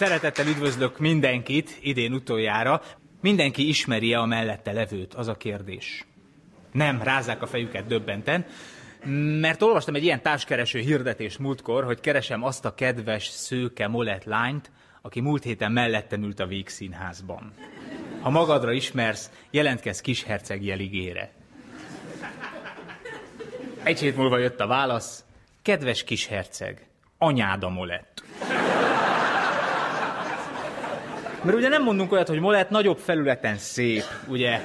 Szeretettel üdvözlök mindenkit, idén utoljára. Mindenki ismeri-e a mellette levőt, az a kérdés. Nem, rázzák a fejüket döbbenten. Mert olvastam egy ilyen társkereső hirdetést múltkor, hogy keresem azt a kedves, szőke, molett lányt, aki múlt héten mellettem ült a Vígszínházban. Ha magadra ismersz, jelentkezz kisherceg jeligére. Egy hét múlva jött a válasz. Kedves kisherceg, anyád a molett. Mert ugye nem mondunk olyat, hogy molett nagyobb felületen szép, ugye?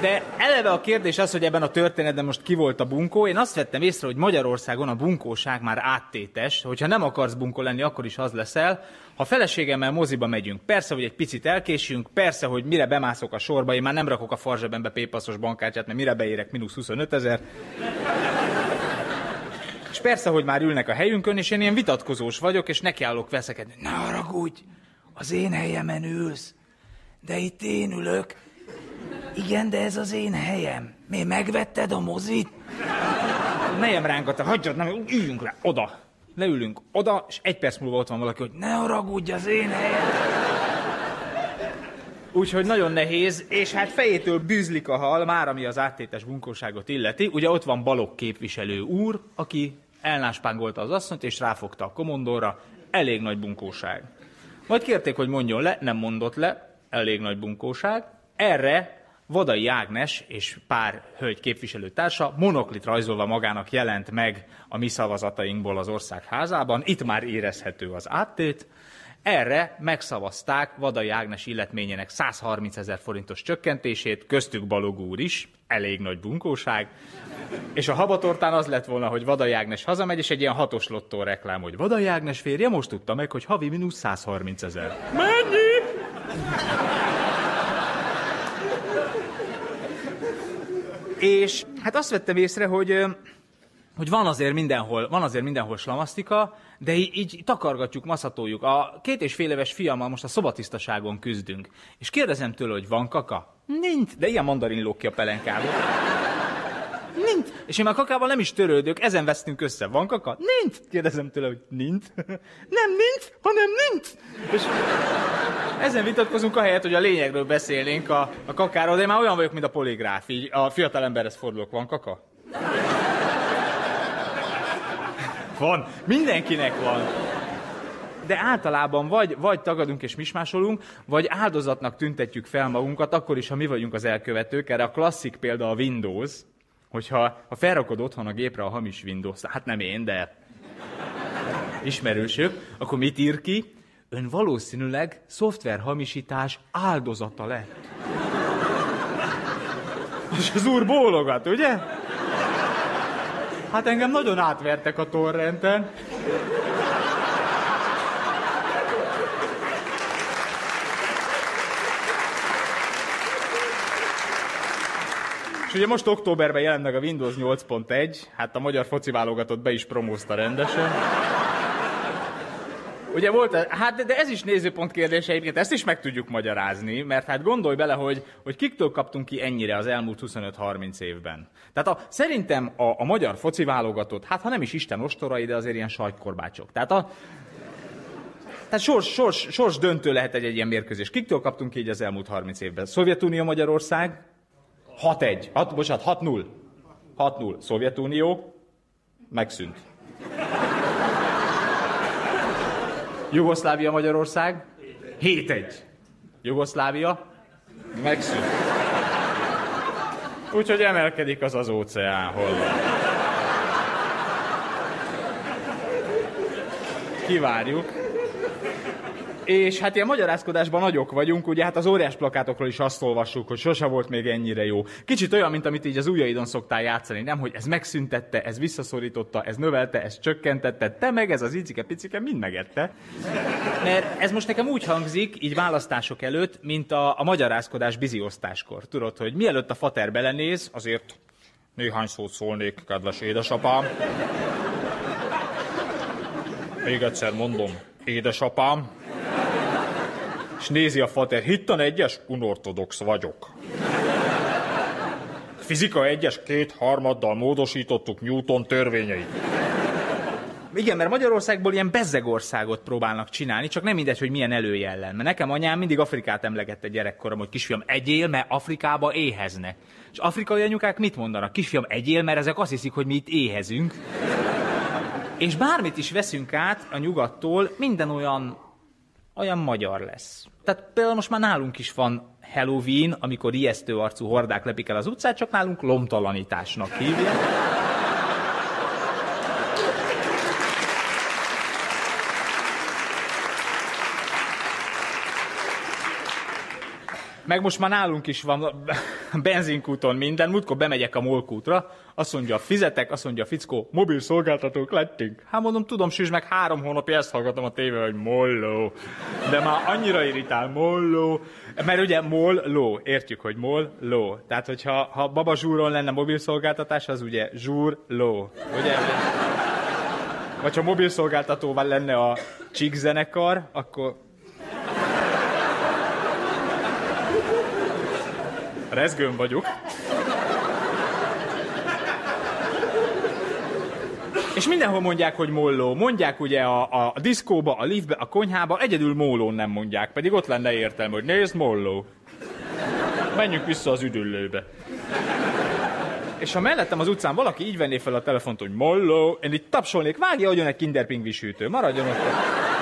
De eleve a kérdés az, hogy ebben a történetben most ki volt a bunkó. Én azt vettem észre, hogy Magyarországon a bunkóság már áttétes. Hogyha nem akarsz bunkó lenni, akkor is az leszel. Ha feleségemmel moziba megyünk, persze, hogy egy picit elkésünk, persze, hogy mire bemászok a sorba, én már nem rakok a farzsebembe pépaszos bankkártyát, mert mire beérek, mínusz 25 ezer. És persze, hogy már ülnek a helyünkön, és én ilyen vitatkozós vagyok, és nekiállok veszekedni. Ne haragudj, az én helyemen ülsz, de itt én ülök. Igen, de ez az én helyem. Mi megvetted a mozit? Nejem rángat, hagyjad, nem, üljünk le, oda. Leülünk oda, és egy perc múlva ott van valaki, hogy ne haragudj, az én helyem. Úgyhogy nagyon nehéz, és hát fejétől bűzlik a hal, már ami az áttétes bunkóságot illeti. Ugye ott van Balok képviselő úr, aki elnáspángolta az asszonyt, és ráfogta a komondorra. Elég nagy bunkóság. Majd kérték, hogy mondjon le, nem mondott le, elég nagy bunkóság. Erre Vadai Ágnes és pár hölgy képviselőtársa monoklit rajzolva magának jelent meg a mi szavazatainkból az ország házában. Itt már érezhető az áttét. Erre megszavazták Vadai Ágnes illetményének 130 ezer forintos csökkentését, köztük Balog úr is, elég nagy bunkóság. És a habatortán az lett volna, hogy Vadai Ágnes hazamegy, és egy ilyen hatos lottó reklám, hogy Vadai Ágnes férje most tudta meg, hogy havi mínusz 130 ezer. Mennyi? És hát azt vettem észre, hogy, hogy van azért mindenhol, van azért mindenhol slamasztika, de így, így takargatjuk, maszatoljuk. A két és fél éves fiammal most a szobatisztaságon küzdünk. És kérdezem tőle, hogy van kaka? Nincs. De ilyen mandarin lók ki a pelenkából. Nincs. És én már kakával nem is törődök, ezen vesztünk össze. Van kaka? Nincs. Kérdezem tőle, hogy nincs. Nem nincs, hanem nincs. És ezen vitatkozunk ahelyett, hogy a lényegről beszélnénk a, a kakáról, de én már olyan vagyok, mint a poligráf. Így a fiatal emberhez fordulok. Van kaka? Van. Mindenkinek van. De általában vagy, vagy tagadunk és mismásolunk, vagy áldozatnak tüntetjük fel magunkat, akkor is, ha mi vagyunk az elkövetők. Erre a klasszik példa a Windows, hogyha ha felrakod otthon a gépre a hamis Windows, hát nem én, de ismerősök, akkor mit ír ki? Ön valószínűleg szoftverhamisítás áldozata lett. És az úr bólogat, ugye? Hát engem nagyon átvertek a torrenten. És ugye most októberben jelent meg a Windows 8.1, hát a magyar foci válogatott be is promózta rendesen. Ugye volt, hát de ez is nézőpont kérdése egyébként, ezt is meg tudjuk magyarázni, mert hát gondolj bele, hogy, hogy kiktől kaptunk ki ennyire az elmúlt 25-30 évben. Tehát a, szerintem a, a magyar foci válogatott, hát ha nem is Isten ostorai, de azért ilyen sajtkorbácsok. Tehát a, tehát sors, sors, sors döntő lehet egy, egy ilyen mérkőzés. Kiktől kaptunk ki így az elmúlt 30 évben? Szovjetunió, Magyarország? 6-1. 6, bocsánat, 6-0. 6-0. Szovjetunió megszűnt. Jugoszlávia, Magyarország? 7-1. Jugoszlávia? Megszűnt. Úgyhogy emelkedik az az óceán hollá. Kivárjuk. És hát ilyen magyarázkodásban nagyok vagyunk, ugye hát az óriás plakátokról is azt olvassuk, hogy sose volt még ennyire jó. Kicsit olyan, mint amit így az ujjaidon szoktál játszani, nem, hogy ez megszüntette, ez visszaszorította, ez növelte, ez csökkentette, te meg ez az icike-picike mind megette. Mert ez most nekem úgy hangzik, így választások előtt, mint a, a magyarázkodás biziosztáskor. Tudod, hogy mielőtt a fater belenéz, azért néhány szót szólnék, kedves édesapám. Még egyszer mondom, édesapám, és nézi a fater, hittan egyes, unortodox vagyok. Fizika egyes, két harmaddal módosítottuk Newton törvényeit. Igen, mert Magyarországból ilyen bezzegországot próbálnak csinálni, csak nem mindegy, hogy milyen előjellen. Mert nekem anyám mindig Afrikát emlegette gyerekkorom, hogy kisfiam, egyél, mert Afrikába éheznek. És afrikai anyukák mit mondanak? Kisfiam, egyél, mert ezek azt hiszik, hogy mi itt éhezünk. És bármit is veszünk át a nyugattól, minden olyan, olyan magyar lesz. Tehát például most már nálunk is van Halloween, amikor ijesztő arcú hordák lepik el az utcát, csak nálunk lomtalanításnak hívják. Meg most már nálunk is van benzinkúton minden, múltkor bemegyek a molkútra, azt mondja, fizetek, azt mondja fickó, mobil szolgáltatók lettünk. Hát mondom, tudom, sűs meg három hónapja ezt hallgatom a tévé, hogy molló. De már annyira irritál, molló. Mert ugye molló, értjük, hogy molló. Tehát, hogyha ha Baba Zsúron lenne mobil szolgáltatás, az ugye zsúrló. Ugye? Vagy ha mobil szolgáltatóval lenne a Csík zenekar, akkor Rezgőn vagyok. És mindenhol mondják, hogy molló. Mondják ugye a, a, diszkóba, a liftbe, a konyhába, egyedül mólón nem mondják, pedig ott lenne értelme, hogy nézd, molló. Menjünk vissza az üdüllőbe. És ha mellettem az utcán valaki így venné fel a telefont, hogy molló, én itt tapsolnék, vágja, hogy egy kinderpingvisűtő. Maradjon ott.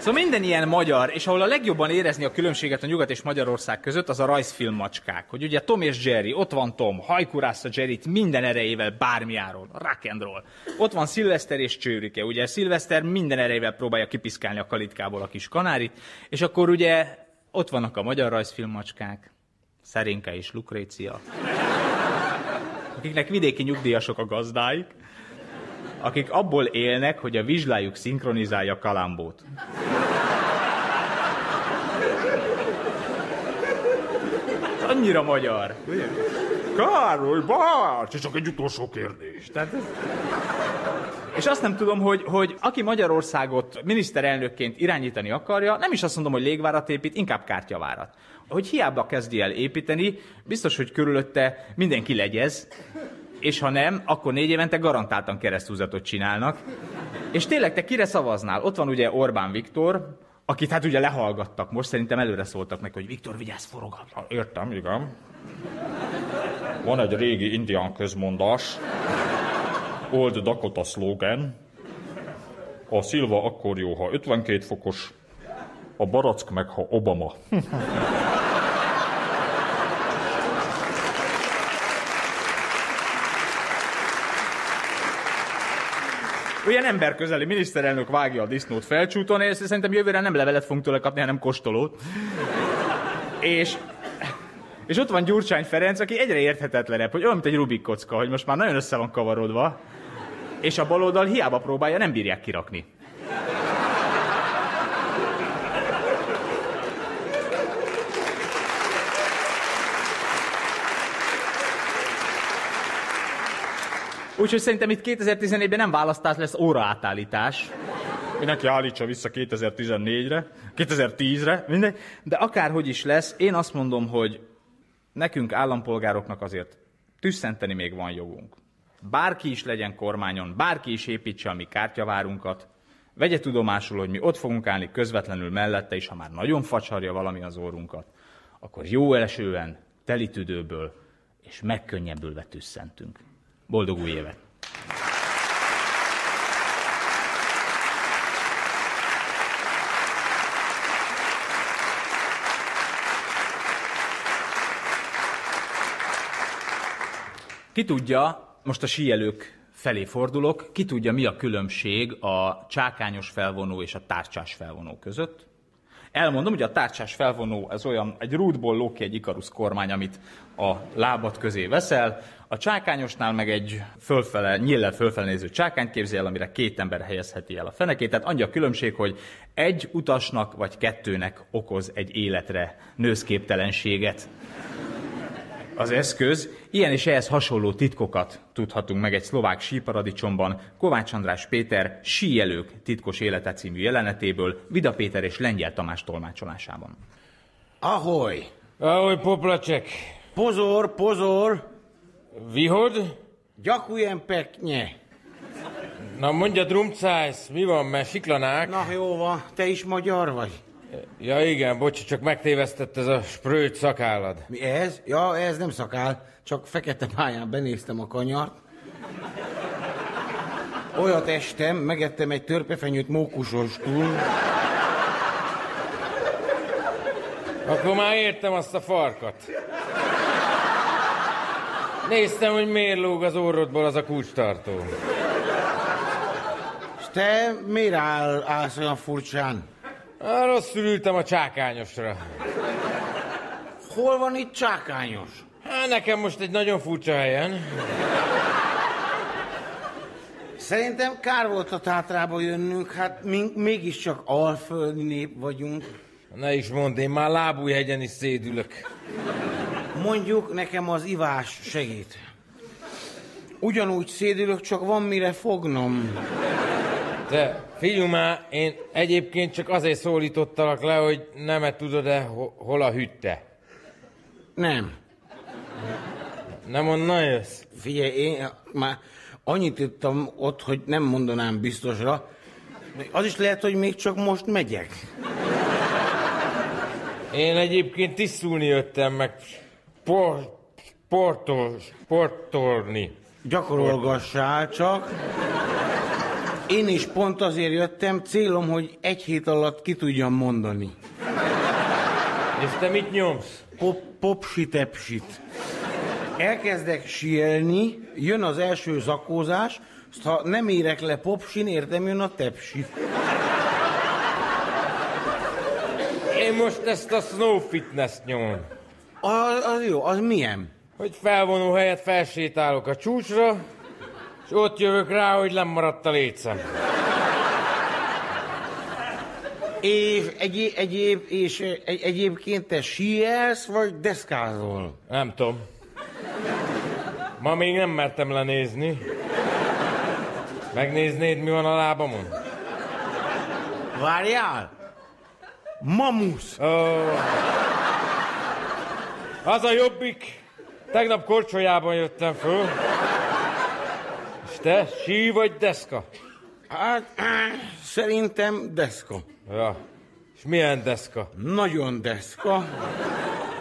Szóval minden ilyen magyar, és ahol a legjobban érezni a különbséget a Nyugat és Magyarország között, az a rajzfilm macskák. Hogy ugye Tom és Jerry, ott van Tom, hajkurásza Jerryt minden erejével bármiáról, rock and roll. Ott van Szilveszter és Csőrike, ugye Szilveszter minden erejével próbálja kipiszkálni a kalitkából a kis kanárit, és akkor ugye ott vannak a magyar rajzfilm macskák, Szerénke és Lukrécia, akiknek vidéki nyugdíjasok a gazdáik, akik abból élnek, hogy a vizslájuk szinkronizálja Kalambót. Annyira magyar. Károly, bács, csak egy utolsó kérdés. Tehát ez... És azt nem tudom, hogy, hogy aki Magyarországot miniszterelnökként irányítani akarja, nem is azt mondom, hogy légvárat épít, inkább kártyavárat. Hogy hiába kezdi el építeni, biztos, hogy körülötte mindenki legyez, és ha nem, akkor négy évente garantáltan keresztúzatot csinálnak. És tényleg, te kire szavaznál? Ott van ugye Orbán Viktor, akit hát ugye lehallgattak most, szerintem előre szóltak neki, hogy Viktor, vigyázz, forog. Értem, igen. Van egy régi indián közmondás, Old Dakota slogan, a szilva akkor jó, ha 52 fokos, a barack meg, ha Obama. Olyan ember közeli miniszterelnök vágja a disznót felcsúton, és szerintem jövőre nem levelet fogunk tőle kapni, hanem kostolót. és, és ott van Gyurcsány Ferenc, aki egyre érthetetlenebb, hogy olyan, mint egy Rubik kocka, hogy most már nagyon össze van kavarodva, és a baloldal hiába próbálja, nem bírják kirakni. Úgyhogy szerintem itt 2014-ben nem választás lesz, óraátállítás. Mindenki állítsa vissza 2014-re, 2010-re, mindegy. De akárhogy is lesz, én azt mondom, hogy nekünk állampolgároknak azért tüsszenteni még van jogunk. Bárki is legyen kormányon, bárki is építse a mi kártyavárunkat, vegye tudomásul, hogy mi ott fogunk állni közvetlenül mellette, és ha már nagyon facsarja valami az órunkat, akkor jó esően, teli tüdőből és megkönnyebbülve tüsszentünk. Boldog új évet! Ki tudja, most a síelők felé fordulok, ki tudja, mi a különbség a csákányos felvonó és a tárcsás felvonó között? Elmondom, hogy a tárcsás felvonó, ez olyan, egy rútból ló egy ikarusz kormány, amit a lábat közé veszel, a csákányosnál meg egy fölfele, nyíllel fölfele néző csákányt képzi el, amire két ember helyezheti el a fenekét. Tehát annyi a különbség, hogy egy utasnak vagy kettőnek okoz egy életre nőszképtelenséget az eszköz. Ilyen és ehhez hasonló titkokat tudhatunk meg egy szlovák síparadicsomban Kovács András Péter Síjelők titkos élete című jelenetéből Vida Péter és Lengyel Tamás tolmácsolásában. Ahoy! Ahoy, Poplacsek! Pozor, pozor! Vihod? Gyakujen peknye. Na mondja, Drumcájsz, mi van, mert siklanák? Na jó van, te is magyar vagy? Ja igen, bocsi, csak megtévesztett ez a sprőt szakállad. Mi ez? Ja, ez nem szakál, csak fekete pályán benéztem a kanyart. Olyat estem, megettem egy törpefenyőt mókusostul. Akkor már értem azt a farkat. Néztem, hogy miért lóg az orrodból az a kulcstartó. És te miért áll, állsz olyan furcsán? Ah, rosszul ültem a csákányosra. Hol van itt csákányos? Hát nekem most egy nagyon furcsa helyen. Szerintem kár volt a Tátrába jönnünk, hát mi, mégiscsak alföldi nép vagyunk. Ne is mondd, én már lábújhegyen is szédülök. Mondjuk nekem az ivás segít. Ugyanúgy szédülök, csak van mire fognom. Te, figyelj már, én egyébként csak azért szólítottalak le, hogy nemet tudod-e, ho- hol a hütte. Nem. Nem onnan jössz? Figyelj, én már annyit írtam ott, hogy nem mondanám biztosra. Az is lehet, hogy még csak most megyek. Én egyébként tisztulni jöttem, meg sport, sportol, sportolni. Gyakorolgassál csak. Én is pont azért jöttem, célom, hogy egy hét alatt ki tudjam mondani. És te mit nyomsz? Pop, popsi-tepsit. Elkezdek sielni, jön az első zakózás, ha nem érek le popsin, értem, jön a tepsi. Én most ezt a snow fitness-t nyomom. Az, az jó, az milyen? Hogy felvonó helyet felsétálok a csúcsra, és ott jövök rá, hogy lemaradt a létszem. És, egy, egyéb, és egy, egyébként te sielsz, vagy deszkázol? Nem tudom. Ma még nem mertem lenézni. Megnéznéd, mi van a lábamon? Várjál! Mamusz! Ó. Az a jobbik. Tegnap korcsolyában jöttem föl. És te, sí vagy deszka? Hát, szerintem deszka. Ja. És milyen deszka? Nagyon deszka.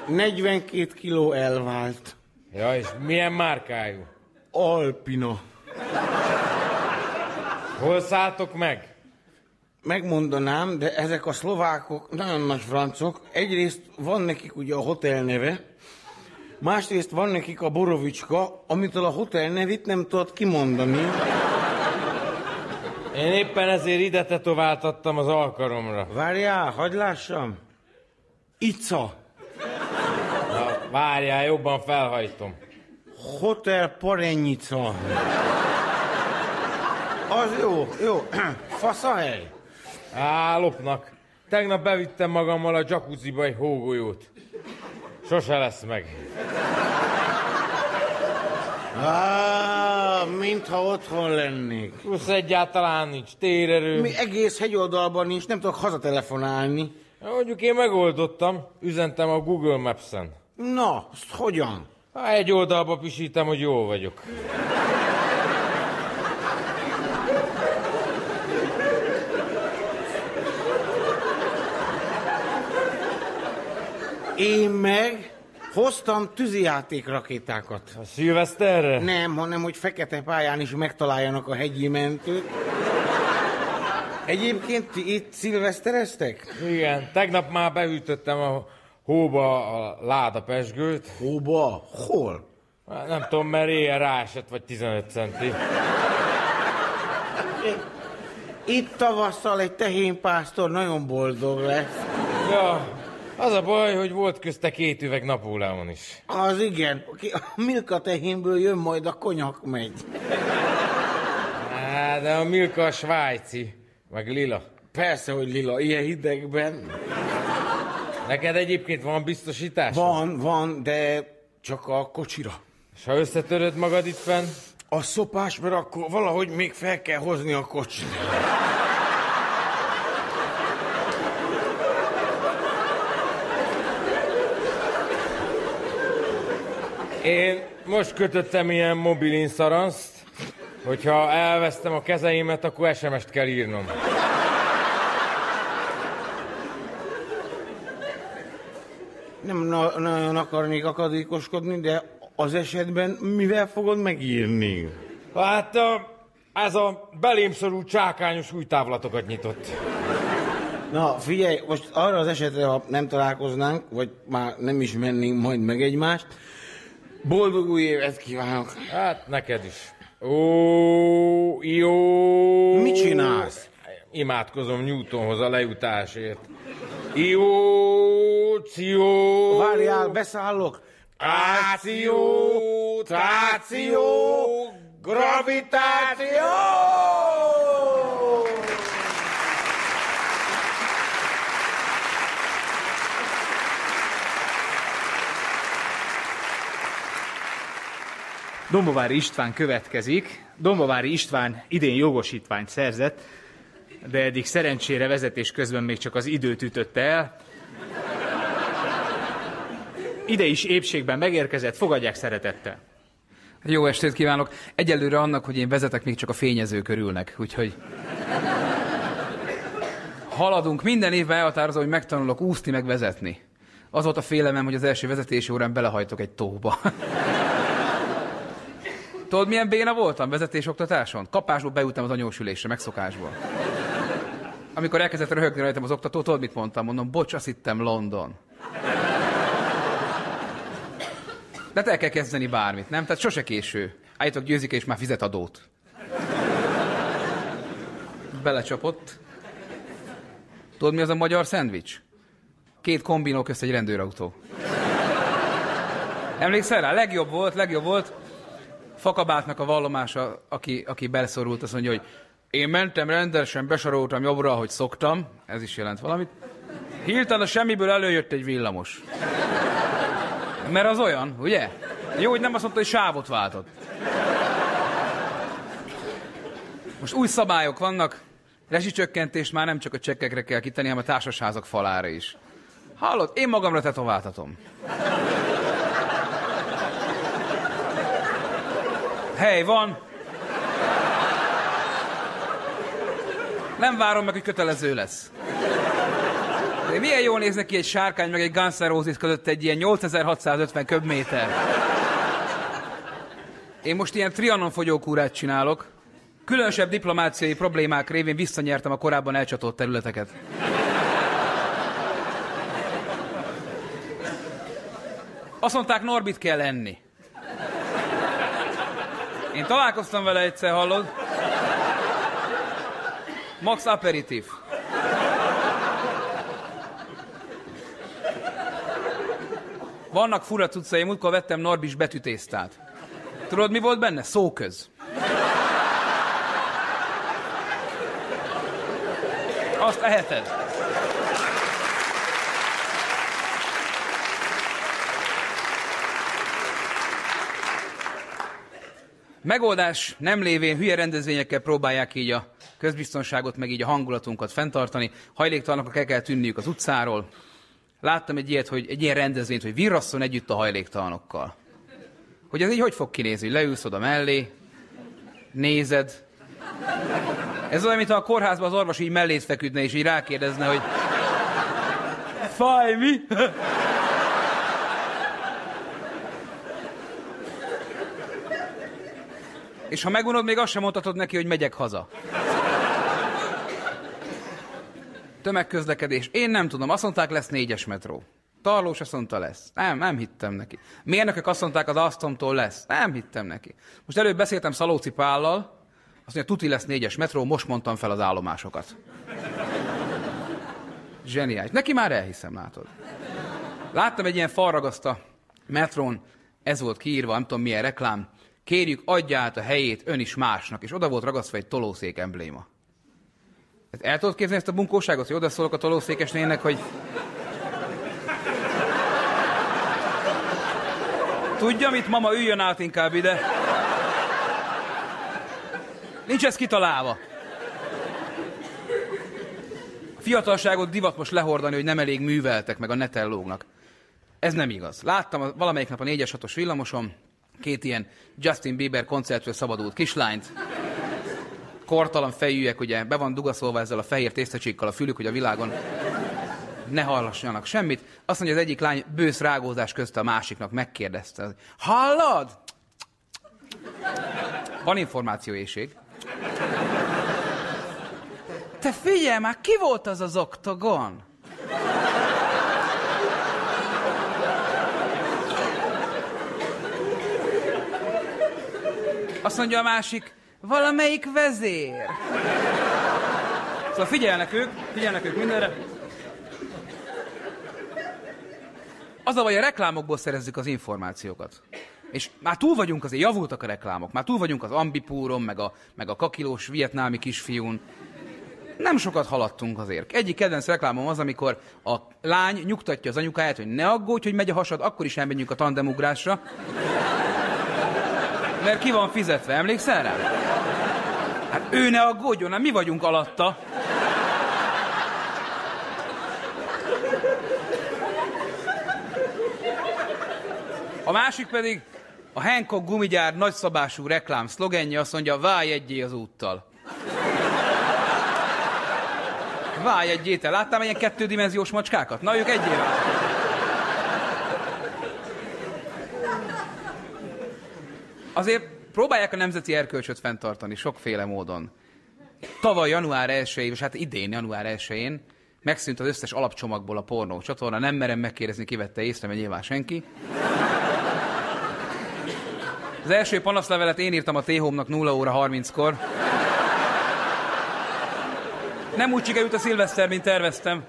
42 kiló elvált. Ja, és milyen márkájú? Alpina. Hol szálltok meg? Megmondanám, de ezek a szlovákok nagyon nagy francok. Egyrészt van nekik ugye a hotel neve, másrészt van nekik a borovicska, amitől a hotel nevét nem tudod kimondani. Én éppen ezért ide tetováltattam az alkaromra. Várjál, hagyd lássam. Ica. Na, várjál, jobban felhajtom. Hotel Parenyica. Az jó, jó. Fasz a hely. Á, lopnak. Tegnap bevittem magammal a jacuzziba egy hógolyót. Sose lesz meg. Á, mintha otthon lennék. Plusz egyáltalán nincs térerő. Mi egész hegyoldalban nincs, nem tudok hazatelefonálni. Mondjuk én megoldottam, üzentem a Google Maps-en. Na, azt hogyan? Ha egy oldalba pisítem, hogy jó vagyok. Én meg hoztam tűzijátékrakétákat. A szilveszterre? Nem, hanem hogy fekete pályán is megtaláljanak a hegyi mentőt. Egyébként ti itt szilvesztereztek? Igen, tegnap már beütöttem a hóba a láda pesgőt. Hóba? Hol? Hát Nem tudom, mert éjjel ráesett, vagy 15 centi. Itt tavasszal egy tehénpásztor nagyon boldog lesz. Ja, az a baj, hogy volt közte két üveg Napóleon is. Az igen, a Milka tehénből jön majd a konyak megy. Á, de a Milka a svájci, meg lila. Persze, hogy lila, ilyen hidegben. Neked egyébként van biztosítás? Van, van, de csak a kocsira. És ha összetöröd magad itt fenn? A szopás, mert akkor valahogy még fel kell hozni a kocsit. Én most kötöttem ilyen mobil inszaranszt, hogyha elvesztem a kezeimet, akkor SMS-t kell írnom. Nem na- nagyon akarnék akadékoskodni, de az esetben mivel fogod megírni? Hát a, ez a belém szorú csákányos új távlatokat nyitott. Na, figyelj, most arra az esetre, ha nem találkoznánk, vagy már nem is mennénk majd meg egymást, boldog új évet kívánok! Hát neked is. Ó, jó. Mit csinálsz? Imádkozom Newtonhoz a lejutásért. Jó, ció. Várjál, beszállok! Áció, tráció, gravitáció! Dombovári István következik. Dombovári István idén jogosítványt szerzett, de eddig szerencsére vezetés közben még csak az időt ütötte el. Ide is épségben megérkezett, fogadják szeretettel. Jó estét kívánok! Egyelőre annak, hogy én vezetek, még csak a fényező körülnek, úgyhogy... Haladunk, minden évben elhatározom, hogy megtanulok úszni, meg vezetni. Az volt a félelmem, hogy az első vezetési órán belehajtok egy tóba. Tudod, milyen béna voltam vezetésoktatáson? Kapásból beültem az anyósülésre, megszokásból. Amikor elkezdett röhögni rajtam az oktató, tudod, mit mondtam? Mondom, bocs, azt hittem London. De el kell kezdeni bármit, nem? Tehát sose késő. Állítok győzik, és már fizet adót. Belecsapott. Tudod, mi az a magyar szendvics? Két kombinó közt egy rendőrautó. Emlékszel rá? Legjobb volt, legjobb volt. Fakabátnak a vallomása, aki, aki beleszorult, azt mondja, hogy én mentem rendesen, besoroltam jobbra, ahogy szoktam. Ez is jelent valamit. Hirtelen a semmiből előjött egy villamos. Mert az olyan, ugye? Jó, hogy nem azt mondta, hogy sávot váltott. Most új szabályok vannak, rezsicsökkentést már nem csak a csekkekre kell kitenni, hanem a társasházak falára is. Hallod, én magamra tetováltatom. Hely, van. Nem várom meg, hogy kötelező lesz. De milyen jól néz neki egy sárkány, meg egy Guns között egy ilyen 8650 köbméter. Én most ilyen trianon fogyókúrát csinálok. Különösebb diplomáciai problémák révén visszanyertem a korábban elcsatolt területeket. Azt mondták, Norbit kell enni. Én találkoztam vele egyszer, hallod? Max aperitív. Vannak fura cuccai, múltkor vettem Norbis betűtésztát. Tudod, mi volt benne? Szóköz. Azt eheted. Megoldás nem lévén hülye rendezvényekkel próbálják így a közbiztonságot, meg így a hangulatunkat fenntartani. Hajléktalanoknak el kell tűnniük az utcáról. Láttam egy ilyet, hogy egy ilyen rendezvényt, hogy virrasszon együtt a hajléktalanokkal. Hogy ez így hogy fog kinézni, leülsz oda mellé, nézed. Ez olyan, mintha a kórházban az orvos így mellét feküdne, és így rákérdezne, hogy fáj mi? És ha megunod, még azt sem mondhatod neki, hogy megyek haza. Tömegközlekedés. Én nem tudom. Azt mondták, lesz négyes metró. Tarlós azt mondta, lesz. Nem, nem hittem neki. Mérnökök azt mondták, az Asztomtól lesz. Nem hittem neki. Most előbb beszéltem Szalóci Pállal, azt mondja, tuti lesz négyes metró, most mondtam fel az állomásokat. Zseniális. Neki már elhiszem, látod. Láttam egy ilyen falragaszt a metrón, ez volt kiírva, nem tudom milyen reklám. Kérjük, adja át a helyét ön is másnak, és oda volt ragasztva egy tolószék embléma. Hát el tudod képzelni ezt a bunkóságot, hogy odaszólok a tolószékesnének, hogy... Tudja, mit mama, üljön át inkább ide. Nincs ez kitalálva. A fiatalságot divat most lehordani, hogy nem elég műveltek, meg a neten. Ez nem igaz. Láttam valamelyik nap a 4-es 6-os villamoson, két ilyen Justin Bieber koncertről szabadult kislányt. Kortalan fejűek, ugye, be van dugaszolva ezzel a fehér tésztacsékkal a fülük, hogy a világon ne hallassanak semmit. Azt mondja, az egyik lány bősz rágózás közt a másiknak megkérdezte. Hallod? Van információéség. Te figyelj már, ki volt az az oktogon? Azt mondja a másik, valamelyik vezér. Szóval figyelnek ők, figyelnek ők mindenre. Az a baj, a reklámokból szerezzük az információkat. És már túl vagyunk, azért javultak a reklámok, már túl vagyunk az ambipúron, meg a, meg a kakilós vietnámi kisfiún. Nem sokat haladtunk azért. Egyik kedvenc reklámom az, amikor a lány nyugtatja az anyukáját, hogy ne aggódj, hogy megy a hasad, akkor is elmegyünk a tandemugrásra. Mert ki van fizetve, emlékszel rá? Hát ő ne aggódjon, hát mi vagyunk alatta. A másik pedig a Hancock gumigyár nagyszabású reklám szlogenje azt mondja, válj egyé az úttal. Válj egyé, te láttál ilyen kettődimenziós macskákat? Na, ők egyé Azért próbálják a nemzeti erkölcsöt fenntartani sokféle módon. Tavaly január 1 és hát idén január 1-én megszűnt az összes alapcsomagból a pornó csatorna. Nem merem megkérdezni, ki vette észre, mert nyilván senki. Az első panaszlevelet én írtam a T-Home-nak 0 óra 30-kor. Nem úgy sikerült a szilveszter, mint terveztem.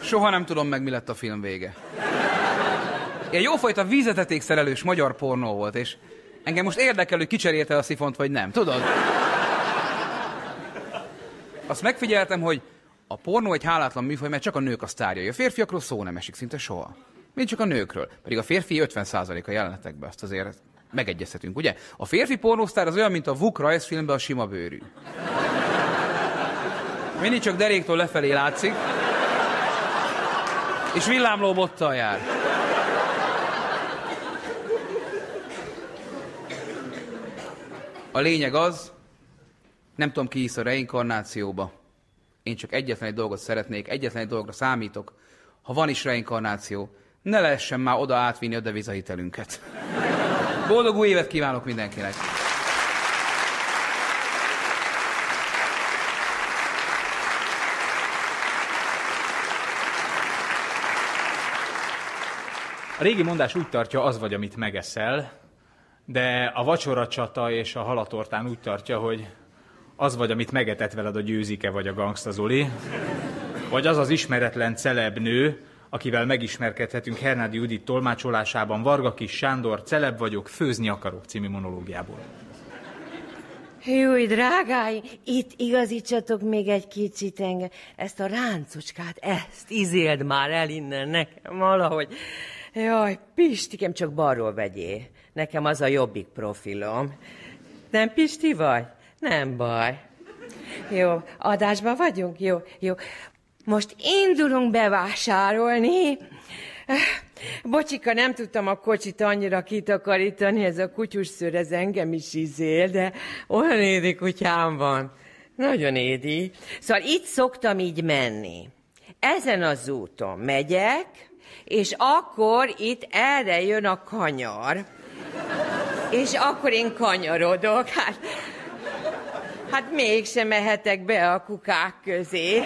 Soha nem tudom meg, mi lett a film vége. Ilyen jófajta vízetetékszerelős magyar pornó volt, és engem most érdekel, hogy kicserélte a szifont, vagy nem. Tudod? Azt megfigyeltem, hogy a pornó egy hálátlan műfaj, mert csak a nők a sztárjai. A férfiakról szó nem esik szinte soha. Mint csak a nőkről. Pedig a férfi 50% a jelenetekben, azt azért megegyezhetünk, ugye? A férfi pornósztár az olyan, mint a Vuk rajzfilmben a sima bőrű. Mindig csak deréktől lefelé látszik, és villámló bottal jár. A lényeg az, nem tudom ki hisz a reinkarnációba. Én csak egyetlen egy dolgot szeretnék, egyetlen egy dologra számítok. Ha van is reinkarnáció, ne lehessen már oda átvinni a devizahitelünket. Boldog új évet kívánok mindenkinek! A régi mondás úgy tartja, az vagy, amit megeszel, de a vacsora csata és a halatortán úgy tartja, hogy az vagy, amit megetett veled a győzike vagy a gangsta Zoli, vagy az az ismeretlen celeb nő, akivel megismerkedhetünk Hernádi Judit tolmácsolásában, Varga Kis Sándor, celeb vagyok, főzni akarok című monológiából. Júj, drágáim, itt igazítsatok még egy kicsit engem. Ezt a ráncuskát, ezt izéld már el innen nekem valahogy. Jaj, Pistikem, csak balról vegyél. Nekem az a jobbik profilom. Nem Pisti vagy? Nem baj. Jó, adásban vagyunk? Jó, jó. Most indulunk bevásárolni. Bocsika, nem tudtam a kocsit annyira kitakarítani, ez a kutyus szőr, ez engem is izél, de olyan édi kutyám van. Nagyon édi. Szóval itt szoktam így menni. Ezen az úton megyek, és akkor itt erre jön a kanyar. És akkor én kanyarodok. Hát, hát mégsem mehetek be a kukák közé.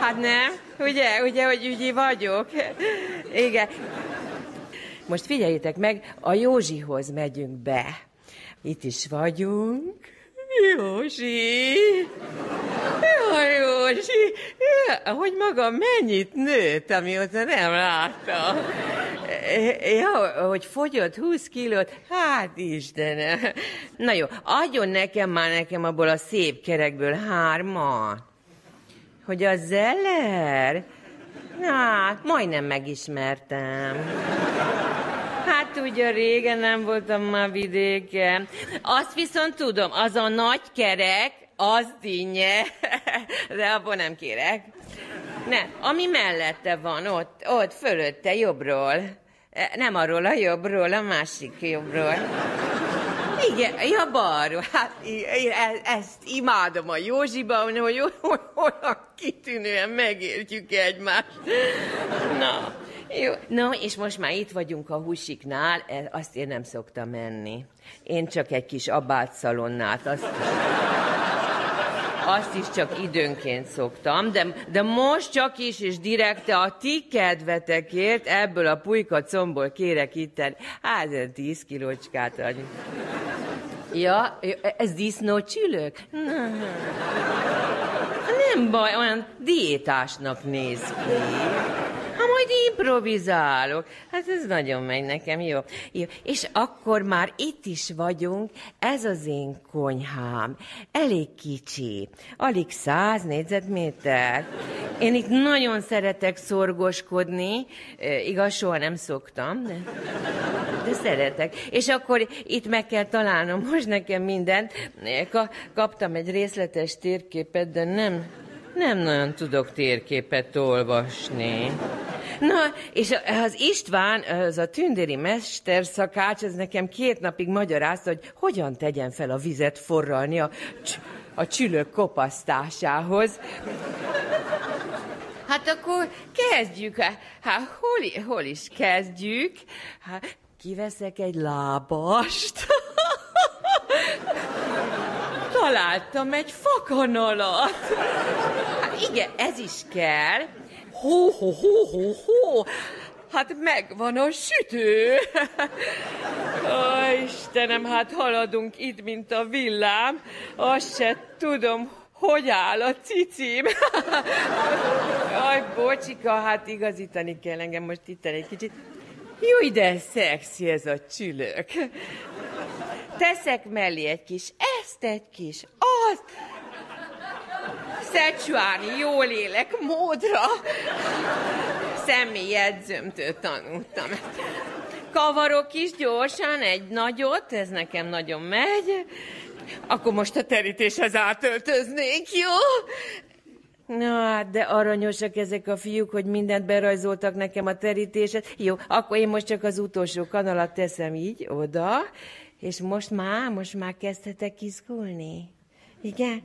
Hát nem? Ugye, ugye, hogy ügyi vagyok? Igen. Most figyeljétek meg, a Józsihoz megyünk be. Itt is vagyunk. Józsi! Jaj, Józsi! Hogy maga mennyit nőtt, amióta nem láttam. Ja, hogy fogyott 20 kilót? Hát Istenem. Na jó, adjon nekem már nekem abból a szép kerekből hármat. Hogy a Zeller? Na, majdnem megismertem. Hát ugye régen nem voltam már vidéken. Azt viszont tudom, az a nagy kerek, az dinnye, de abból nem kérek. Ne, ami mellette van, ott, ott, fölötte, jobbról. Nem arról a jobbról, a másik jobbról. Igen, ja, balról. Hát én e- ezt imádom a Józsiban, hogy olyan kitűnően megértjük egymást. Na, jó. No, és most már itt vagyunk a húsiknál, e- azt én nem szoktam menni. Én csak egy kis abátszalonnát, azt azt is csak időnként szoktam, de, de most csak is, és direkte a ti kedvetekért ebből a pulyka combból kérek itten, hát 10 kilócskát adni. Ja, ez disznócsülök? Nem baj, olyan diétásnak néz ki. Ha majd improvizálok. Hát ez nagyon megy nekem, jó. jó. És akkor már itt is vagyunk, ez az én konyhám. Elég kicsi, alig száz négyzetméter. Én itt nagyon szeretek szorgoskodni, e, igaz, soha nem szoktam, de, de szeretek. És akkor itt meg kell találnom most nekem mindent. Ka- kaptam egy részletes térképet, de nem, nem nagyon tudok térképet olvasni. Na, és az István, az a tündéri mesterszakács, ez nekem két napig magyarázta, hogy hogyan tegyen fel a vizet forralni a, a csülök kopasztásához. Hát akkor kezdjük. Hát hol, hol is kezdjük? Hát, kiveszek egy lábast. Találtam egy fakanalat. Hát igen, ez is kell. Hó, hó, hó, hó, hó. Hát megvan a sütő. Ó, Istenem, hát haladunk itt, mint a villám. Azt se tudom, hogy áll a cicim. Aj, bocsika, hát igazítani kell engem most itt egy kicsit. Jó, de szexi ez a csülök. Teszek mellé egy kis ezt, egy kis azt. Szecsuáni jól élek módra. Személyedzőmtől tanultam. Kavarok is gyorsan, egy nagyot, ez nekem nagyon megy. Akkor most a terítéshez átöltöznék, jó? Na, hát, de aranyosak ezek a fiúk, hogy mindent berajzoltak nekem a terítéset. Jó, akkor én most csak az utolsó kanalat teszem így oda, és most már, most már kezdhetek izgulni. Igen?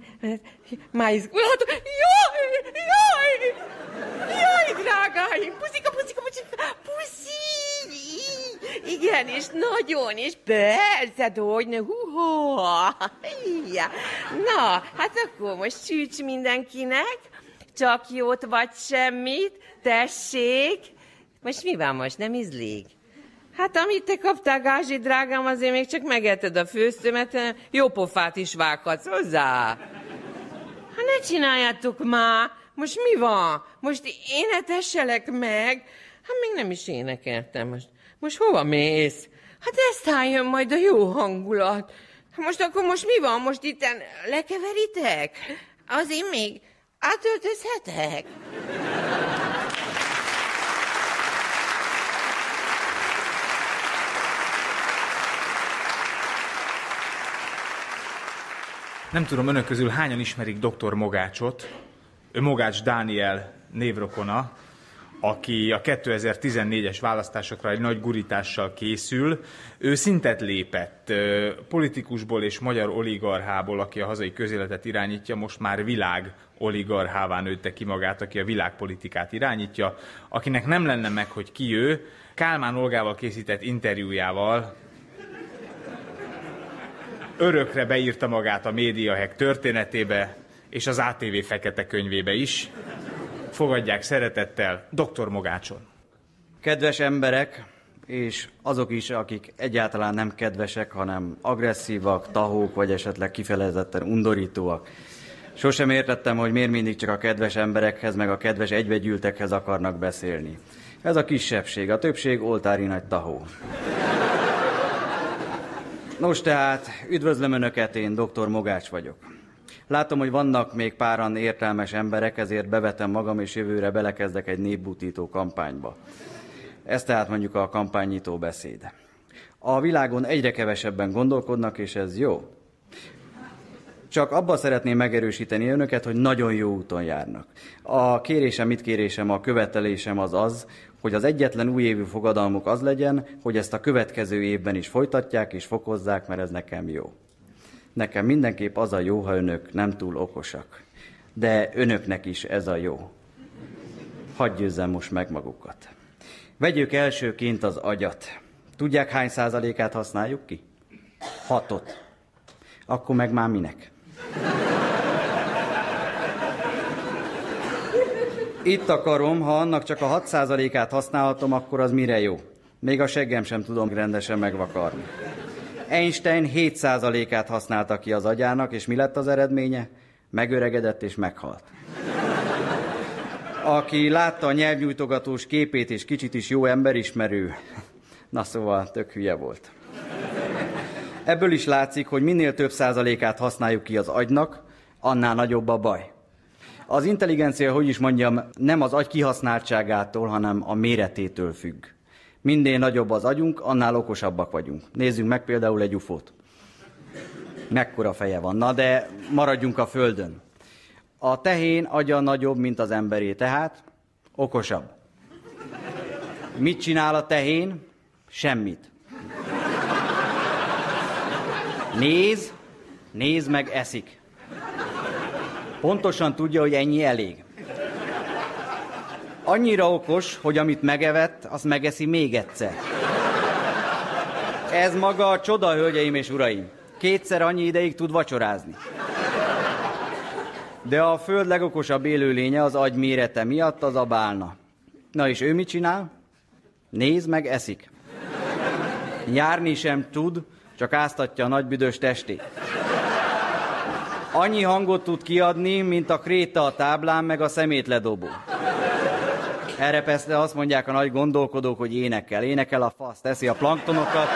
Már izgulhatok. Jaj, jaj! Jaj, drágáim! Puszika, puszika, puszika, puszi! Igen, és nagyon, és persze, hogy ne, húha! Na, hát akkor most csücs mindenkinek, csak jót vagy semmit, tessék. Most mi van most, nem ízlik? Hát amit te kaptál, Gázsi drágám, azért még csak megetted a főztömet, jó pofát is vághatsz hozzá. Hát ne csináljátok már, most mi van? Most énetesselek meg? Hát még nem is énekeltem most. Most hova mész? Hát ezt jön majd a jó hangulat. Most akkor most mi van? Most itt lekeveritek? Azért még átöltözhetek? Nem tudom, önök közül hányan ismerik dr. Mogácsot. Ő Mogács Dániel névrokona, aki a 2014-es választásokra egy nagy gurítással készül. Ő szintet lépett politikusból és magyar oligarchából, aki a hazai közéletet irányítja, most már világ oligarchává nőtte ki magát, aki a világpolitikát irányítja, akinek nem lenne meg, hogy ki ő. Kálmán Olgával készített interjújával örökre beírta magát a médiahek történetébe, és az ATV fekete könyvébe is. Fogadják szeretettel dr. Mogácson. Kedves emberek, és azok is, akik egyáltalán nem kedvesek, hanem agresszívak, tahók, vagy esetleg kifejezetten undorítóak. Sosem értettem, hogy miért mindig csak a kedves emberekhez, meg a kedves egybegyűltekhez akarnak beszélni. Ez a kisebbség, a többség oltári nagy tahó. Nos tehát, üdvözlöm Önöket, én dr. Mogács vagyok. Látom, hogy vannak még páran értelmes emberek, ezért bevetem magam, és jövőre belekezdek egy népbutító kampányba. Ez tehát mondjuk a kampánynyitó beszéd. A világon egyre kevesebben gondolkodnak, és ez jó. Csak abban szeretném megerősíteni önöket, hogy nagyon jó úton járnak. A kérésem, mit kérésem, a követelésem az az, hogy az egyetlen újévű fogadalmuk az legyen, hogy ezt a következő évben is folytatják és fokozzák, mert ez nekem jó. Nekem mindenképp az a jó, ha önök nem túl okosak. De önöknek is ez a jó. Hadd győzzem most meg magukat. Vegyük elsőként az agyat. Tudják, hány százalékát használjuk ki? Hatot. Akkor meg már minek? Itt akarom, ha annak csak a 6 százalékát használhatom, akkor az mire jó? Még a seggem sem tudom rendesen megvakarni. Einstein 7 százalékát használta ki az agyának, és mi lett az eredménye? Megöregedett és meghalt. Aki látta a nyelvnyújtogatós képét, és kicsit is jó emberismerő, na szóval tök hülye volt. Ebből is látszik, hogy minél több százalékát használjuk ki az agynak, annál nagyobb a baj. Az intelligencia, hogy is mondjam, nem az agy kihasználtságától, hanem a méretétől függ. Minél nagyobb az agyunk, annál okosabbak vagyunk. Nézzünk meg például egy ufót. Mekkora feje van. Na de maradjunk a földön. A tehén agya nagyobb, mint az emberé, tehát okosabb. Mit csinál a tehén? Semmit. Néz, néz meg eszik. Pontosan tudja, hogy ennyi elég. Annyira okos, hogy amit megevett, azt megeszi még egyszer. Ez maga a csoda, hölgyeim és uraim. Kétszer annyi ideig tud vacsorázni. De a föld legokosabb élőlénye az agy mérete miatt az a bálna. Na és ő mit csinál? Néz meg, eszik. Járni sem tud, csak áztatja a nagy büdös testét. Annyi hangot tud kiadni, mint a kréta a táblán, meg a szemétledobó. Erre persze azt mondják a nagy gondolkodók, hogy énekel. Énekel a fasz, teszi a planktonokat,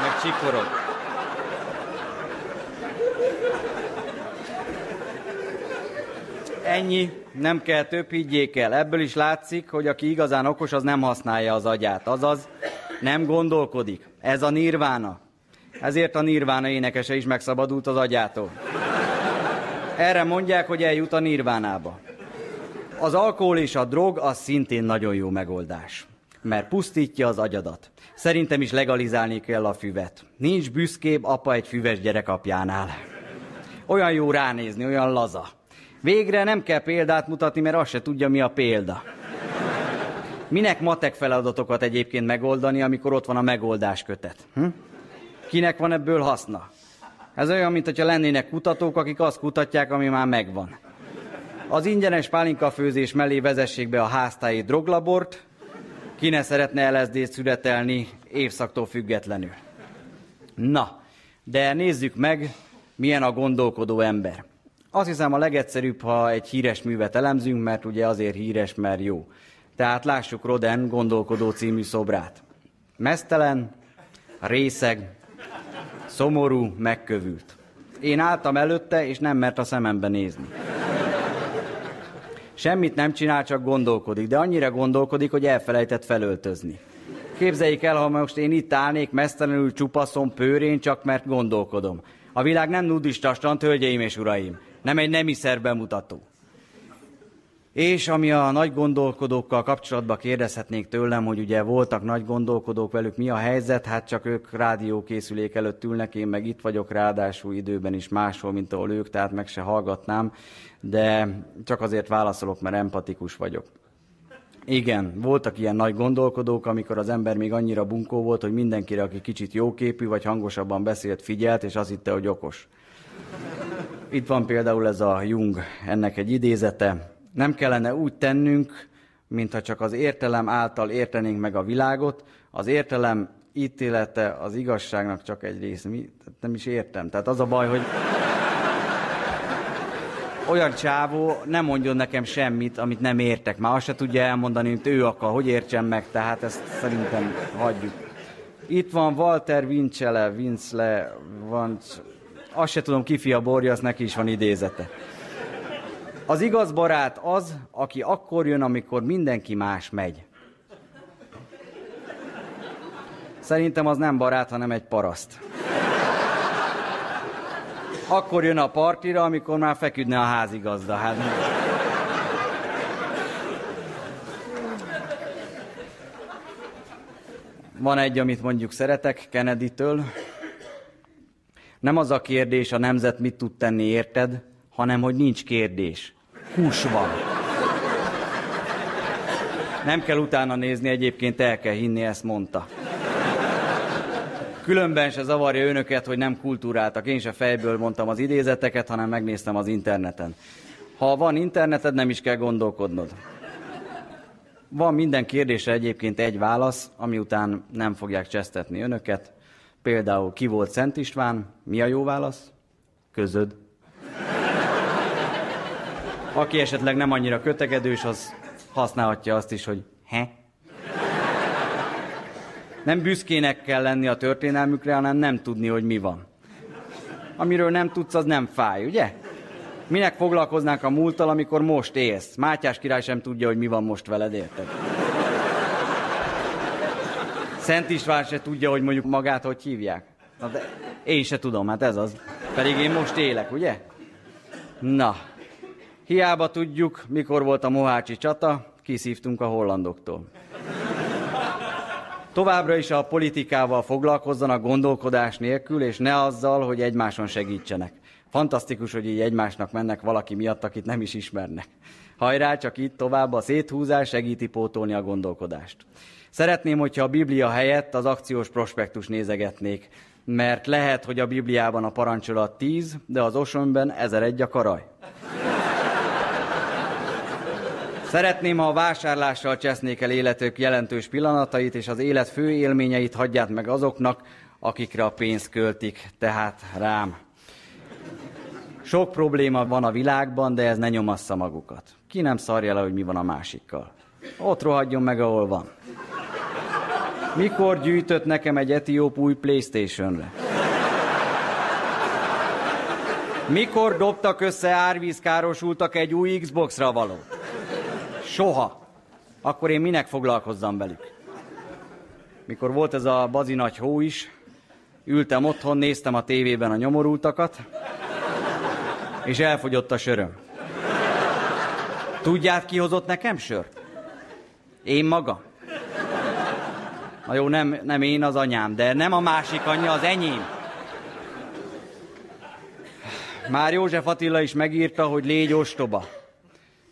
meg csikorog. Ennyi, nem kell több, higgyék el. Ebből is látszik, hogy aki igazán okos, az nem használja az agyát. Azaz, nem gondolkodik. Ez a nirvána. Ezért a nirvána énekese is megszabadult az agyától. Erre mondják, hogy eljut a nirvánába. Az alkohol és a drog az szintén nagyon jó megoldás, mert pusztítja az agyadat. Szerintem is legalizálni kell a füvet. Nincs büszkébb apa egy füves gyerek apjánál. Olyan jó ránézni, olyan laza. Végre nem kell példát mutatni, mert azt se tudja, mi a példa. Minek matek feladatokat egyébként megoldani, amikor ott van a megoldás kötet? Hm? Kinek van ebből haszna? Ez olyan, mint hogyha lennének kutatók, akik azt kutatják, ami már megvan. Az ingyenes pálinkafőzés mellé vezessék be a háztáji droglabort, ki ne szeretne lsd születelni évszaktól függetlenül. Na, de nézzük meg, milyen a gondolkodó ember. Azt hiszem a legegyszerűbb, ha egy híres művet elemzünk, mert ugye azért híres, mert jó. Tehát lássuk Roden gondolkodó című szobrát. Mesztelen, részeg, szomorú, megkövült. Én álltam előtte, és nem mert a szemembe nézni. Semmit nem csinál, csak gondolkodik, de annyira gondolkodik, hogy elfelejtett felöltözni. Képzeljék el, ha most én itt állnék, mesztelenül csupaszom, pőrén, csak mert gondolkodom. A világ nem nudista strand, hölgyeim és uraim. Nem egy nemiszer bemutató. És ami a nagy gondolkodókkal kapcsolatban kérdezhetnék tőlem, hogy ugye voltak nagy gondolkodók velük, mi a helyzet, hát csak ők rádiókészülék előtt ülnek, én meg itt vagyok ráadásul időben is máshol, mint ahol ők, tehát meg se hallgatnám, de csak azért válaszolok, mert empatikus vagyok. Igen, voltak ilyen nagy gondolkodók, amikor az ember még annyira bunkó volt, hogy mindenkire, aki kicsit jóképű vagy hangosabban beszélt, figyelt, és azt hitte, hogy okos. Itt van például ez a Jung, ennek egy idézete. Nem kellene úgy tennünk, mintha csak az értelem által értenénk meg a világot, az értelem ítélete az igazságnak csak egy része. Mi? Nem is értem. Tehát az a baj, hogy olyan csávó nem mondjon nekem semmit, amit nem értek. Már azt se tudja elmondani, mint ő akar, hogy értsem meg, tehát ezt szerintem hagyjuk. Itt van Walter Vincsele, Vincle, van, azt se tudom, ki fia borja, azt neki is van idézete. Az igaz barát az, aki akkor jön, amikor mindenki más megy. Szerintem az nem barát, hanem egy paraszt. Akkor jön a partira, amikor már feküdne a házigazda. Hát... Van egy, amit mondjuk szeretek Kennedy-től. Nem az a kérdés, a nemzet mit tud tenni, érted? Hanem, hogy nincs kérdés. Hús van. Nem kell utána nézni, egyébként el kell hinni, ezt mondta. Különben se zavarja önöket, hogy nem kultúráltak. Én se fejből mondtam az idézeteket, hanem megnéztem az interneten. Ha van interneted, nem is kell gondolkodnod. Van minden kérdésre egyébként egy válasz, ami után nem fogják csesztetni önöket. Például ki volt Szent István? Mi a jó válasz? Közöd. Aki esetleg nem annyira kötegedős, az használhatja azt is, hogy he. Nem büszkének kell lenni a történelmükre, hanem nem tudni, hogy mi van. Amiről nem tudsz, az nem fáj, ugye? Minek foglalkoznánk a múlttal, amikor most élsz? Mátyás király sem tudja, hogy mi van most veled, érted? Szent István se tudja, hogy mondjuk magát hogy hívják. Na de én se tudom, hát ez az. Pedig én most élek, ugye? Na, hiába tudjuk, mikor volt a Mohácsi csata, kiszívtunk a hollandoktól. Továbbra is a politikával foglalkozzanak gondolkodás nélkül, és ne azzal, hogy egymáson segítsenek. Fantasztikus, hogy így egymásnak mennek valaki miatt, akit nem is ismernek. Hajrá, csak itt tovább a széthúzás segíti pótolni a gondolkodást. Szeretném, hogyha a Biblia helyett az akciós prospektus nézegetnék, mert lehet, hogy a Bibliában a parancsolat tíz, de az osonben ezer egy a karaj. Szeretném, ha a vásárlással csesznék el életük jelentős pillanatait, és az élet fő élményeit hagyját meg azoknak, akikre a pénzt költik, tehát rám. Sok probléma van a világban, de ez ne nyomassza magukat. Ki nem szarja le, hogy mi van a másikkal. Ott rohadjon meg, ahol van. Mikor gyűjtött nekem egy etióp új Playstation-re? Mikor dobtak össze árvízkárosultak egy új Xbox-ra való? Soha. Akkor én minek foglalkozzam velük? Mikor volt ez a bazi nagy hó is, ültem otthon, néztem a tévében a nyomorultakat, és elfogyott a söröm. Tudját, ki hozott nekem sört? Én maga. Na jó, nem, nem én az anyám, de nem a másik anyja, az enyém. Már József Attila is megírta, hogy légy ostoba.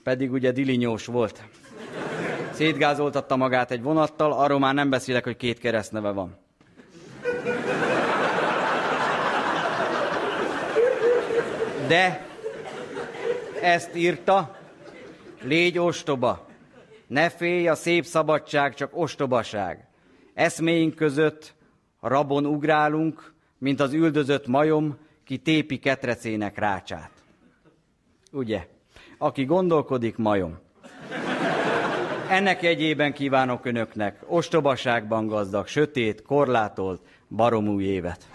Pedig ugye dilinyós volt. Szétgázoltatta magát egy vonattal, arról már nem beszélek, hogy két keresztneve van. De ezt írta, légy ostoba. Ne félj, a szép szabadság csak ostobaság. Eszméink között rabon ugrálunk, mint az üldözött majom, ki tépi ketrecének rácsát. Ugye? Aki gondolkodik, majom. Ennek egyében kívánok önöknek ostobaságban gazdag, sötét, korlátolt, baromú évet.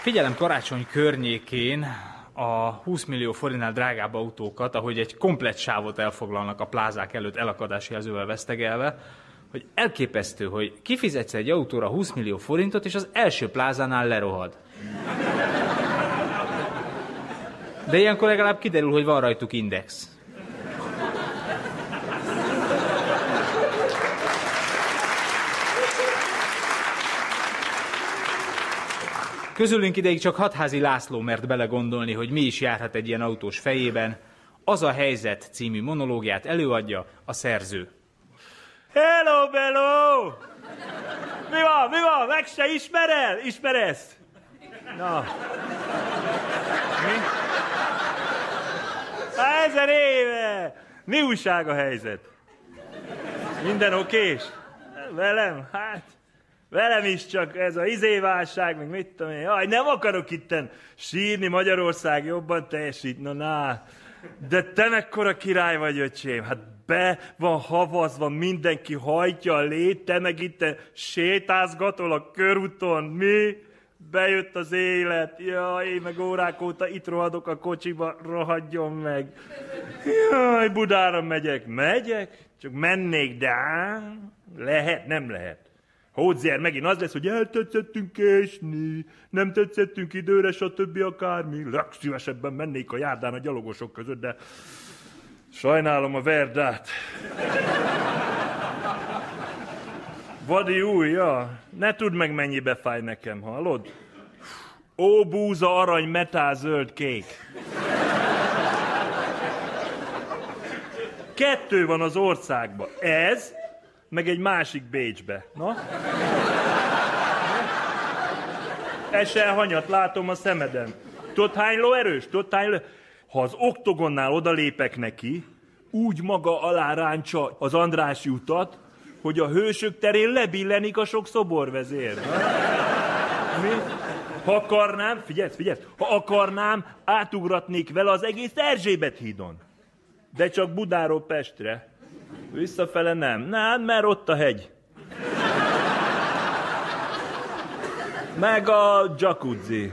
Figyelem karácsony környékén a 20 millió forintnál drágább autókat, ahogy egy komplet sávot elfoglalnak a plázák előtt elakadási jelzővel vesztegelve, hogy elképesztő, hogy kifizetsz egy autóra 20 millió forintot, és az első plázánál lerohad. De ilyenkor legalább kiderül, hogy van rajtuk index. Közülünk ideig csak Hatházi László mert belegondolni, hogy mi is járhat egy ilyen autós fejében. Az a helyzet című monológiát előadja a szerző. Hello, Bello! Mi van, mi van? Meg se ismerel? Ismeresz? Na. Mi? Há, ezer éve! Mi újság a helyzet? Minden okés? Velem? Hát, velem is csak ez a izéválság, meg mit tudom én. Jaj, nem akarok itten sírni, Magyarország jobban teljesít, na, na. De te mekkora király vagy, öcsém. Hát be van havazva, mindenki hajtja a lét, te meg itt sétázgatol a körúton, mi? Bejött az élet. Ja, én meg órák óta itt rohadok a kocsiba, rohadjon meg. Jaj, Budára megyek. Megyek? Csak mennék, de lehet, nem lehet. Hódzer megint az lesz, hogy eltetszettünk késni, nem tetszettünk időre, stb. akármi. Legszívesebben mennék a járdán a gyalogosok között, de sajnálom a verdát. Vadi új, ja. Ne tudd meg, mennyibe fáj nekem, hallod? Ó, búza, arany, metál, zöld, kék. Kettő van az országban. Ez, meg egy másik Bécsbe. Na? Esel hanyat látom a szemeden. Tudod, hány lóerős? Tudod, hány ló... Ha az oktogonnál odalépek neki, úgy maga alá ráncsa az Andrási utat, hogy a hősök terén lebillenik a sok szoborvezér. Mi? Ha akarnám, figyelj, figyelj, ha akarnám, átugratnék vele az egész Erzsébet hídon. De csak Budáról Pestre. Visszafele nem. Nem, mert ott a hegy. Meg a jacuzzi.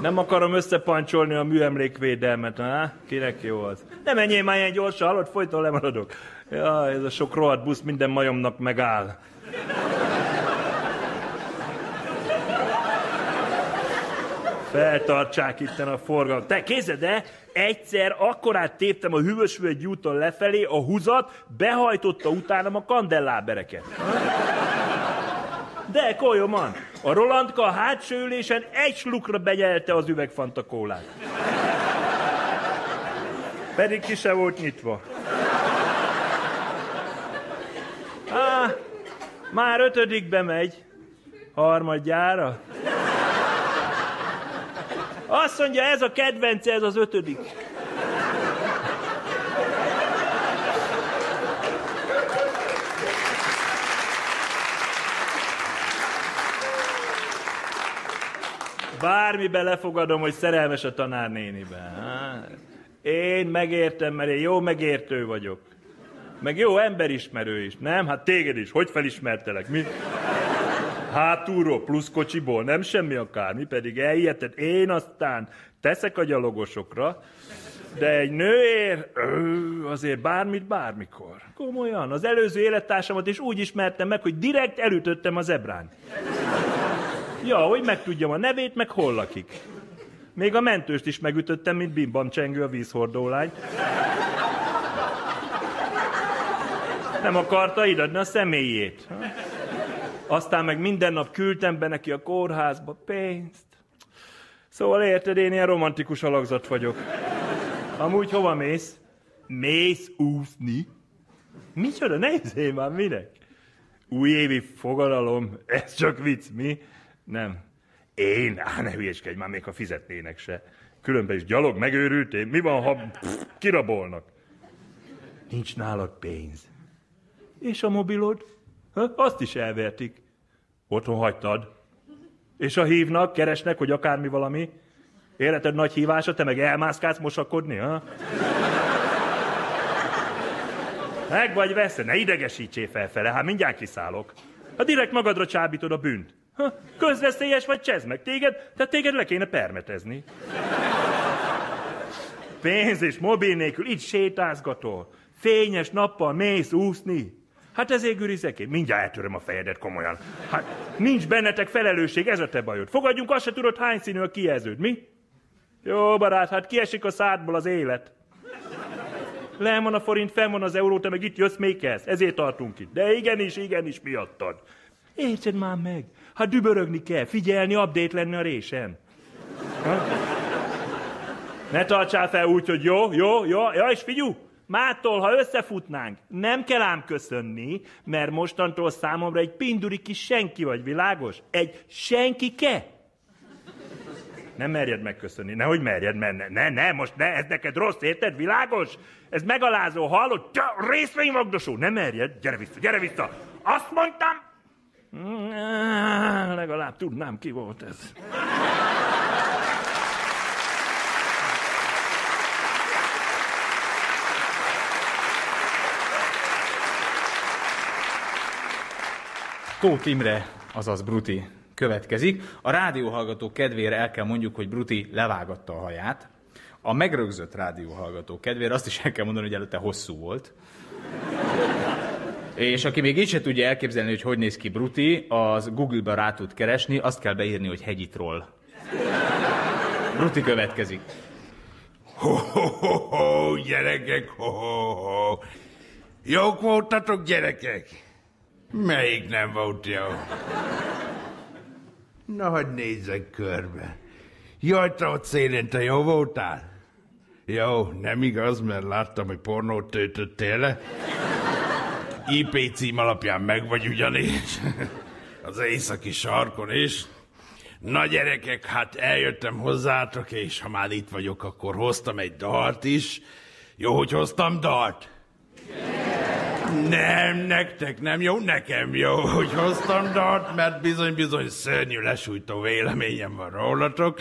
Nem akarom összepancsolni a műemlékvédelmet, ha? Kinek jó az? Nem menjél már ilyen gyorsan, hallod, folyton lemaradok. Ja, ez a sok rohadt busz minden majomnak megáll. Feltartsák itten a forgalmat. Te kézed, de egyszer akkorát téptem a hűvösvölgy úton lefelé, a húzat behajtotta utánam a kandellábereket. De kolyoman, a Rolandka a hátsó ülésen egy slukra begyelte az üvegfanta kólát. Pedig ki se volt nyitva. Á, már ötödikbe megy. Harmadjára. Azt mondja, ez a kedvence, ez az ötödik. Bármibe lefogadom, hogy szerelmes a tanárnéniben. Én megértem, mert én jó megértő vagyok. Meg jó emberismerő is, nem? Hát téged is, hogy felismertelek? Mi? Hátulról, plusz kocsiból, nem semmi akármi, pedig elhiheted, én aztán teszek a gyalogosokra, de egy nőér, ő, azért bármit, bármikor. Komolyan, az előző élettársamat is úgy ismertem meg, hogy direkt elütöttem az ebrán. Ja, hogy megtudjam a nevét, meg hol lakik. Még a mentőst is megütöttem, mint bimbam csengő a vízhordólány. Nem akarta idadni a személyét. Aztán meg minden nap küldtem be neki a kórházba pénzt. Szóval érted, én ilyen romantikus alakzat vagyok. Amúgy hova mész? Mész úszni? Micsoda, nézzél már, minek? Újévi fogadalom, ez csak vicc, mi? Nem. Én? Á, ne hülyeskedj már, még ha fizetnének se. Különben is gyalog, megőrültél? Mi van, ha pff, kirabolnak? Nincs nálad pénz. És a mobilod? Ha? Azt is elvertik. Otthon hagytad. És ha hívnak, keresnek, hogy akármi valami? Életed nagy hívása, te meg elmászkálsz mosakodni, ha? Meg vagy veszve, ne idegesítsél felfele, hát mindjárt kiszállok. Ha direkt magadra csábítod a bűnt. Ha, közveszélyes vagy csez meg téged, tehát téged le kéne permetezni. Pénz és mobil nélkül itt sétázgatol. Fényes nappal mész úszni. Hát ezért gürizek én. Mindjárt eltöröm a fejedet komolyan. Hát nincs bennetek felelősség, ez a te bajod. Fogadjunk, azt se tudod, hány színű a kijelződ, mi? Jó, barát, hát kiesik a szádból az élet. Le van a forint, fenn van az euró, te meg itt jössz, még kezd. Ezért tartunk itt. De igenis, igenis, miattad. Értsed már meg. Hát dübörögni kell, figyelni, update lenni a résen. Ha? Ne tartsál fel úgy, hogy jó, jó, jó, ja, és figyú, mától, ha összefutnánk, nem kell ám köszönni, mert mostantól számomra egy pinduri kis senki vagy, világos? Egy senkike. Nem merjed megköszönni, nehogy merjed, mert ne, ne, ne, most ne, ez neked rossz, érted, világos? Ez megalázó, hallod? Te, részvénymagdosó, nem merjed, gyere vissza, gyere vissza. Azt mondtam, Mm, legalább tudnám, ki volt ez. Tóth Imre, azaz Bruti, következik. A rádióhallgató kedvére el kell mondjuk, hogy Bruti levágatta a haját. A megrögzött rádióhallgató kedvére azt is el kell mondani, hogy előtte hosszú volt. És aki még így se tudja elképzelni, hogy hogy néz ki Bruti, az Google-ba rá tud keresni, azt kell beírni, hogy hegyi troll. Bruti következik. Ho, ho, ho, ho, gyerekek, ho, ho, ho. Jók voltatok, gyerekek? Melyik nem volt jó? Na, hogy nézzek körbe. Jaj, te ott szélén, te jó voltál? Jó, nem igaz, mert láttam, hogy pornót töltöttél le. IP cím alapján meg vagy ugyanis. Az északi sarkon is. Na gyerekek, hát eljöttem hozzátok, és ha már itt vagyok, akkor hoztam egy dalt is. Jó, hogy hoztam dalt? Nem, nektek nem jó, nekem jó, hogy hoztam dalt, mert bizony-bizony szörnyű lesújtó véleményem van rólatok.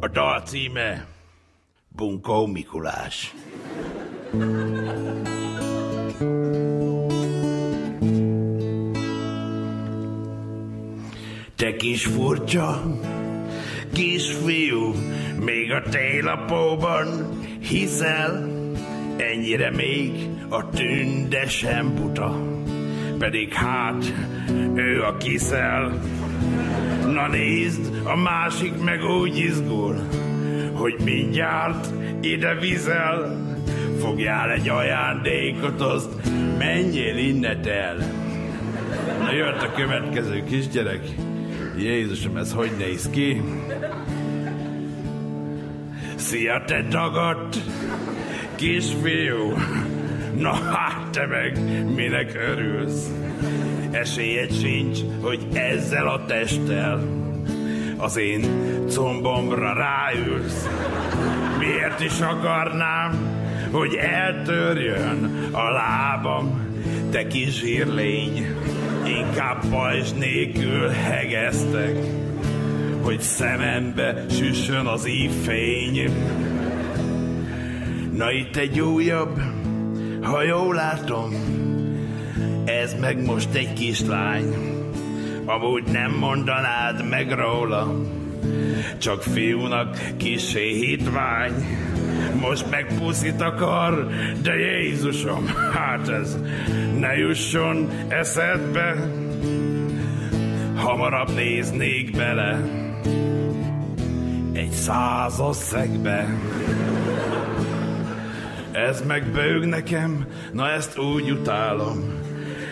A dal címe Bunkó Mikulás. Te kis furcsa, kisfiú, még a télapóban hiszel, ennyire még a tünde sem buta, pedig hát ő a kiszel. Na nézd, a másik meg úgy izgul, hogy mindjárt ide vizel, fogjál egy ajándékot, azt menjél innet el. Na jött a következő kisgyerek. Jézusom, ez hogy néz ki? Szia, te dagadt kisfiú! Na hát te meg minek örülsz? Esélyed sincs, hogy ezzel a testtel az én combomra ráülsz. Miért is akarnám, hogy eltörjön a lábam, te kis zsírlény? Inkább pajzs nélkül hegeztek, hogy szemembe süssön az ívfény. Na itt egy újabb, ha jól látom, ez meg most egy kislány. Amúgy nem mondanád meg róla, csak fiúnak kisé hitvány. Most meg puszit akar, de Jézusom, hát ez ne jusson eszedbe. Hamarabb néznék bele egy százaszegbe. Ez meg bőg nekem, na ezt úgy utálom,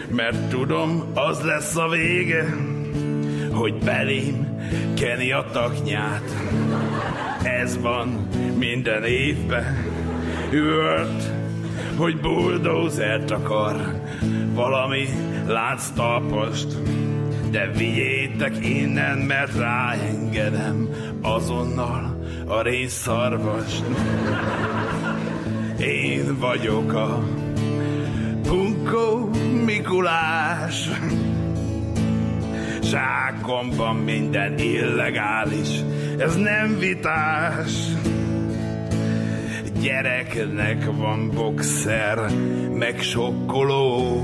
mert tudom, az lesz a vége, hogy belém keni a taknyát. Ez van minden évben. Üvölt, hogy bulldozert akar, valami lánctalpast. De vigyétek innen, mert ráengedem azonnal a részszarvast. Én vagyok a Punkó Mikulás. Zsákomban minden illegális, ez nem vitás. Gyereknek van boxer, meg sokkoló,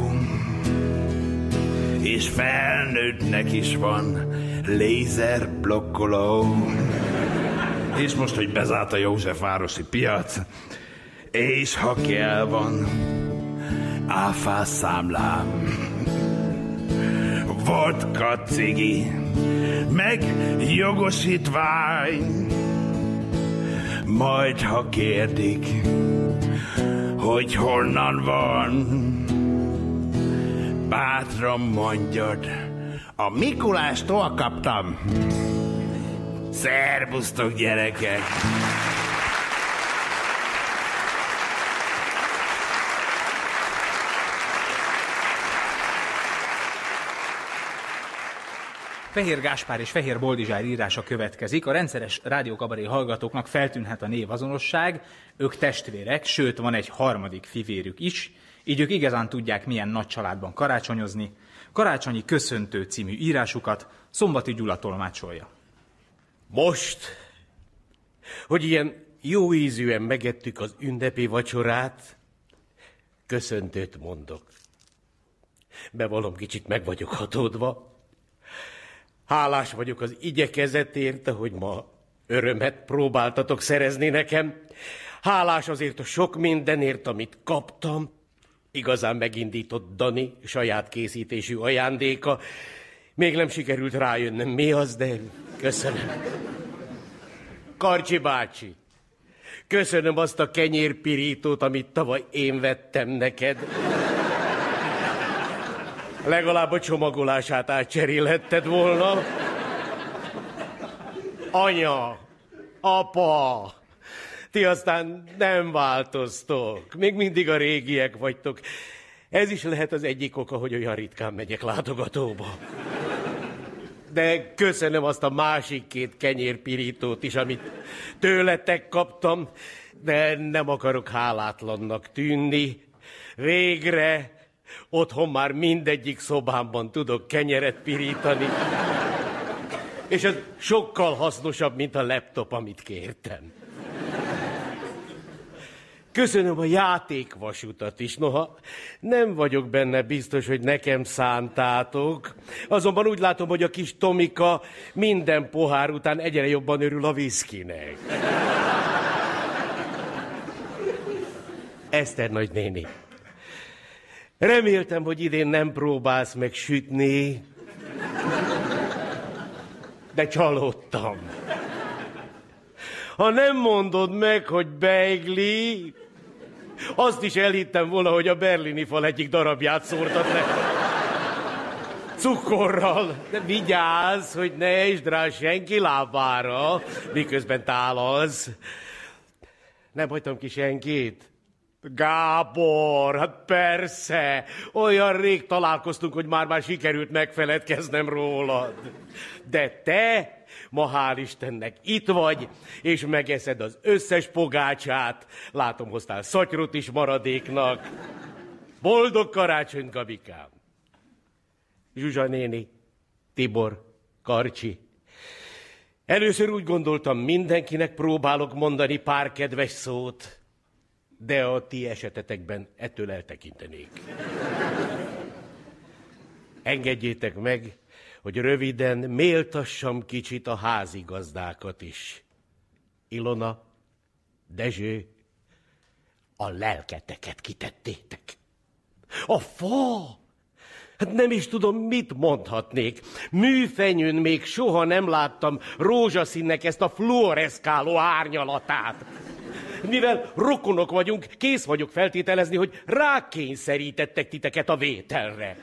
és felnőttnek is van lézer blokkoló. És most, hogy bezárt a Józsefvárosi piac, és ha kell van áfás számlám. Vodka, cigi, meg jogosítvány. Majd, ha kérdik, hogy honnan van, bátran mondjad, a Mikulástól kaptam. Szerbusztok, gyerekek! Fehér Gáspár és Fehér Boldizsár írása következik. A rendszeres rádiókabaré hallgatóknak feltűnhet a névazonosság, ők testvérek, sőt van egy harmadik fivérük is, így ők igazán tudják, milyen nagy családban karácsonyozni. Karácsonyi Köszöntő című írásukat Szombati Gyula tolmácsolja. Most, hogy ilyen jó ízűen megettük az ünnepi vacsorát, köszöntőt mondok. Bevallom, kicsit meg vagyok hatódva. Hálás vagyok az igyekezetért, hogy ma örömet próbáltatok szerezni nekem. Hálás azért a sok mindenért, amit kaptam. Igazán megindított Dani saját készítésű ajándéka. Még nem sikerült rájönnöm, mi az, de köszönöm. Karcsi bácsi, köszönöm azt a kenyérpirítót, amit tavaly én vettem neked. Legalább a csomagolását átcserélhetted volna. Anya, apa, ti aztán nem változtok. Még mindig a régiek vagytok. Ez is lehet az egyik oka, hogy olyan ritkán megyek látogatóba. De köszönöm azt a másik két kenyérpirítót is, amit tőletek kaptam, de nem akarok hálátlannak tűnni. Végre otthon már mindegyik szobámban tudok kenyeret pirítani. És ez sokkal hasznosabb, mint a laptop, amit kértem. Köszönöm a játékvasutat is, noha nem vagyok benne biztos, hogy nekem szántátok. Azonban úgy látom, hogy a kis Tomika minden pohár után egyre jobban örül a viszkinek. Eszter nagynéni. Reméltem, hogy idén nem próbálsz meg sütni, de csalódtam. Ha nem mondod meg, hogy beigli, azt is elhittem volna, hogy a berlini fal egyik darabját szórtad le. Cukorral. De vigyázz, hogy ne esd rá senki lábára, miközben tálalsz. Nem hagytam ki senkit? Gábor, hát persze, olyan rég találkoztunk, hogy már-már sikerült megfeledkeznem rólad. De te ma hál' Istennek itt vagy, és megeszed az összes pogácsát. Látom, hoztál szatyrot is maradéknak. Boldog karácsonyt, Gabikám! Zsuzsa néni, Tibor, Karcsi. Először úgy gondoltam, mindenkinek próbálok mondani pár kedves szót, de a ti esetetekben ettől eltekintenék. Engedjétek meg, hogy röviden méltassam kicsit a házigazdákat is. Ilona, Dezső, a lelketeket kitettétek. A fa! Hát nem is tudom, mit mondhatnék. Műfenyőn még soha nem láttam rózsaszínnek ezt a fluoreszkáló árnyalatát. Mivel rokonok vagyunk, kész vagyok feltételezni, hogy rákényszerítettek titeket a vételre.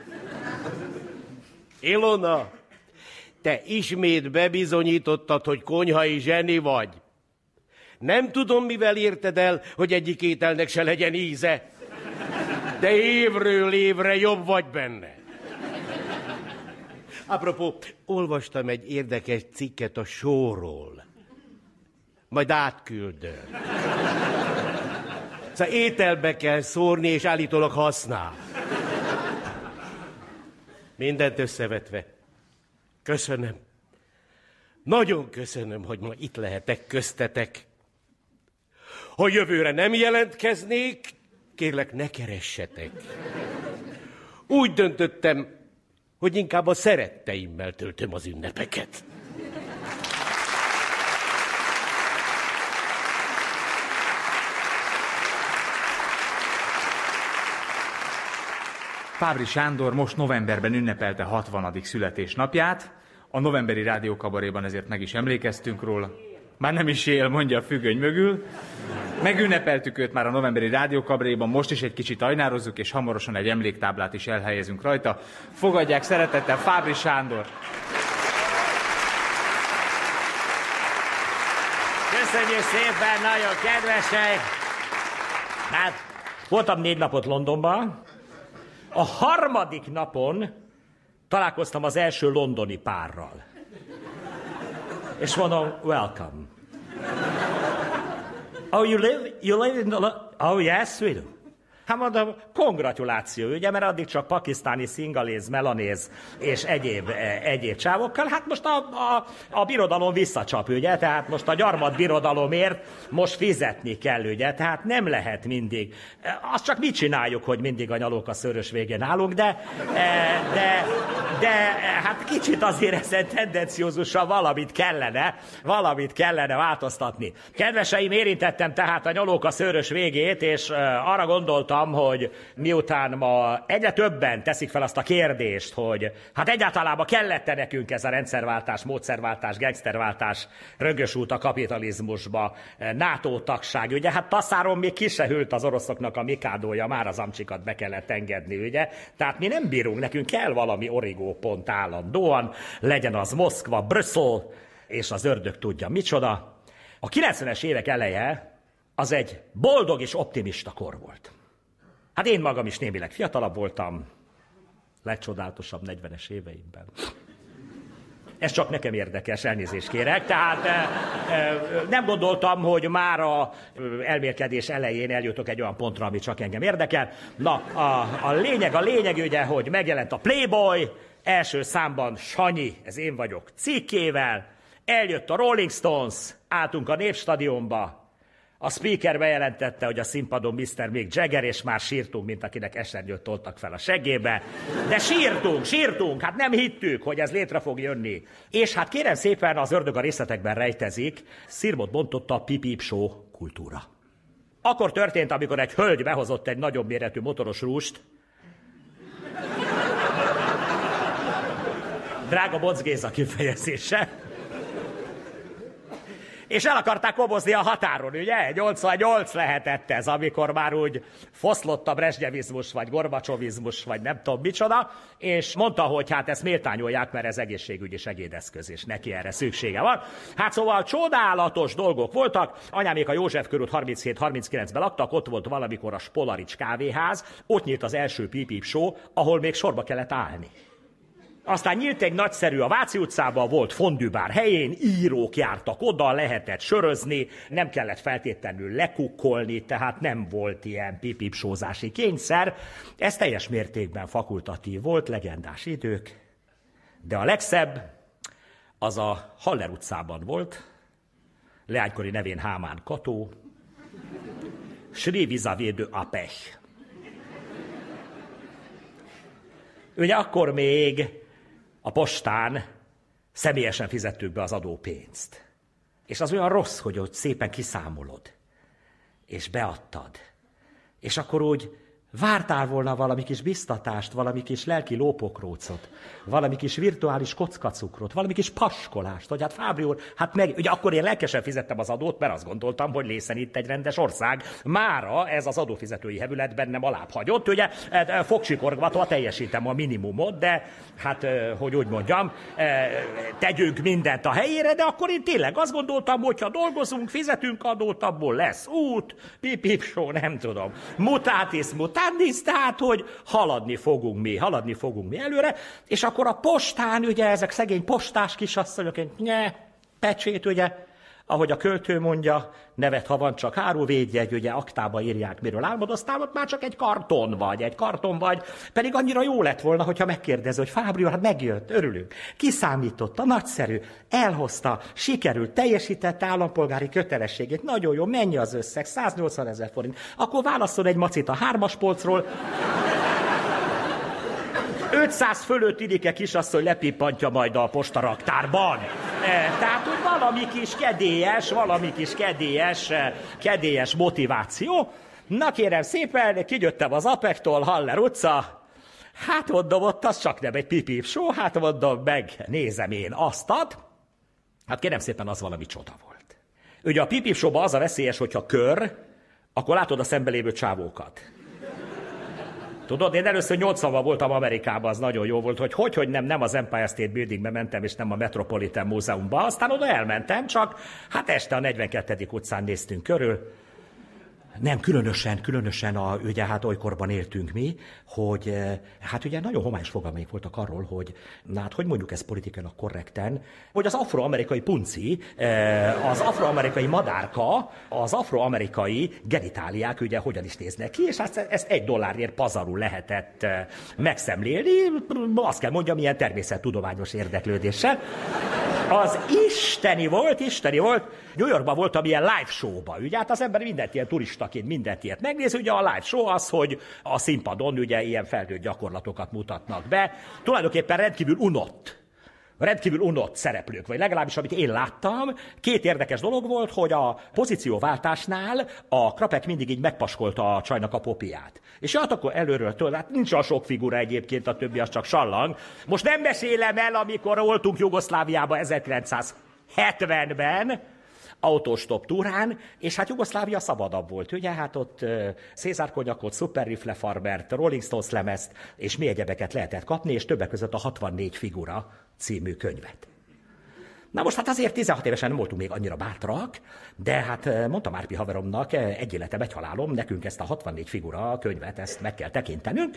Ilona, te ismét bebizonyítottad, hogy konyhai zseni vagy. Nem tudom, mivel érted el, hogy egyik ételnek se legyen íze, de évről évre jobb vagy benne. Apropó, olvastam egy érdekes cikket a sóról. Majd átküldöm. Szóval ételbe kell szórni, és állítólag használ. Mindent összevetve. Köszönöm. Nagyon köszönöm, hogy ma itt lehetek köztetek. Ha jövőre nem jelentkeznék, kérlek, ne keressetek. Úgy döntöttem, hogy inkább a szeretteimmel töltöm az ünnepeket. Fábri Sándor most novemberben ünnepelte 60. születésnapját, a novemberi rádiókabaréban ezért meg is emlékeztünk róla. Már nem is él, mondja a függöny mögül. Megünnepeltük őt már a novemberi rádiókabaréban, most is egy kicsit ajnározzuk, és hamarosan egy emléktáblát is elhelyezünk rajta. Fogadják szeretettel Fábri Sándor! Köszönjük szépen, nagyon kedvesek! Hát, voltam négy napot Londonban, a harmadik napon találkoztam az első londoni párral. És mondom, welcome. Oh, you live, you live in the... Oh, yes, we do. Hát mondom, kongratuláció, ugye, mert addig csak pakisztáni, szingaléz, melanéz és egyéb, e, egyéb csávokkal. Hát most a, a, a birodalom visszacsap, ugye, tehát most a gyarmat birodalomért most fizetni kell, ugye, tehát nem lehet mindig. E, azt csak mit csináljuk, hogy mindig a nyalók a szörös végén állunk, de, e, de, de hát kicsit azért ezen tendenciózusan valamit kellene, valamit kellene változtatni. Kedveseim, érintettem tehát a nyalók a szőrös végét, és arra gondoltam, hogy miután ma egyre többen teszik fel azt a kérdést, hogy hát egyáltalában kellett-e nekünk ez a rendszerváltás, módszerváltás, gangsterváltás, rögös út a kapitalizmusba, NATO tagság, ugye, hát tasszáron még ki se hűlt az oroszoknak a mikádója, már az amcsikat be kellett engedni, ugye? Tehát mi nem bírunk, nekünk kell valami origópont állandóan, legyen az Moszkva, Brüsszel, és az ördög tudja micsoda. A 90-es évek eleje az egy boldog és optimista kor volt. Hát én magam is némileg fiatalabb voltam, legcsodálatosabb 40-es éveimben. Ez csak nekem érdekes, elnézést kérek. Tehát e, e, nem gondoltam, hogy már a elmélkedés elején eljutok egy olyan pontra, ami csak engem érdekel. Na, a, a lényeg, a lényeg ugye, hogy megjelent a Playboy, első számban Sanyi, ez én vagyok, cikkével, eljött a Rolling Stones, álltunk a Népstadionba, a speaker bejelentette, hogy a színpadon Mr. Mick Jagger, és már sírtunk, mint akinek esernyőt toltak fel a seggébe. De sírtunk, sírtunk, hát nem hittük, hogy ez létre fog jönni. És hát kérem szépen, az ördög a részletekben rejtezik, szirmot bontotta a pipip show kultúra. Akkor történt, amikor egy hölgy behozott egy nagyobb méretű motoros rúst, Drága Boc Géza kifejezése és el akarták kobozni a határon, ugye? 88 lehetett ez, amikor már úgy foszlott a brezsnyevizmus, vagy gorbacsovizmus, vagy nem tudom micsoda, és mondta, hogy hát ezt méltányolják, mert ez egészségügyi segédeszköz, és neki erre szüksége van. Hát szóval csodálatos dolgok voltak. Anyámék a József körút 37-39-ben laktak, ott volt valamikor a Spolarics kávéház, ott nyílt az első pipip show, ahol még sorba kellett állni. Aztán nyílt egy nagyszerű, a Váci utcában volt fondűbár helyén, írók jártak oda, lehetett sörözni, nem kellett feltétlenül lekukkolni, tehát nem volt ilyen pipipsózási kényszer. Ez teljes mértékben fakultatív volt, legendás idők. De a legszebb az a Haller utcában volt, leánykori nevén Hámán Kató, Sri Vizavédő Apech. Ugye akkor még a postán személyesen fizettük be az adópénzt. És az olyan rossz, hogy ott szépen kiszámolod, és beadtad. És akkor úgy Vártál volna valami kis biztatást, valami kis lelki lópokrócot, valami kis virtuális kockacukrot, valami kis paskolást, hogy hát Fábri úr, hát meg, ugye akkor én lelkesen fizettem az adót, mert azt gondoltam, hogy lészen itt egy rendes ország. Mára ez az adófizetői hevület bennem alább hagyott, ugye? E, e, fogsikorgatva teljesítem a minimumot, de hát, e, hogy úgy mondjam, tegyünk mindent a helyére, de akkor én tényleg azt gondoltam, hogy ha dolgozunk, fizetünk adót, abból lesz út, pip, pip, show, nem tudom, mutatis, mutatis, mutandis, tehát, hogy haladni fogunk mi, haladni fogunk mi előre, és akkor a postán, ugye ezek szegény postás kisasszonyok, nye, pecsét, ugye, ahogy a költő mondja, nevet, ha van csak áruvédjegy, ugye aktába írják, miről álmodoztál, ott már csak egy karton vagy, egy karton vagy, pedig annyira jó lett volna, hogyha megkérdezi, hogy Fábri, hát megjött, örülünk, kiszámította, nagyszerű, elhozta, sikerült, teljesítette állampolgári kötelességét, nagyon jó, mennyi az összeg, 180 ezer forint, akkor válaszol egy macit a hármas polcról, 500 fölött idike kisasszony lepippantja majd a postaraktárban. E, tehát, hogy valami kis kedélyes, valami kis kedélyes, e, kedélyes motiváció. Na kérem szépen, kigyöttem az Apektól, Haller utca, Hát mondom, ott az csak nem egy pipip só, hát mondom, meg nézem én azt ad. Hát kérem szépen, az valami csoda volt. Ugye a pipip az a veszélyes, hogyha kör, akkor látod a szembelévő csávókat. Tudod, én először 80-ban voltam Amerikában, az nagyon jó volt, hogy hogy, hogy nem, nem az Empire State Buildingbe mentem, és nem a Metropolitan Múzeumba, aztán oda elmentem, csak hát este a 42. utcán néztünk körül. Nem, különösen, különösen a, ugye hát olykorban éltünk mi, hogy eh, hát ugye nagyon homályos fogalmaik voltak arról, hogy na hát hogy mondjuk ez politikailag korrekten, hogy az afroamerikai punci, eh, az afroamerikai madárka, az afroamerikai genitáliák ugye hogyan is néznek ki, és hát ezt egy dollárért pazarul lehetett eh, megszemlélni, azt kell mondjam, ilyen természettudományos érdeklődéssel. Az isteni volt, isteni volt, New Yorkban voltam ilyen live showba, ugye hát az ember mindent ilyen turistaként mindent ilyet megnéz, ugye a live show az, hogy a színpadon ugye ilyen felnőtt gyakorlatokat mutatnak be, tulajdonképpen rendkívül unott rendkívül unott szereplők, vagy legalábbis amit én láttam. Két érdekes dolog volt, hogy a pozícióváltásnál a Krapek mindig így megpaskolta a csajnak a popiát. És hát akkor előről tőle, hát nincs a sok figura egyébként, a többi az csak sallang. Most nem beszélem el, amikor voltunk Jugoszláviában 1970-ben, autóstop túrán, és hát Jugoszlávia szabadabb volt, ugye? Hát ott Cézár Konyakot, Super Rifle Farbert, Rolling Stones lemezt, és mi egyebeket lehetett kapni, és többek között a 64 figura című könyvet. Na most hát azért 16 évesen nem voltunk még annyira bátrak, de hát mondtam Árpi haveromnak, egy életem, egy halálom, nekünk ezt a 64 figura könyvet, ezt meg kell tekintenünk.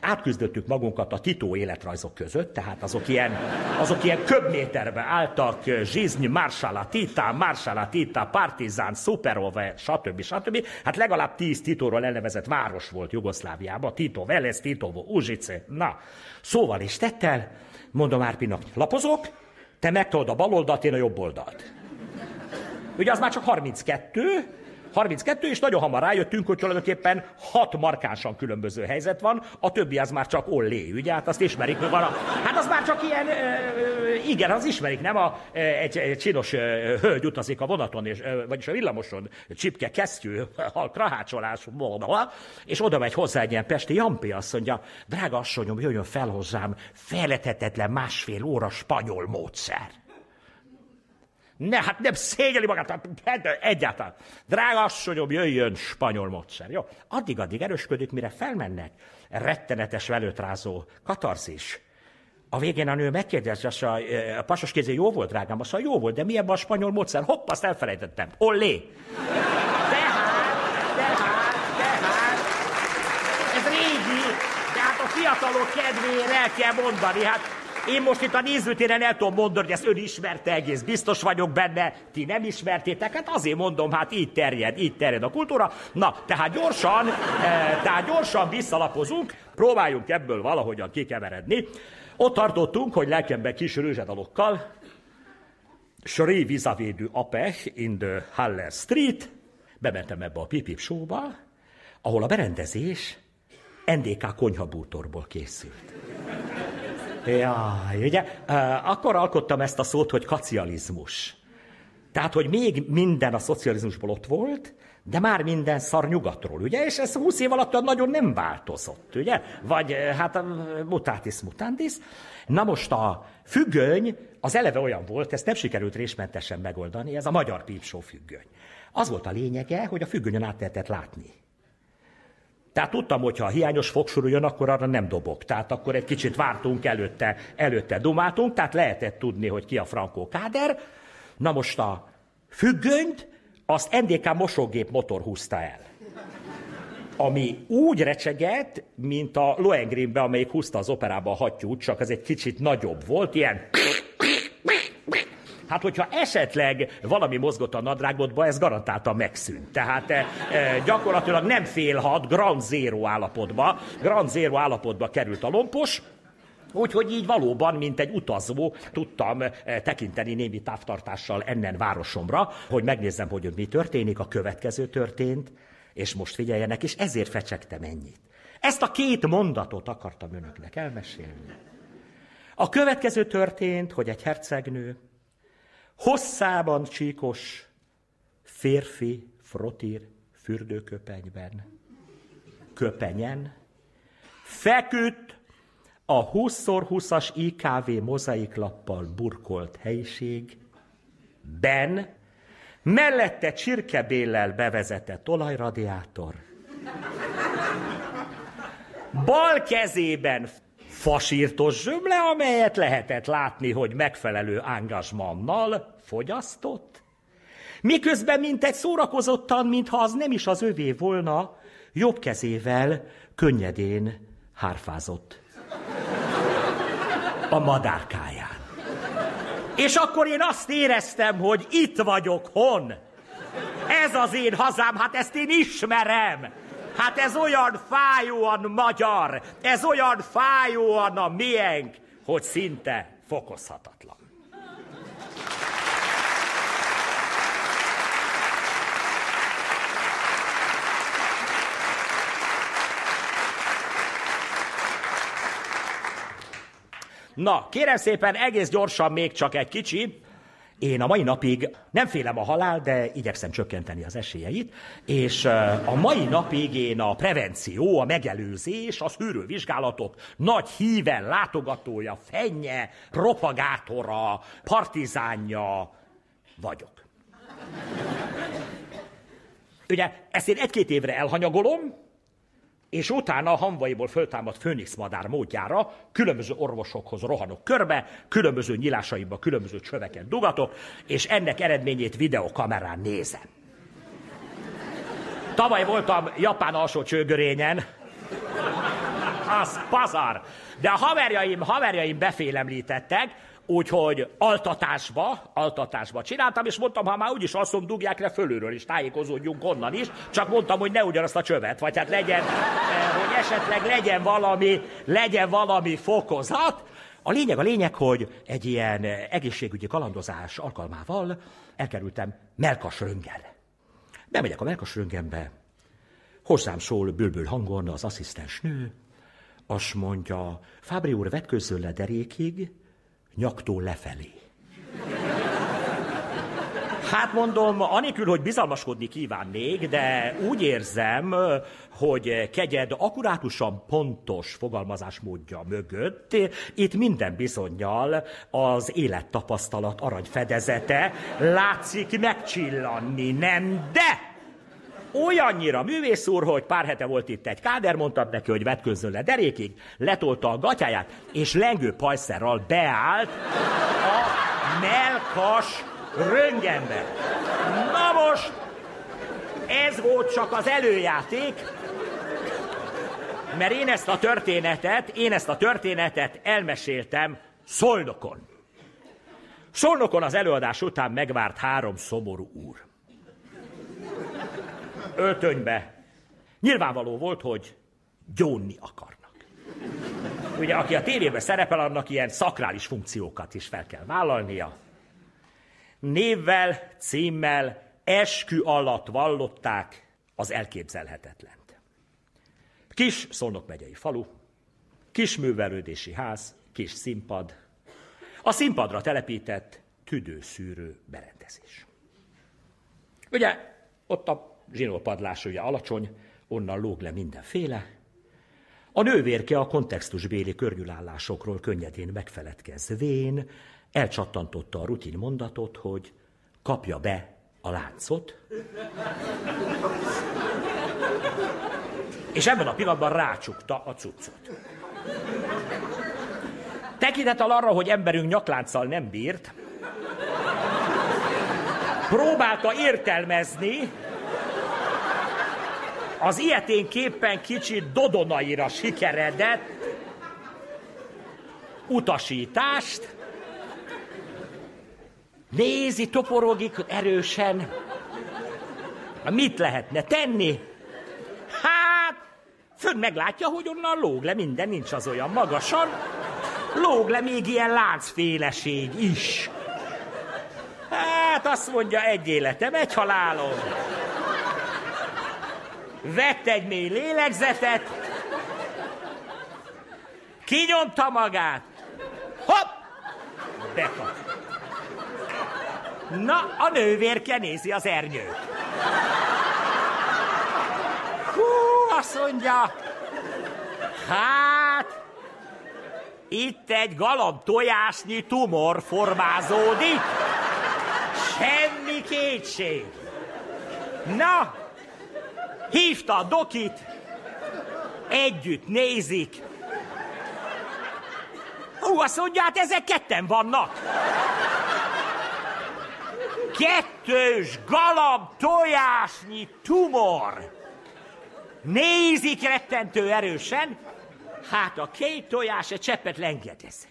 Átküzdöttük magunkat a Tito életrajzok között, tehát azok ilyen, azok ilyen köbméterbe álltak, Zsizny, Marsala Tita, Marsala Tita, Partizán, Superove, stb. stb. Hát legalább tíz Titóról elnevezett város volt Jugoszláviában, Tito Velez, Titovo, Uzsice, na. Szóval is tettel, mondom Árpinak, lapozok, te megtolod a bal oldalt, én a jobb oldalt. Ugye az már csak 32, 32, és nagyon hamar rájöttünk, hogy tulajdonképpen hat markánsan különböző helyzet van, a többi az már csak ollé, ugye? Hát azt ismerik, van a... Hát az már csak ilyen, ö, igen, az ismerik, nem? A, egy, egy csinos hölgy utazik a vonaton, és, vagyis a villamoson, csipke, kesztyű, a krahácsolás, és oda megy hozzá egy ilyen pesti jampi, azt mondja, drága asszonyom, jöjjön fel hozzám, felhetetlen másfél óra spanyol módszer. Ne, hát nem szégyeli magát, hát egyáltalán. Drága asszonyom, jöjjön spanyol módszer. Jó, addig-addig erősködik, mire felmennek. Rettenetes velőtrázó katarzis. A végén a nő megkérdezi, azt a, a pasos kézé jó volt, drágám, azt mondja, jó volt, de milyen a spanyol módszer? Hopp, azt elfelejtettem. Ollé! Tehát, tehát, tehát, ez régi, de hát a fiatalok kedvére el kell mondani, hát én most itt a nézőtéren el tudom mondani, hogy ezt ön ismerte, egész biztos vagyok benne, ti nem ismertétek, hát azért mondom, hát így terjed, így terjed a kultúra. Na, tehát gyorsan, e, tehát gyorsan visszalapozunk, próbáljunk ebből valahogyan kikeveredni. Ott tartottunk, hogy lelkemben kis rőzsedalokkal, Sri vizavédő Apech in the Haller Street, bementem ebbe a Pipip showba, ahol a berendezés NDK konyhabútorból készült. Jaj, ugye? Akkor alkottam ezt a szót, hogy kacializmus. Tehát, hogy még minden a szocializmusból ott volt, de már minden szar nyugatról, ugye? És ez 20 év alatt nagyon nem változott, ugye? Vagy hát mutatis mutandis. Na most a függöny az eleve olyan volt, ezt nem sikerült résmentesen megoldani, ez a magyar pípsó függöny. Az volt a lényege, hogy a függönyön át lehetett látni. Tehát tudtam, hogy ha hiányos fogsorú jön, akkor arra nem dobok. Tehát akkor egy kicsit vártunk előtte, előtte dumáltunk, tehát lehetett tudni, hogy ki a Frankó Káder. Na most a függönyt, azt NDK mosógép motor húzta el. Ami úgy recsegett, mint a Lohengrinbe, amelyik húzta az operában a hattyút, csak ez egy kicsit nagyobb volt, ilyen Hát, hogyha esetleg valami mozgott a nadrágodba, ez garantáltan megszűnt. Tehát e, e, gyakorlatilag nem félhat, grand zero állapotba, grand zero állapotba került a lompos, Úgyhogy így valóban, mint egy utazó, tudtam eh, tekinteni némi távtartással ennen városomra, hogy megnézzem, hogy mi történik, a következő történt, és most figyeljenek, és ezért fecsegtem ennyit. Ezt a két mondatot akartam önöknek elmesélni. A következő történt, hogy egy hercegnő hosszában csíkos férfi frotír fürdőköpenyben, köpenyen, feküdt a 20x20-as IKV mozaiklappal burkolt helyiség, ben, mellette csirkebéllel bevezetett olajradiátor, bal kezében fasírtos zsömle, amelyet lehetett látni, hogy megfelelő engagement fogyasztott, Miközben mint egy szórakozottan, mintha az nem is az övé volna, jobb kezével könnyedén hárfázott. A madárkáján. És akkor én azt éreztem, hogy itt vagyok, hon. Ez az én hazám, hát ezt én ismerem. Hát ez olyan fájóan magyar, ez olyan fájóan a miénk, hogy szinte fokozhatatlan. Na, kérem szépen, egész gyorsan még csak egy kicsi. Én a mai napig nem félem a halál, de igyekszem csökkenteni az esélyeit, és a mai napig én a prevenció, a megelőzés, az hűrővizsgálatok nagy híven látogatója, fennye, propagátora, partizánja vagyok. Ugye ezt én egy-két évre elhanyagolom, és utána a hanvaiból föltámadt főnix madár módjára különböző orvosokhoz rohanok körbe, különböző nyilásaimba különböző csöveket dugatok, és ennek eredményét videokamerán nézem. Tavaly voltam Japán alsó csőgörényen, az pazar. De a haverjaim, haverjaim befélemlítettek, Úgyhogy altatásba, altatásba csináltam, és mondtam, ha már úgyis asszom, dugják le fölülről, és tájékozódjunk onnan is. Csak mondtam, hogy ne ugyanazt a csövet, vagy hát legyen, eh, hogy esetleg legyen valami, legyen valami fokozat. A lényeg, a lényeg, hogy egy ilyen egészségügyi kalandozás alkalmával elkerültem Melkas röngenre. Bemegyek a Melkas hozzám szól bülbül hangon az asszisztens nő, azt mondja, Fábri úr, vetkőzzön le derékig, nyaktól lefelé. Hát mondom, anélkül, hogy bizalmaskodni kívánnék, de úgy érzem, hogy kegyed akkurátusan pontos fogalmazásmódja mögött, itt minden bizonyal az élettapasztalat aranyfedezete látszik megcsillanni, nem? De olyannyira művész úr, hogy pár hete volt itt egy káder, mondtad neki, hogy vetközzön le derékig, letolta a gatyáját, és lengő pajszerral beállt a melkas röngenbe. Na most, ez volt csak az előjáték, mert én ezt a történetet, én ezt a történetet elmeséltem Szolnokon. Szolnokon az előadás után megvárt három szomorú úr öltönybe. Nyilvánvaló volt, hogy gyónni akarnak. Ugye, aki a tévében szerepel, annak ilyen szakrális funkciókat is fel kell vállalnia. Névvel, címmel, eskü alatt vallották az elképzelhetetlent. Kis Szolnok megyei falu, kis művelődési ház, kis színpad, a színpadra telepített tüdőszűrő berendezés. Ugye, ott a zsinórpadlás ugye alacsony, onnan lóg le mindenféle. A nővérke a kontextusbéli környülállásokról könnyedén megfeledkezvén elcsattantotta a rutin mondatot, hogy kapja be a láncot, és ebben a pillanatban rácsukta a cuccot. Tekintettel arra, hogy emberünk nyaklánccal nem bírt, próbálta értelmezni, az ilyeténképpen kicsit dodonaira sikeredett utasítást, nézi, toporogik erősen. Mit lehetne tenni? Hát, fönn meglátja, hogy onnan lóg le, minden nincs az olyan magasan. Lóg le még ilyen láncféleség is. Hát azt mondja, egy életem, egy halálom vett egy mély lélegzetet, kinyomta magát, hopp, bekap. Na, a nővérke nézi az ernyőt. Hú, azt mondja, hát, itt egy galamb tojásnyi tumor formázódik. Semmi kétség. Na, hívta a dokit, együtt nézik. Hú, azt mondja, hát ezek ketten vannak. Kettős galab tojásnyi tumor. Nézik rettentő erősen, hát a két tojás egy cseppet lengedez.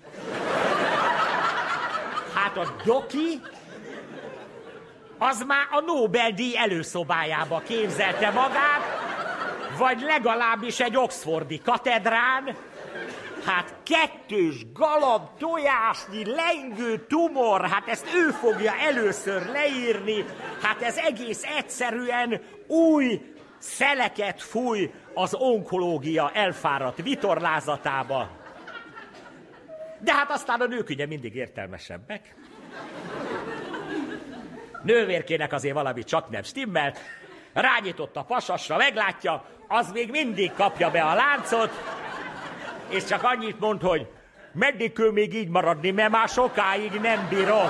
Hát a doki, az már a Nobel-díj előszobájába képzelte magát, vagy legalábbis egy oxfordi katedrán, Hát kettős galab tojásnyi lengő tumor, hát ezt ő fogja először leírni, hát ez egész egyszerűen új szeleket fúj az onkológia elfáradt vitorlázatába. De hát aztán a nők ugye mindig értelmesebbek. Nővérkének azért valami csak nem stimmelt, rányított a pasasra, meglátja, az még mindig kapja be a láncot, és csak annyit mond, hogy meddig kell még így maradni, mert már sokáig nem bírom.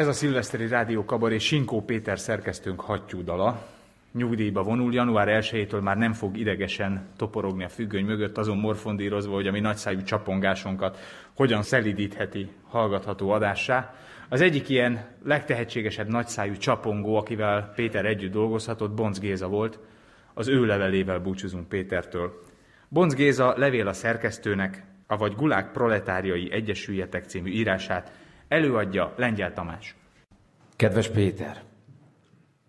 Ez a szilveszteri rádió kabaré Sinkó Péter szerkesztőnk hattyúdala. Nyugdíjba vonul, január 1-től már nem fog idegesen toporogni a függöny mögött, azon morfondírozva, hogy a mi nagyszájú csapongásunkat hogyan szelidítheti hallgatható adássá. Az egyik ilyen legtehetségesebb nagyszájú csapongó, akivel Péter együtt dolgozhatott, Bonc Géza volt. Az ő levelével búcsúzunk Pétertől. Bonc Géza levél a szerkesztőnek, avagy Gulák Proletáriai Egyesüljetek című írását előadja Lengyel Tamás. Kedves Péter!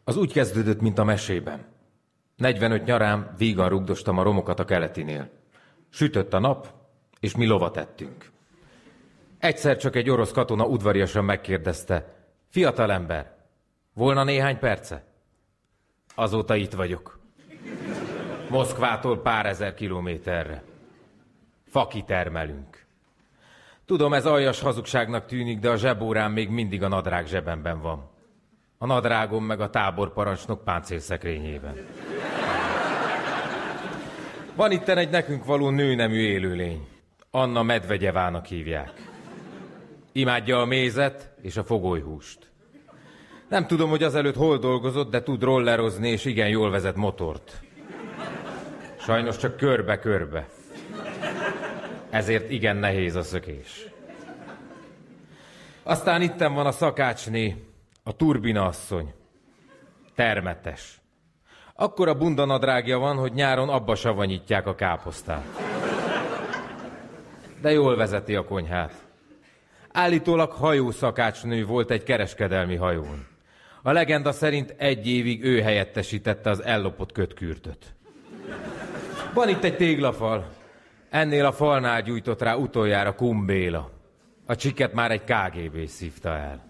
Az úgy kezdődött, mint a mesében. 45 nyarán vígan rugdostam a romokat a keletinél. Sütött a nap, és mi lovat ettünk. Egyszer csak egy orosz katona udvariasan megkérdezte, fiatalember, volna néhány perce? Azóta itt vagyok. Moszkvától pár ezer kilométerre. Faki termelünk. Tudom, ez aljas hazugságnak tűnik, de a zsebórám még mindig a nadrág zsebemben van. A nadrágom meg a táborparancsnok páncélszekrényében. Van itten egy nekünk való nőnemű élőlény. Anna Medvegyevának hívják. Imádja a mézet és a fogolyhúst. Nem tudom, hogy azelőtt hol dolgozott, de tud rollerozni, és igen jól vezet motort. Sajnos csak körbe-körbe. Ezért igen nehéz a szökés. Aztán itten van a szakácsné, a turbina asszony. Termetes. Akkor a bundanadrágja van, hogy nyáron abba savanyítják a káposztát. De jól vezeti a konyhát. Állítólag hajószakácsnő volt egy kereskedelmi hajón. A legenda szerint egy évig ő helyettesítette az ellopott kötkürtöt. Van itt egy téglafal. Ennél a falnál gyújtott rá utoljára Kumbéla. A csiket már egy KGB szívta el.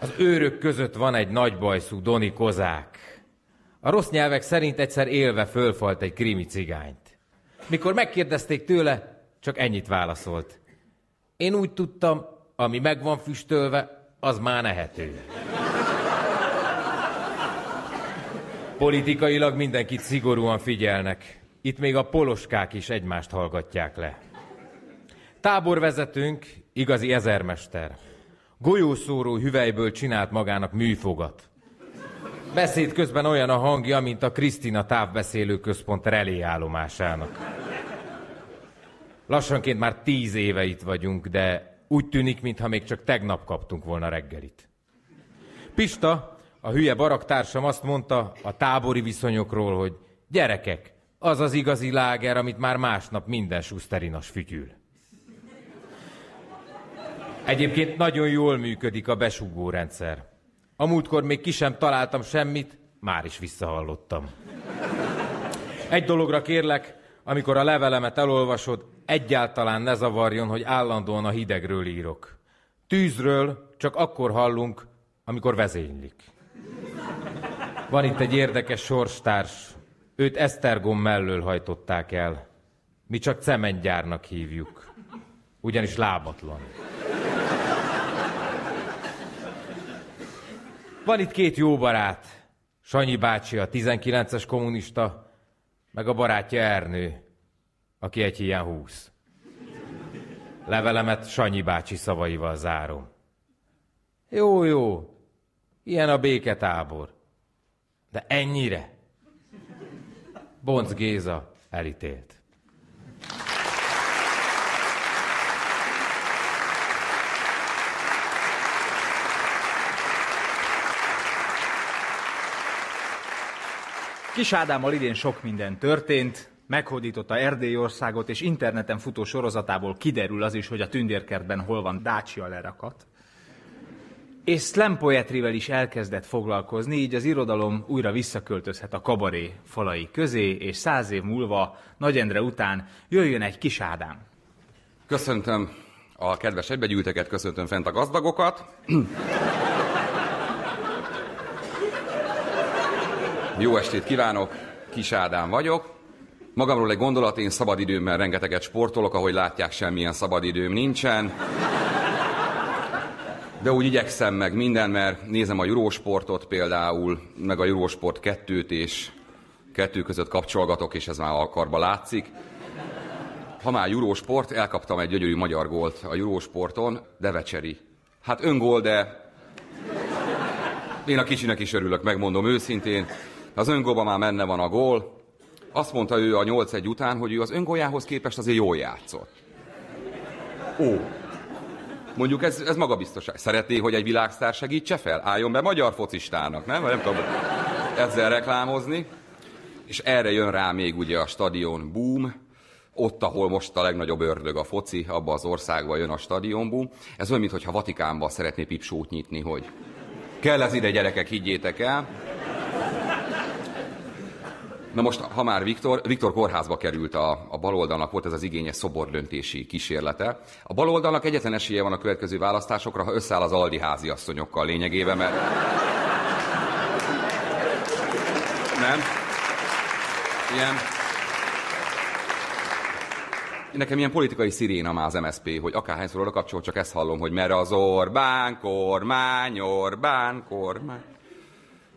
Az őrök között van egy nagybajszú Doni Kozák. A rossz nyelvek szerint egyszer élve fölfalt egy krimi cigányt. Mikor megkérdezték tőle, csak ennyit válaszolt. Én úgy tudtam, ami meg van füstölve, az már nehető. Politikailag mindenkit szigorúan figyelnek. Itt még a poloskák is egymást hallgatják le. Táborvezetőnk igazi ezermester. Golyószóró hüvelyből csinált magának műfogat. Beszéd közben olyan a hangja, mint a Krisztina távbeszélő központ relé állomásának. Lassanként már tíz éve itt vagyunk, de úgy tűnik, mintha még csak tegnap kaptunk volna reggelit. Pista, a hülye baraktársam azt mondta a tábori viszonyokról, hogy gyerekek, az az igazi láger, amit már másnap minden suszterinas fütyül. Egyébként nagyon jól működik a besugó rendszer. A múltkor még ki sem találtam semmit, már is visszahallottam. Egy dologra kérlek, amikor a levelemet elolvasod, egyáltalán ne zavarjon, hogy állandóan a hidegről írok. Tűzről csak akkor hallunk, amikor vezénylik. Van itt egy érdekes sorstárs. Őt Esztergom mellől hajtották el. Mi csak cementgyárnak hívjuk. Ugyanis lábatlan. Van itt két jó barát. Sanyi bácsi, a 19-es kommunista, meg a barátja Ernő, aki egy ilyen húsz. Levelemet Sanyi bácsi szavaival zárom. Jó, jó. Ilyen a béketábor. De ennyire. Bonc Géza elítélt. Kis Ádámmal idén sok minden történt, meghódította Erdély országot, és interneten futó sorozatából kiderül az is, hogy a tündérkertben hol van Dacia lerakat. És slam poetrivel is elkezdett foglalkozni, így az irodalom újra visszaköltözhet a kabaré falai közé, és száz év múlva, Nagy Endre után jöjjön egy Kis Ádám. Köszöntöm a kedves egybegyűlteket, köszöntöm fent a gazdagokat. Jó estét kívánok, Kis Ádám vagyok. Magamról egy gondolat, én szabadidőmben rengeteget sportolok, ahogy látják, semmilyen szabadidőm nincsen. De úgy igyekszem meg minden, mert nézem a Eurosportot például, meg a Eurosport 2-t, és kettő között kapcsolgatok, és ez már alkarba látszik. Ha már Eurosport, elkaptam egy gyönyörű magyar gólt a Eurosporton, Devecseri. Hát öngól, de én a kicsinek is örülök, megmondom őszintén. Az öngóban már menne van a gól. Azt mondta ő a 8-1 után, hogy ő az öngójához képest azért jól játszott. Ó, Mondjuk ez, ez magabiztosság. Szeretné, hogy egy világsztár segítse fel? Álljon be magyar focistának, nem? Nem tudom ezzel reklámozni. És erre jön rá még ugye a stadion boom, ott, ahol most a legnagyobb ördög a foci, abba az országban jön a stadion. Ez olyan, mintha Vatikánban szeretné pipsót nyitni, hogy kell ez ide, gyerekek, higgyétek el. Na most, ha már Viktor, Viktor kórházba került a, a baloldalnak, volt ez az igényes szobordöntési kísérlete. A baloldalnak egyetlen esélye van a következő választásokra, ha összeáll az Aldi háziasszonyokkal lényegében, mert... Nem? Ilyen... Nekem ilyen politikai sziréna már az MSZP, hogy akárhányszor oda kapcsol, csak ezt hallom, hogy merre az Orbán, kormány, Orbán, kormány.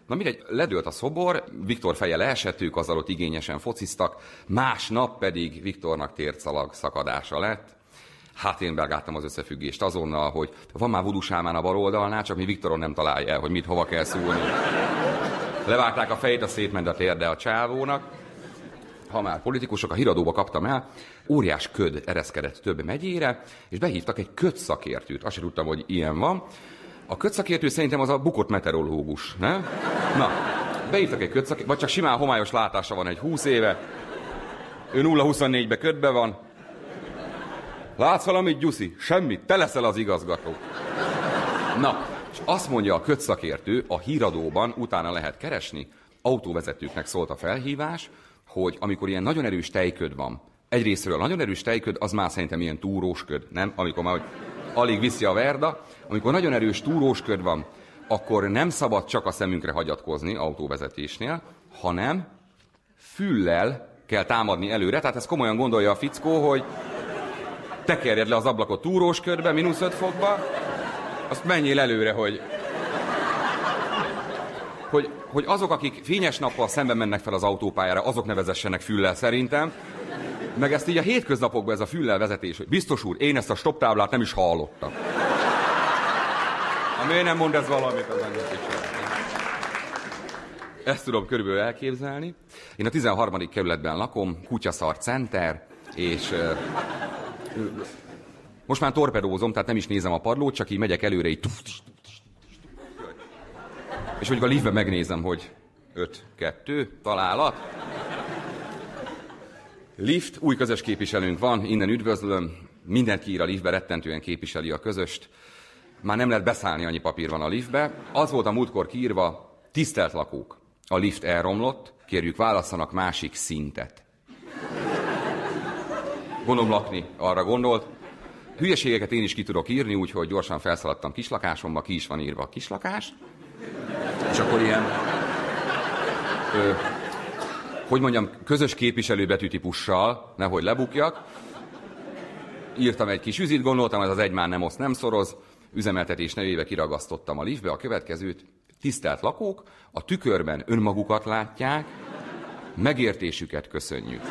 Na mindegy, ledőlt a szobor, Viktor feje leesett, ők azzal ott igényesen fociztak, másnap pedig Viktornak tércalag szakadása lett. Hát én belgáltam az összefüggést azonnal, hogy van már Vudu Sámán a bal oldalnál, csak mi Viktoron nem találja el, hogy mit hova kell szólni. Levágták a fejét, a szétment a térde a csávónak. Ha már politikusok, a híradóba kaptam el, óriás köd ereszkedett több megyére, és behívtak egy ködszakértőt. Azt sem tudtam, hogy ilyen van. A kötszakértő szerintem az a bukott meteorológus, nem? Na, beírtak egy kötszakértő, vagy csak simán homályos látása van egy 20 éve, ő 0-24-be ködbe van. Látsz valamit, Gyuszi? Semmit, te leszel az igazgató. Na, és azt mondja a kötszakértő, a híradóban utána lehet keresni, autóvezetőknek szólt a felhívás, hogy amikor ilyen nagyon erős tejköd van, egyrésztről nagyon erős tejköd, az már szerintem ilyen túrós köd, nem? Amikor már hogy alig viszi a verda, amikor nagyon erős túrós köd van, akkor nem szabad csak a szemünkre hagyatkozni autóvezetésnél, hanem füllel kell támadni előre. Tehát ezt komolyan gondolja a fickó, hogy tekerjed le az ablakot túrós körbe, mínusz 5 fokba, azt menjél előre, hogy, hogy, hogy azok, akik fényes nappal szemben mennek fel az autópályára, azok nevezessenek füllel szerintem. Meg ezt így a hétköznapokban ez a füllel vezetés, biztos úr, én ezt a stop táblát nem is hallottam. Ha miért nem mond ez valamit az anyag Ezt tudom körülbelül elképzelni. Én a 13. kerületben lakom, Kutyaszar Center, és uh, most már torpedózom, tehát nem is nézem a padlót, csak így megyek előre, így és mondjuk a liftben megnézem, hogy 5-2 találat. Lift, új közös képviselőnk van, innen üdvözlöm. Mindent kiír a liftbe, rettentően képviseli a közöst. Már nem lehet beszállni, annyi papír van a liftbe. Az volt a múltkor kiírva, tisztelt lakók, a lift elromlott, kérjük válasszanak másik szintet. Gondolom lakni arra gondolt. Hülyeségeket én is ki tudok írni, úgyhogy gyorsan felszaladtam kislakásomba, ki is van írva a kislakás. És akkor ilyen, ö, hogy mondjam, közös képviselő betűtípussal, nehogy lebukjak. Írtam egy kis üzit, gondoltam, ez az egy már nem oszt, nem szoroz. Üzemeltetés nevébe kiragasztottam a liftbe a következőt. Tisztelt lakók, a tükörben önmagukat látják, megértésüket köszönjük.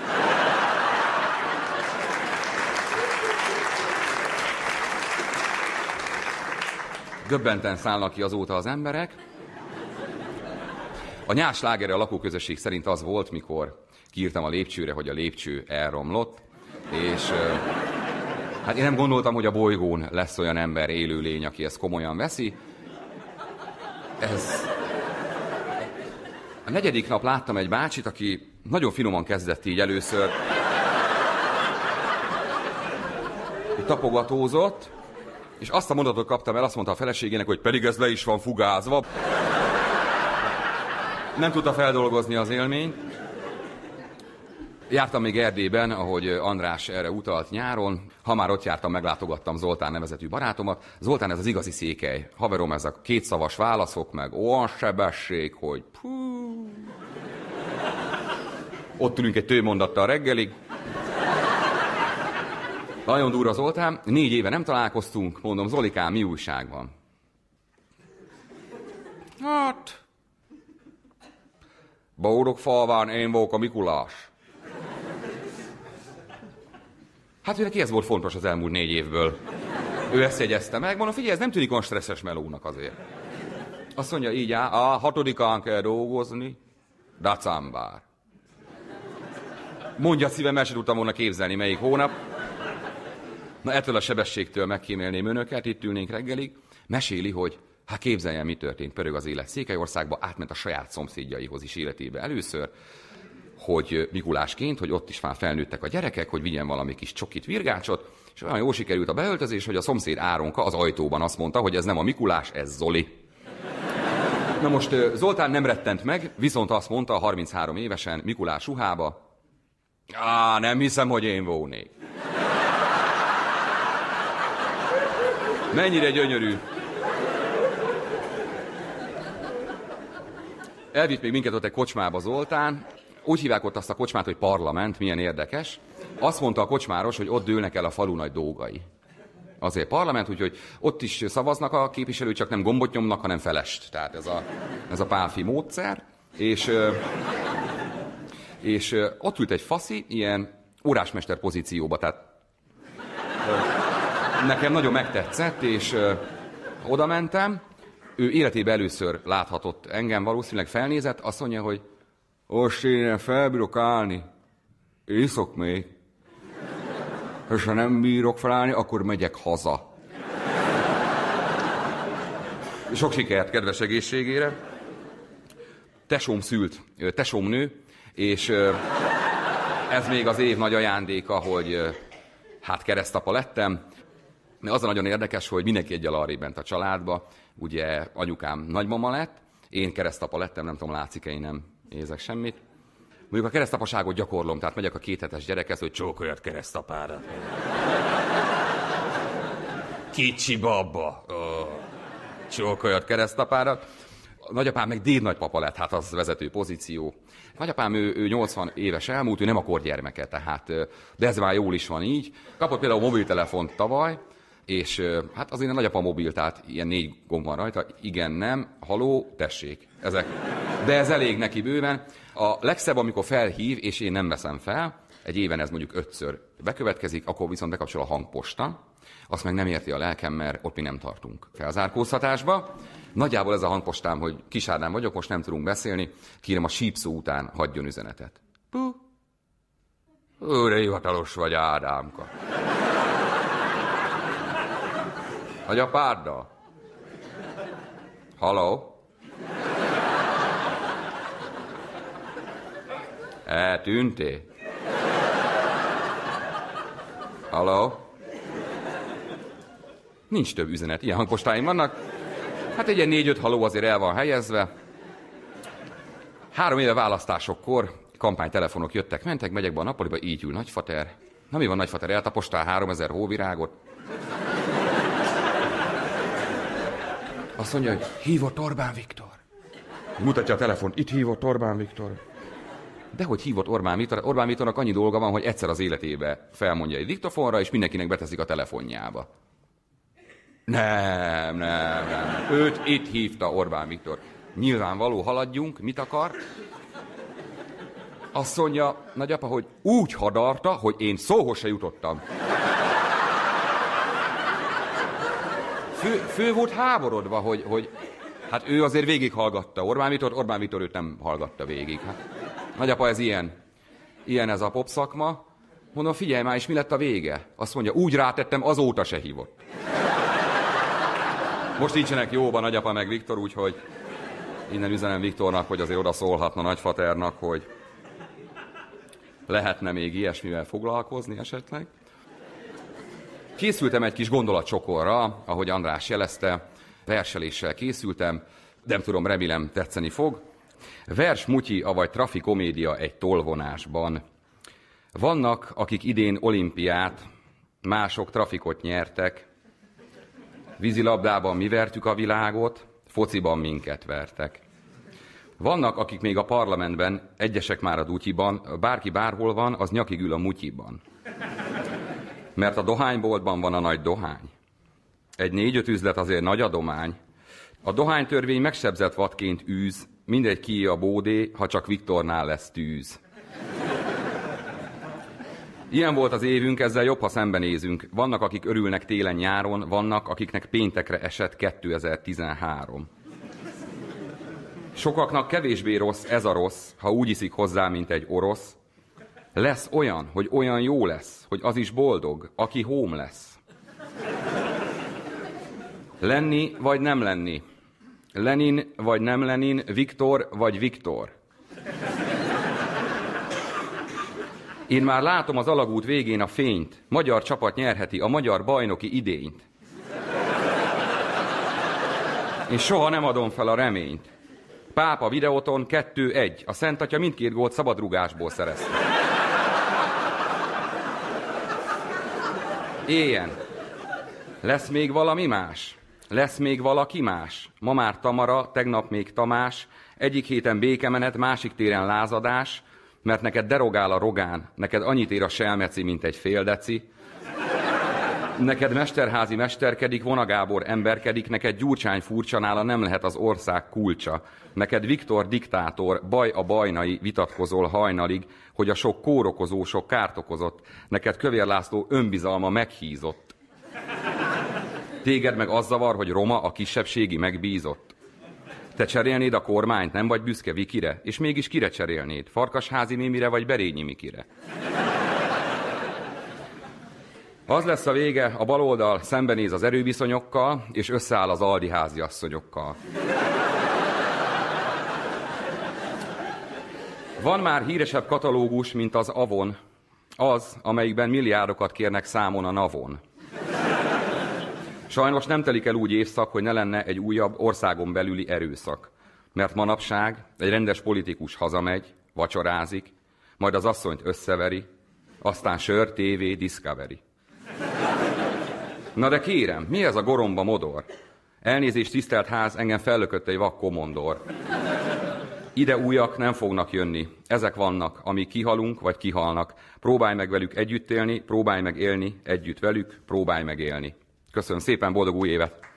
Döbbenten szállnak ki azóta az emberek. A nyás lágere a lakóközösség szerint az volt, mikor kiírtam a lépcsőre, hogy a lépcső elromlott, és hát én nem gondoltam, hogy a bolygón lesz olyan ember, élőlény, aki ezt komolyan veszi. Ez... A negyedik nap láttam egy bácsit, aki nagyon finoman kezdett így először. Így tapogatózott, és azt a mondatot kaptam el, azt mondta a feleségének, hogy pedig ez le is van fugázva. Nem tudta feldolgozni az élményt. Jártam még Erdélyben, ahogy András erre utalt nyáron. Ha már ott jártam, meglátogattam Zoltán nevezetű barátomat. Zoltán ez az igazi székely. Haverom, ez a kétszavas válaszok, meg olyan sebesség, hogy pú. Ott ülünk egy tőmondattal reggelig. Nagyon durva Zoltán. Négy éve nem találkoztunk. Mondom, Zolikám, mi újság van? Hát... Boldog falván én vagyok a Mikulás. Hát ő neki ez volt fontos az elmúlt négy évből. Ő ezt jegyezte meg. Mondom, figyelj, ez nem tűnik olyan stresszes melónak azért. Azt mondja, így áll, a hatodikán kell dolgozni, dacambár. Mondja szívem, el sem tudtam volna képzelni, melyik hónap. Na ettől a sebességtől megkímélném önöket, itt ülnénk reggelig. Meséli, hogy hát képzeljen, mi történt, pörög az élet. Székelyországba átment a saját szomszédjaihoz is életébe először, hogy Mikulásként, hogy ott is már felnőttek a gyerekek, hogy vigyen valami kis csokit, virgácsot, és olyan jól sikerült a beöltözés, hogy a szomszéd Áronka az ajtóban azt mondta, hogy ez nem a Mikulás, ez Zoli. Na most Zoltán nem rettent meg, viszont azt mondta 33 évesen Mikulás ruhába, Á, nem hiszem, hogy én volnék. Mennyire gyönyörű. Elvitt még minket ott egy kocsmába Zoltán. Úgy hívják ott azt a kocsmát, hogy parlament, milyen érdekes. Azt mondta a kocsmáros, hogy ott dőlnek el a falu nagy dolgai. Azért parlament, úgyhogy ott is szavaznak a képviselők, csak nem gombot nyomnak, hanem felest. Tehát ez a, ez a pálfi módszer. És, és ott ült egy faszi, ilyen órásmester pozícióba, tehát nekem nagyon megtetszett, és oda mentem, ő életében először láthatott engem, valószínűleg felnézett, azt mondja, hogy most én felbírok állni, iszok még, és ha nem bírok felállni, akkor megyek haza. Sok sikert kedves egészségére. Tesóm szült, tesóm nő, és ez még az év nagy ajándéka, hogy hát keresztapa lettem. Az a nagyon érdekes, hogy mindenki egy arrébb bent a családba. Ugye anyukám nagymama lett, én keresztapa lettem, nem tudom, látszik-e, én nem érzek semmit. Mondjuk a keresztapaságot gyakorlom, tehát megyek a kéthetes gyerekhez, hogy csókoljat keresztapára. Kicsi baba. Oh. Csókoljat keresztapára. Nagyapám meg dédnagypapa lett, hát az vezető pozíció. Nagyapám, ő, ő 80 éves elmúlt, ő nem akar gyermeke, tehát, de ez már jól is van így. Kapott például mobiltelefont tavaly, és hát azért a nagyapa mobil, tehát ilyen négy gomb van rajta, igen, nem, haló, tessék. Ezek. De ez elég neki bőven. A legszebb, amikor felhív, és én nem veszem fel, egy éven ez mondjuk ötször bekövetkezik, akkor viszont bekapcsol a hangposta, azt meg nem érti a lelkem, mert ott mi nem tartunk felzárkóztatásba. Nagyjából ez a hangpostám, hogy kisárnám vagyok, most nem tudunk beszélni, kérem a sípszó után hagyjon üzenetet. Puh. Őre hivatalos vagy, Ádámka. Vagy a párda? Haló? Eltűnté? Haló? Nincs több üzenet. Ilyen hangpostáim vannak. Hát egy ilyen négy-öt haló azért el van helyezve. Három éve választásokkor kampánytelefonok jöttek, mentek, megyek be a nappaliba, így ül nagyfater. Na mi van nagyfater, eltapostál 3000 hóvirágot? Azt mondja, hogy hívott Orbán Viktor. Mutatja a telefont, itt hívott Orbán Viktor. De hogy hívott Orbán Viktor? Orbán Viktornak annyi dolga van, hogy egyszer az életébe felmondja egy diktafonra, és mindenkinek beteszik a telefonjába. Nem, nem, nem. Őt itt hívta Orbán Viktor. Nyilvánvaló, haladjunk, mit akar? Azt mondja nagyapa, hogy úgy hadarta, hogy én szóhoz se jutottam. Fő, fő volt háborodva, hogy, hogy Hát ő azért végighallgatta Orbán Viktor, Orbán Viktor őt nem hallgatta végig. Hát, nagyapa, ez ilyen. Ilyen ez a pop szakma. Mondom, figyelj már, és mi lett a vége? Azt mondja, úgy rátettem, azóta se hívott. Most nincsenek jóban nagyapa meg Viktor, úgyhogy innen üzenem Viktornak, hogy azért oda szólhatna nagyfaternak, hogy lehetne még ilyesmivel foglalkozni esetleg. Készültem egy kis gondolatcsokorra, ahogy András jelezte, verseléssel készültem, nem tudom, remélem tetszeni fog. Vers mutyi, avagy trafikomédia egy tolvonásban. Vannak, akik idén olimpiát, mások trafikot nyertek. Vízilabdában mi vertük a világot, fociban minket vertek. Vannak, akik még a parlamentben, egyesek már a dutyiban, bárki bárhol van, az nyakig ül a mutyiban. Mert a dohányboltban van a nagy dohány. Egy négy-öt üzlet azért nagy adomány. A dohánytörvény megsebzett vadként űz, mindegy ki a bódé, ha csak Viktornál lesz tűz. Ilyen volt az évünk, ezzel jobb, ha szembenézünk. Vannak, akik örülnek télen-nyáron, vannak, akiknek péntekre esett 2013. Sokaknak kevésbé rossz ez a rossz, ha úgy iszik hozzá, mint egy orosz. Lesz olyan, hogy olyan jó lesz, hogy az is boldog, aki hóm lesz. Lenni vagy nem lenni. Lenin vagy nem Lenin, Viktor vagy Viktor. Én már látom az alagút végén a fényt. Magyar csapat nyerheti a magyar bajnoki idényt. Én soha nem adom fel a reményt. Pápa videóton 2-1. A Szent Atya mindkét gólt szabadrugásból szerezte. Éljen. Lesz még valami más? Lesz még valaki más? Ma már Tamara, tegnap még Tamás, egyik héten békemenet, másik téren lázadás, mert neked derogál a rogán, neked annyit ér a selmeci, mint egy fél neked mesterházi mesterkedik, vonagábor emberkedik, neked Gyurcsány furcsanála nem lehet az ország kulcsa. Neked Viktor diktátor, baj a bajnai, vitatkozol hajnalig, hogy a sok kórokozó sok kárt okozott. Neked Kövér László önbizalma meghízott. Téged meg az zavar, hogy Roma a kisebbségi megbízott. Te cserélnéd a kormányt, nem vagy büszke Vikire? És mégis kire cserélnéd? Farkasházi Mimire vagy Berényi Mikire? Az lesz a vége, a baloldal szembenéz az erőviszonyokkal, és összeáll az aldi háziasszonyokkal. Van már híresebb katalógus, mint az Avon, az, amelyikben milliárdokat kérnek számon a Navon. Sajnos nem telik el úgy évszak, hogy ne lenne egy újabb országon belüli erőszak. Mert manapság egy rendes politikus hazamegy, vacsorázik, majd az asszonyt összeveri, aztán sör, tévé, Discovery. Na de kérem, mi ez a goromba modor? Elnézést, tisztelt ház, engem fellökött egy vak komondor. Ide újak nem fognak jönni. Ezek vannak, amíg kihalunk, vagy kihalnak. Próbálj meg velük együtt élni, próbálj meg élni együtt velük, próbálj meg élni. Köszönöm szépen, boldog új évet!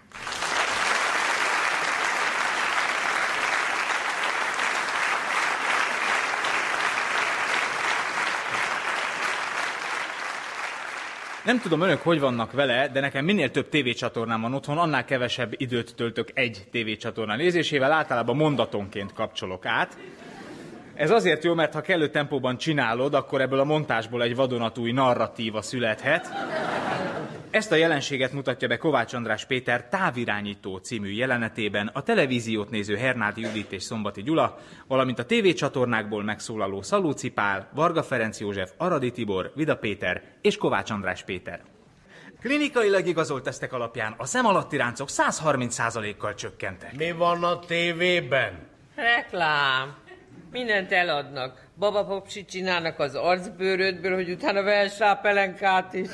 Nem tudom, önök hogy vannak vele, de nekem minél több tévécsatornám van otthon, annál kevesebb időt töltök egy tévécsatorna nézésével, általában mondatonként kapcsolok át. Ez azért jó, mert ha kellő tempóban csinálod, akkor ebből a montásból egy vadonatúj narratíva születhet. Ezt a jelenséget mutatja be Kovács András Péter távirányító című jelenetében a televíziót néző Hernádi Judit és Szombati Gyula, valamint a tévécsatornákból megszólaló Szalóci Pál, Varga Ferenc József, Aradi Tibor, Vida Péter és Kovács András Péter. Klinikailag igazolt tesztek alapján a szem alatti ráncok 130%-kal csökkentek. Mi van a tévében? Reklám. Mindent eladnak. Babapopsit csinálnak az arcbőrödből, hogy utána vehess rá pelenkát is.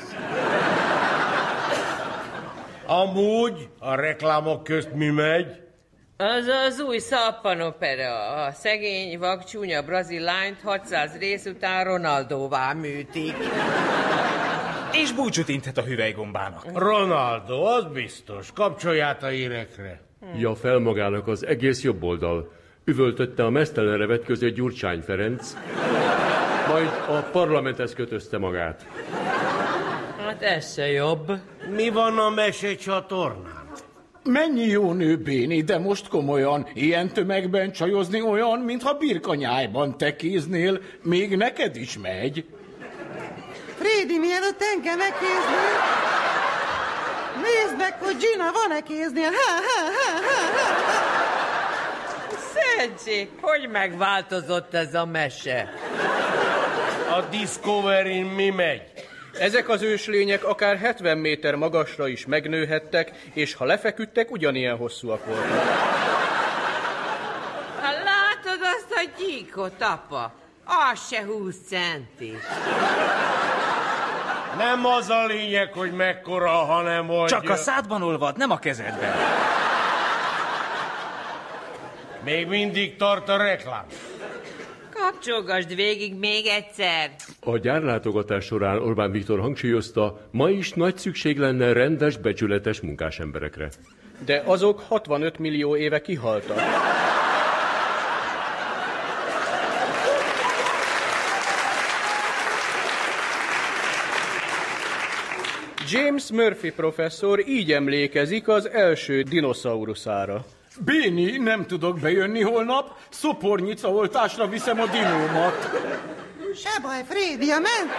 Amúgy a reklámok közt mi megy? Az az új szappanopera. A szegény, vakcsúnya brazil lányt 600 rész után Ronaldóvá műtik. És búcsút inthet a hüvelygombának. Ronaldo, az biztos. Kapcsolját a hírekre. Ja, fel magának az egész jobb oldal. Üvöltötte a mesztelenre vetköző Gyurcsány Ferenc, majd a parlamenthez kötözte magát. Hát ez se jobb. Mi van a mesecsatornán? Mennyi jó nő, Béni, de most komolyan, ilyen tömegben csajozni olyan, mintha birkanyájban tekéznél, még neked is megy. Frédi, mielőtt engem megkéznél, nézd meg, hogy Gina van-e kéznél. Ha, ha, ha, ha. Szentség, hogy megváltozott ez a mese? A discovery mi megy? Ezek az őslények akár 70 méter magasra is megnőhettek, és ha lefeküdtek, ugyanilyen hosszúak voltak. Ha látod azt a gyíkot, apa? Az se 20 centi. Nem az a lényeg, hogy mekkora, hanem hogy... Csak a szádban olvad, nem a kezedben. Még mindig tart a reklám. Kapcsolgasd végig még egyszer. A gyárlátogatás során Orbán Viktor hangsúlyozta, ma is nagy szükség lenne rendes, becsületes munkásemberekre. De azok 65 millió éve kihaltak. James Murphy professzor így emlékezik az első dinoszauruszára. Béni, nem tudok bejönni holnap, szopornyica oltásra viszem a dinómat. Se baj, Frédi, a men...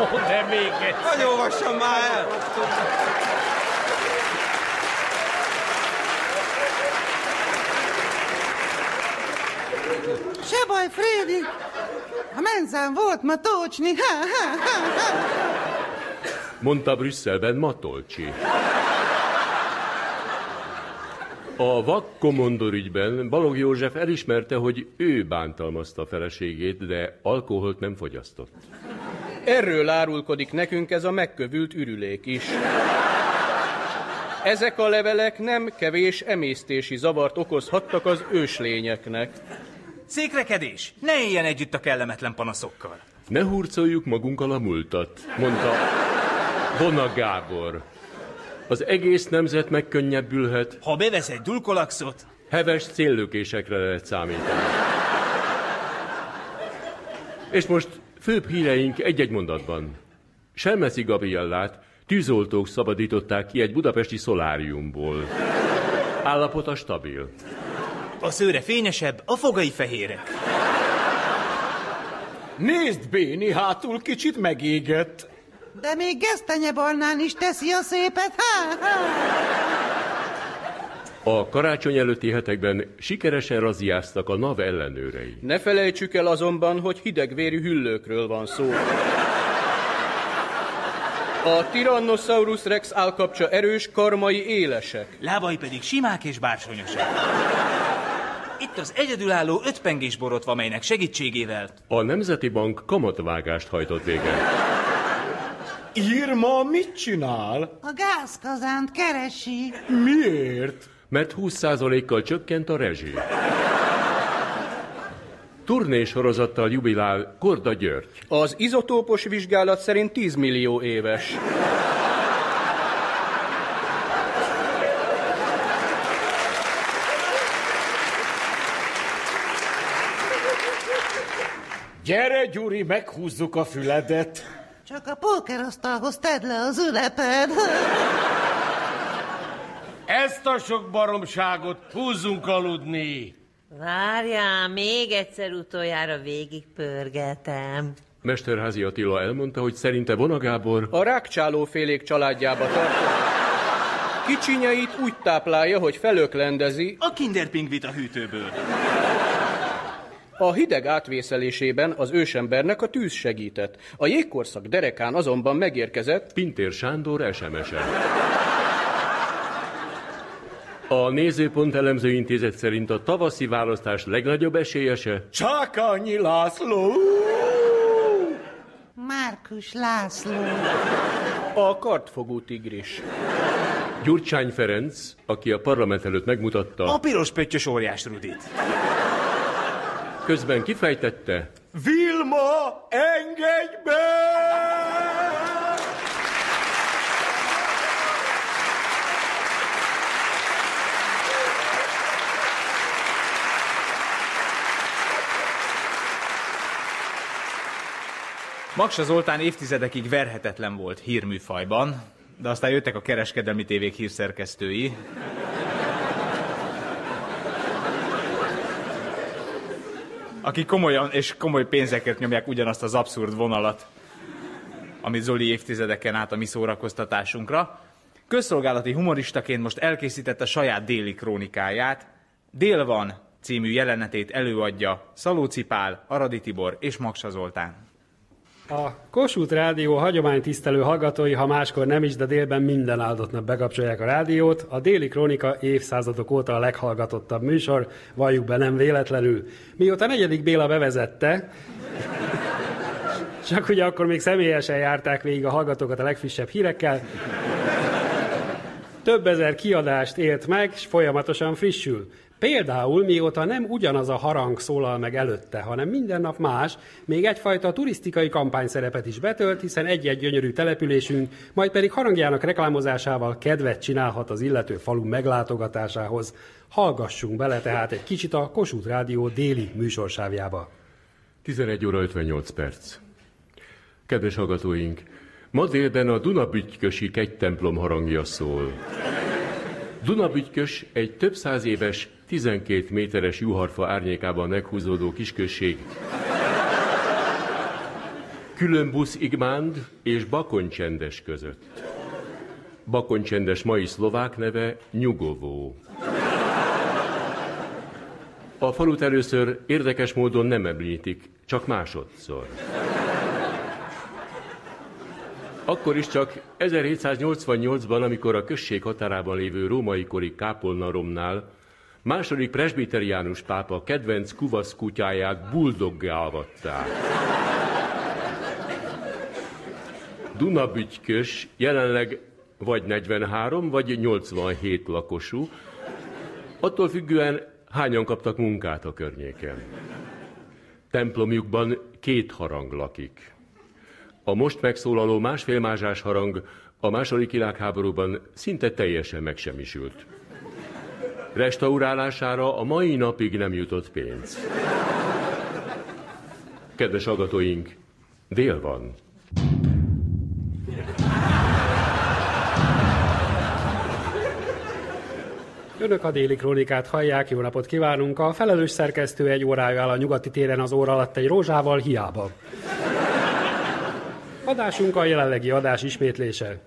Ó, de még egyszer. Hogy olvassam már el? Se baj, Frédi. A menzán volt ma tócsni. Ha, ha, ha, ha. Mondta Brüsszelben Matolcsi. A vakkomondor ügyben Balog József elismerte, hogy ő bántalmazta a feleségét, de alkoholt nem fogyasztott. Erről árulkodik nekünk ez a megkövült ürülék is. Ezek a levelek nem kevés emésztési zavart okozhattak az őslényeknek. Székrekedés! Ne éljen együtt a kellemetlen panaszokkal. Ne hurcoljuk magunkkal a múltat, mondta Bona Gábor. Az egész nemzet megkönnyebbülhet. Ha bevesz egy dulkolaxot, Heves céllökésekre lehet számítani. És most főbb híreink egy-egy mondatban. Selmeci Gabriellát tűzoltók szabadították ki egy budapesti szoláriumból. Állapota stabil. a szőre fényesebb, a fogai fehérek. Nézd, Béni, hátul kicsit megégett. De még gesztenyebarnán is teszi a szépet. Ha, ha. A karácsony előtti hetekben sikeresen raziáztak a NAV ellenőrei. Ne felejtsük el azonban, hogy hidegvérű hüllőkről van szó. A Tyrannosaurus rex állkapcsa erős, karmai élesek. Lábai pedig simák és bársonyosak. Itt az egyedülálló ötpengés borotva, melynek segítségével A Nemzeti Bank kamatvágást hajtott végre. Irma mit csinál? A gázkazánt keresi. Miért? Mert 20%-kal csökkent a rezsi. Turnés sorozattal jubilál Korda György. Az izotópos vizsgálat szerint 10 millió éves. Gyere, Gyuri, meghúzzuk a füledet. Csak a pókerasztalhoz tedd le az üleped. Ezt a sok baromságot húzzunk aludni. Várjál, még egyszer utoljára végig pörgetem. Mesterházi Attila elmondta, hogy szerinte Vona Gábor A rákcsálófélék családjába tartozik. Kicsinyeit úgy táplálja, hogy felöklendezi, a kinderpingvit a hűtőből. A hideg átvészelésében az ősembernek a tűz segített. A jégkorszak derekán azonban megérkezett Pintér Sándor SMS-e. A Nézőpont elemző intézet szerint a tavaszi választás legnagyobb esélyese Csákányi László! Márkus László. a kartfogú tigris. Gyurcsány Ferenc, aki a parlament előtt megmutatta, A piros pöttyös óriás Rudit. Közben kifejtette, Vilma, engedj be! Maksa Zoltán évtizedekig verhetetlen volt hírműfajban, De aztán jöttek a kereskedelmi tévék hírszerkesztői. Akik komolyan és komoly pénzekért nyomják ugyanazt az abszurd vonalat, amit Zoli évtizedeken át a mi szórakoztatásunkra. Közszolgálati humoristaként most elkészítette saját déli krónikáját. Dél van című jelenetét előadja Szalóci Pál, Aradi Tibor és Maksa Zoltán. A Kossuth Rádió hagyománytisztelő hallgatói, ha máskor nem is, de délben minden áldott nap bekapcsolják a rádiót. A Déli Krónika évszázadok óta a leghallgatottabb műsor, valljuk be nem véletlenül. Mióta negyedik Béla bevezette, csak ugye akkor még személyesen járták végig a hallgatókat a legfrissebb hírekkel, több ezer kiadást élt meg, és folyamatosan frissül. Például, mióta nem ugyanaz a harang szólal meg előtte, hanem minden nap más, még egyfajta turisztikai kampányszerepet is betölt, hiszen egy-egy gyönyörű településünk, majd pedig harangjának reklámozásával kedvet csinálhat az illető falu meglátogatásához. Hallgassunk bele tehát egy kicsit a Kossuth Rádió déli műsorsávjába. 11 óra 58 perc. Kedves hallgatóink, ma délben a Dunabütykösi kegytemplom harangja szól. Dunabütykös egy több száz éves, 12 méteres juharfa árnyékában meghúzódó kisközség. Különbusz Igmánd és Bakoncsendes között. Bakoncsendes mai szlovák neve Nyugovó. A falut először érdekes módon nem említik, csak másodszor. Akkor is csak 1788-ban, amikor a község határában lévő római kori kápolnaromnál második presbiteriánus pápa kedvenc kuvasz kutyáját buldoggá avatták. Dunabütykös jelenleg vagy 43, vagy 87 lakosú, attól függően hányan kaptak munkát a környéken. Templomjukban két harang lakik. A most megszólaló másfélmázsás harang a második világháborúban szinte teljesen megsemmisült. Restaurálására a mai napig nem jutott pénz. Kedves hallgatóink, dél van. Önök a déli krónikát hallják, jó napot kívánunk. A felelős szerkesztő egy órája áll a nyugati téren az óra alatt egy rózsával, hiába. Adásunk a jelenlegi adás ismétlése.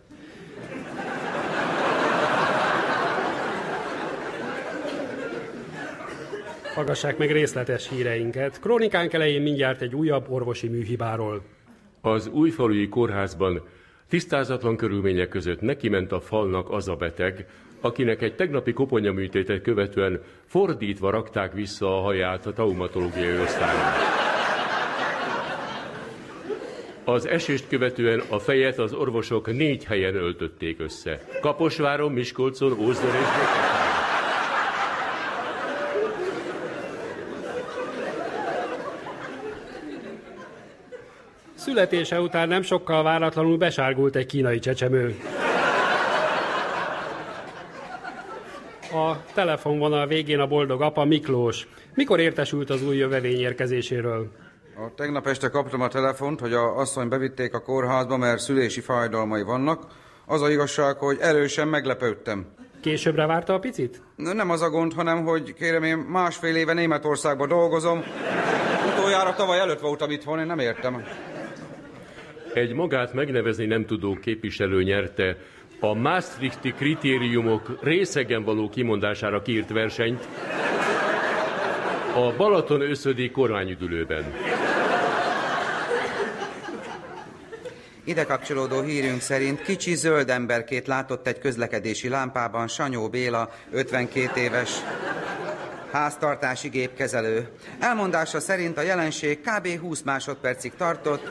Hallgassák meg részletes híreinket. Krónikánk elején mindjárt egy újabb orvosi műhibáról. Az újfalui kórházban tisztázatlan körülmények között neki ment a falnak az a beteg, akinek egy tegnapi koponyaműtétet követően fordítva rakták vissza a haját a traumatológiai osztályon. Az esést követően a fejet az orvosok négy helyen öltötték össze. Kaposváron, Miskolcon, Ózdor és Békesváron. Születése után nem sokkal váratlanul besárgult egy kínai csecsemő. A telefonvonal végén a boldog apa Miklós. Mikor értesült az új jövevény érkezéséről? A tegnap este kaptam a telefont, hogy a asszony bevitték a kórházba, mert szülési fájdalmai vannak. Az a igazság, hogy erősen meglepődtem. Későbbre várta a picit? Nem az a gond, hanem hogy kérem, én másfél éve Németországban dolgozom. Utoljára tavaly előtt voltam itthon, én nem értem. Egy magát megnevezni nem tudó képviselő nyerte a Maastrichti kritériumok részegen való kimondására kiírt versenyt a Balaton összödi kormányüdülőben. Ide kapcsolódó hírünk szerint kicsi zöld emberkét látott egy közlekedési lámpában Sanyó Béla, 52 éves háztartási gépkezelő. Elmondása szerint a jelenség kb. 20 másodpercig tartott,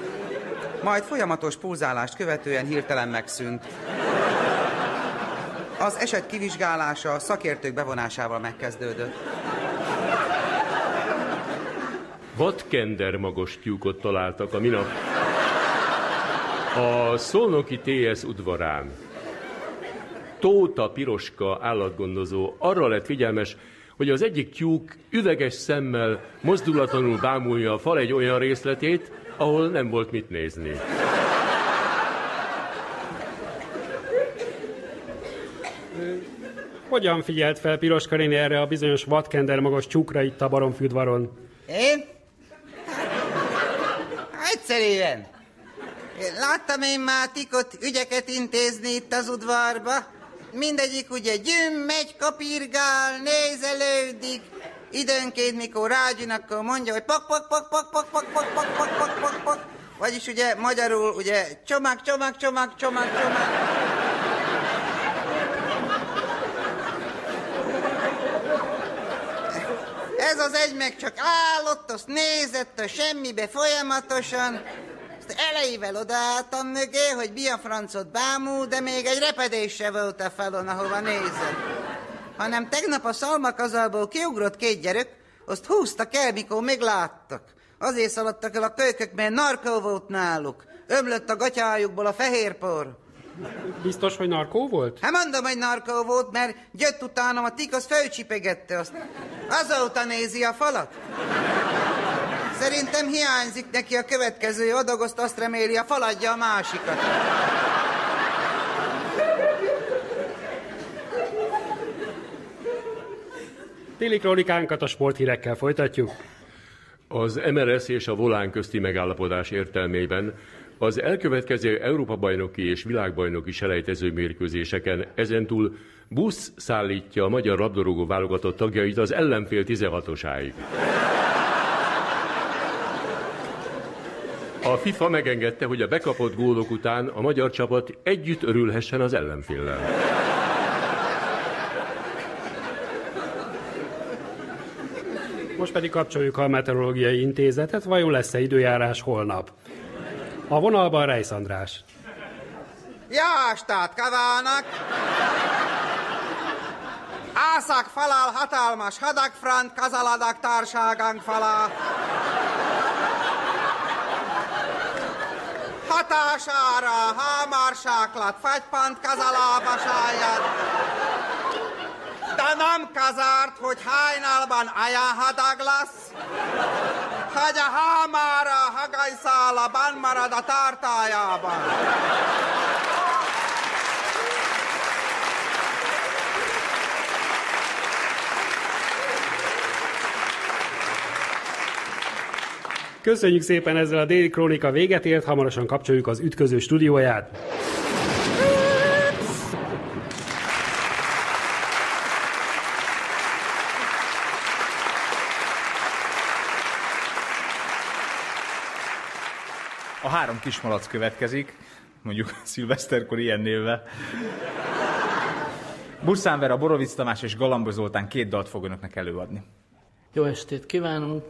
majd folyamatos pulzálást követően hirtelen megszűnt. Az eset kivizsgálása szakértők bevonásával megkezdődött. Vadkender magos tyúkot találtak a minap a Szolnoki TS udvarán. Tóta Piroska állatgondozó arra lett figyelmes, hogy az egyik tyúk üveges szemmel mozdulatlanul bámulja a fal egy olyan részletét, ahol nem volt mit nézni. Hogyan figyelt fel Piroska néni erre a bizonyos vadkender magas csukra itt a baromfürdvaron? Én? Egyszerűen. Én Láttam én már tikot ügyeket intézni itt az udvarba. Mindegyik ugye gyüm, megy, kapirgál, nézelődik. Időnként, mikor rágyűn, akkor mondja, hogy pak, pak, pak, pak, pak, pak, pak, pak, pak, pak, pak, pak. Vagyis ugye magyarul ugye csomag, csomag, csomag, csomag, csomag. Ez az egy meg csak állott, azt nézett a semmibe folyamatosan. Azt elejével odaálltam mögé, hogy mi a francot bámul, de még egy repedés volt a falon, ahova nézett. Hanem tegnap a szalmakazalból kiugrott két gyerek, azt húztak el, mikor még láttak. Azért szaladtak el a kölykök, mert narkó volt náluk. Ömlött a gatyájukból a fehérpor. Biztos, hogy narkó volt? Hát mondom, hogy narkó volt, mert jött utánam a tik, az fölcsipegette azt. Azóta nézi a falat. Szerintem hiányzik neki a következő adag, azt reméli, a faladja a másikat. Téli krónikánkat a sporthírekkel folytatjuk. Az MRS és a Volán közti megállapodás értelmében az elkövetkező Európa-bajnoki és világbajnoki selejtező mérkőzéseken ezentúl busz szállítja a magyar labdarúgó válogatott tagjait az ellenfél 16-osáig. A FIFA megengedte, hogy a bekapott gólok után a magyar csapat együtt örülhessen az ellenféllel. Most pedig kapcsoljuk a meteorológiai intézetet, vajon lesz-e időjárás holnap? A vonalban Rejsz András. Ja, stát kívánok! Ászak falál hatalmas hadakfront, kazaladak társágánk falá. Hatására hámarsáklat fagypant kazalába sájad. Nem kazárt, hogy hajnalban olyan hadag lesz, hogy a hámára hagajszála marad a tartájában. Köszönjük szépen ezzel a déli krónika véget ért, hamarosan kapcsoljuk az ütköző stúdióját. Három kismalac következik, mondjuk szilveszterkor ilyen névvel. Burszán Vera, Borovic Tamás és Galambos Zoltán két dalt fog önöknek előadni. Jó estét kívánunk!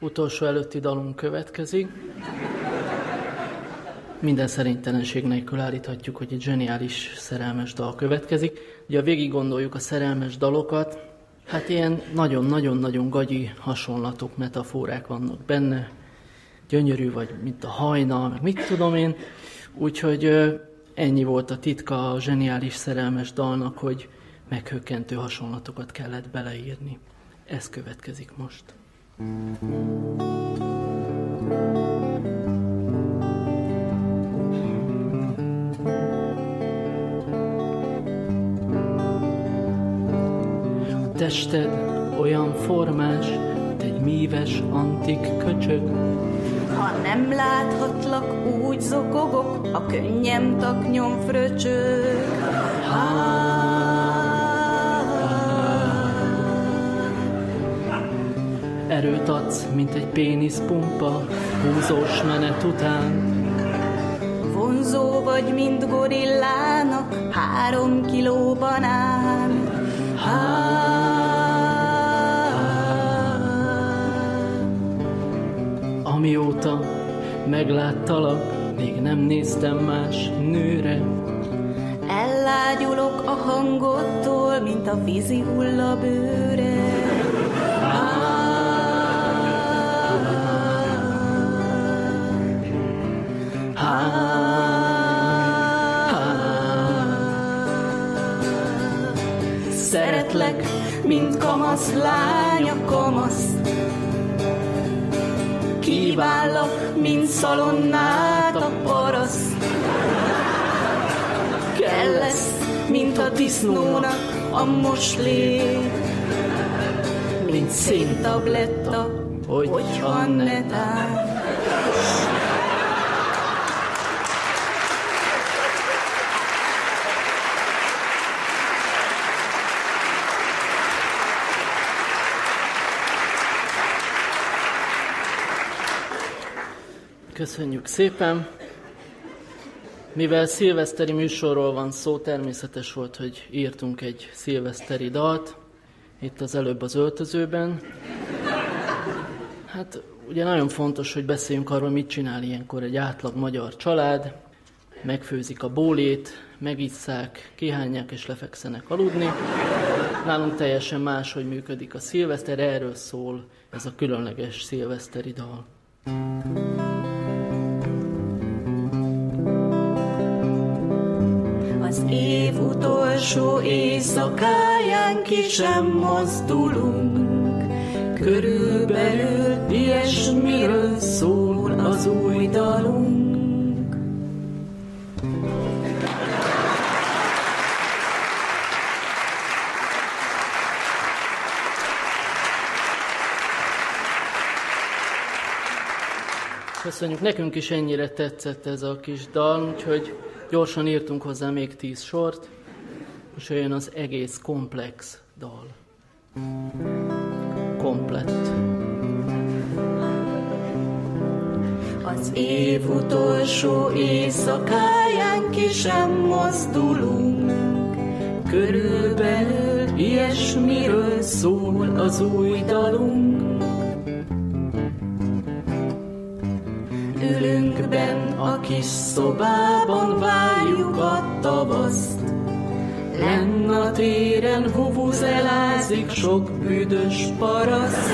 Utolsó előtti dalunk következik. Minden szerintelenség nélkül állíthatjuk, hogy egy zseniális szerelmes dal következik. Ugye, ha végig gondoljuk a szerelmes dalokat, hát ilyen nagyon-nagyon-nagyon gagyi hasonlatok, metaforák vannak benne. Gyönyörű vagy, mint a hajnal, meg mit tudom én. Úgyhogy ennyi volt a titka a zseniális szerelmes dalnak, hogy meghökkentő hasonlatokat kellett beleírni. Ez következik most. Tested olyan formás, mint egy míves antik köcsög. Ha nem láthatlak, úgy zokogok, a könnyem taknyom fröcsög. Erőt adsz, mint egy péniszpumpa, húzós menet után. Vonzó vagy, mint gorillának, három kiló banán. Amióta megláttalak, még nem néztem más nőre. Ellágyulok a hangodtól, mint a vízi hulla bőre. Szeretlek, mint kamasz lány a kamasz. Kívállak, mint szalonnát a paraszt. Kell lesz, mint a disznónak a moslé, mint széntabletta, hogyha netán. Köszönjük szépen! Mivel szilveszteri műsorról van szó, természetes volt, hogy írtunk egy szilveszteri dalt, itt az előbb az öltözőben. Hát ugye nagyon fontos, hogy beszéljünk arról, mit csinál ilyenkor egy átlag magyar család. Megfőzik a bólét, megisszák, kihányják és lefekszenek aludni. Nálunk teljesen más, hogy működik a szilveszter, erről szól ez a különleges szilveszteri dal. Az év utolsó éjszakáján ki sem mozdulunk. Körülbelül ilyesmiről szól az új dalunk. Köszönjük, nekünk is ennyire tetszett ez a kis dal, úgyhogy gyorsan írtunk hozzá még tíz sort, és jön az egész komplex dal. Komplett. Az év utolsó éjszakáján ki sem mozdulunk. Körülbelül ilyesmiről szól az új dalunk. Ülünk benn a kis szobában, várjuk a tavaszt. Lenn a téren huvuzelázik sok büdös paraszt.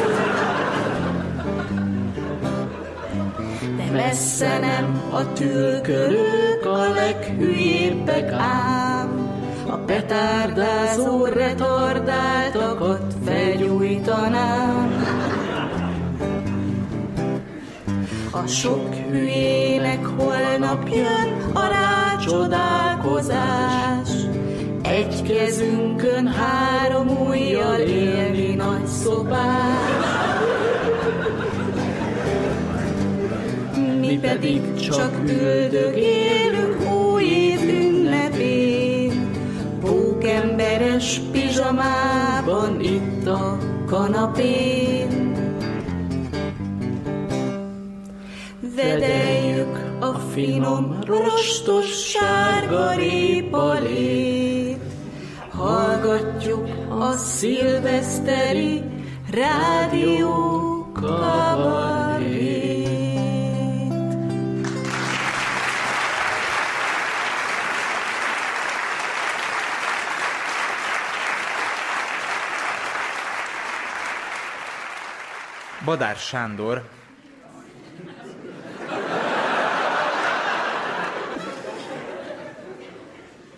De messze nem a tülkölők a leghülyébbek ám, a petárdázó retardáltakat felgyújtanám. A sok hülyének holnap jön a rácsodálkozás. Egy kezünkön három ujjal élni nagy szobás. Mi pedig csak üldögélünk új év ünnepén. Pókemberes pizsamában itt a kanapén. Vedeljük a finom, rostos, sárga répalét. Hallgatjuk a szilveszteri rádió kabarét. Badár Sándor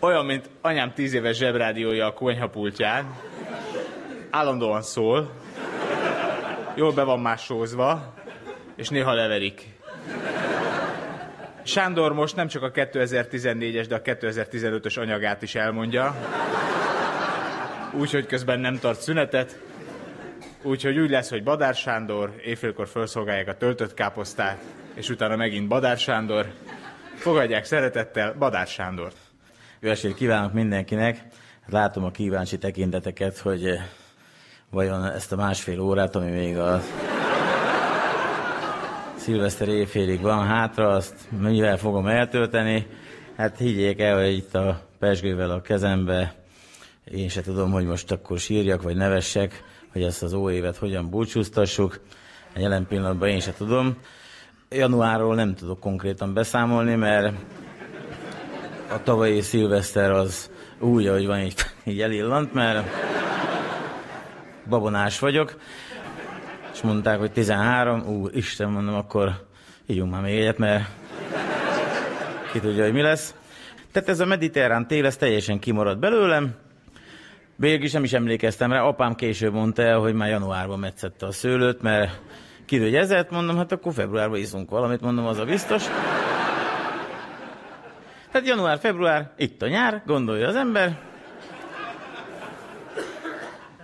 olyan, mint anyám tíz éves zsebrádiója a konyhapultján. Állandóan szól, jól be van másózva, és néha leverik. Sándor most nem csak a 2014-es, de a 2015-ös anyagát is elmondja. Úgyhogy közben nem tart szünetet. Úgyhogy úgy lesz, hogy Badár Sándor, éjfélkor felszolgálják a töltött káposztát, és utána megint Badár Sándor. Fogadják szeretettel Badár Sándort. Jó estét kívánok mindenkinek! Hát látom a kíváncsi tekinteteket, hogy eh, vajon ezt a másfél órát, ami még a szilveszter évfélig van hátra, azt mivel fogom eltölteni. Hát higgyék el, hogy itt a pesgővel a kezembe, én se tudom, hogy most akkor sírjak, vagy nevessek, hogy ezt az óévet hogyan búcsúztassuk. A jelen pillanatban én se tudom. Januárról nem tudok konkrétan beszámolni, mert a tavalyi szilveszter az úgy, ahogy van, így, így elillant, mert babonás vagyok, és mondták, hogy 13, ú, Isten, mondom, akkor ígyunk már még egyet, mert ki tudja, hogy mi lesz. Tehát ez a mediterrán tél, ez teljesen kimaradt belőlem. Végig is nem is emlékeztem rá, apám később mondta el, hogy már januárban metszette a szőlőt, mert ki hogy ezért mondom, hát akkor februárban iszunk valamit, mondom, az a biztos. Tehát január, február, itt a nyár, gondolja az ember.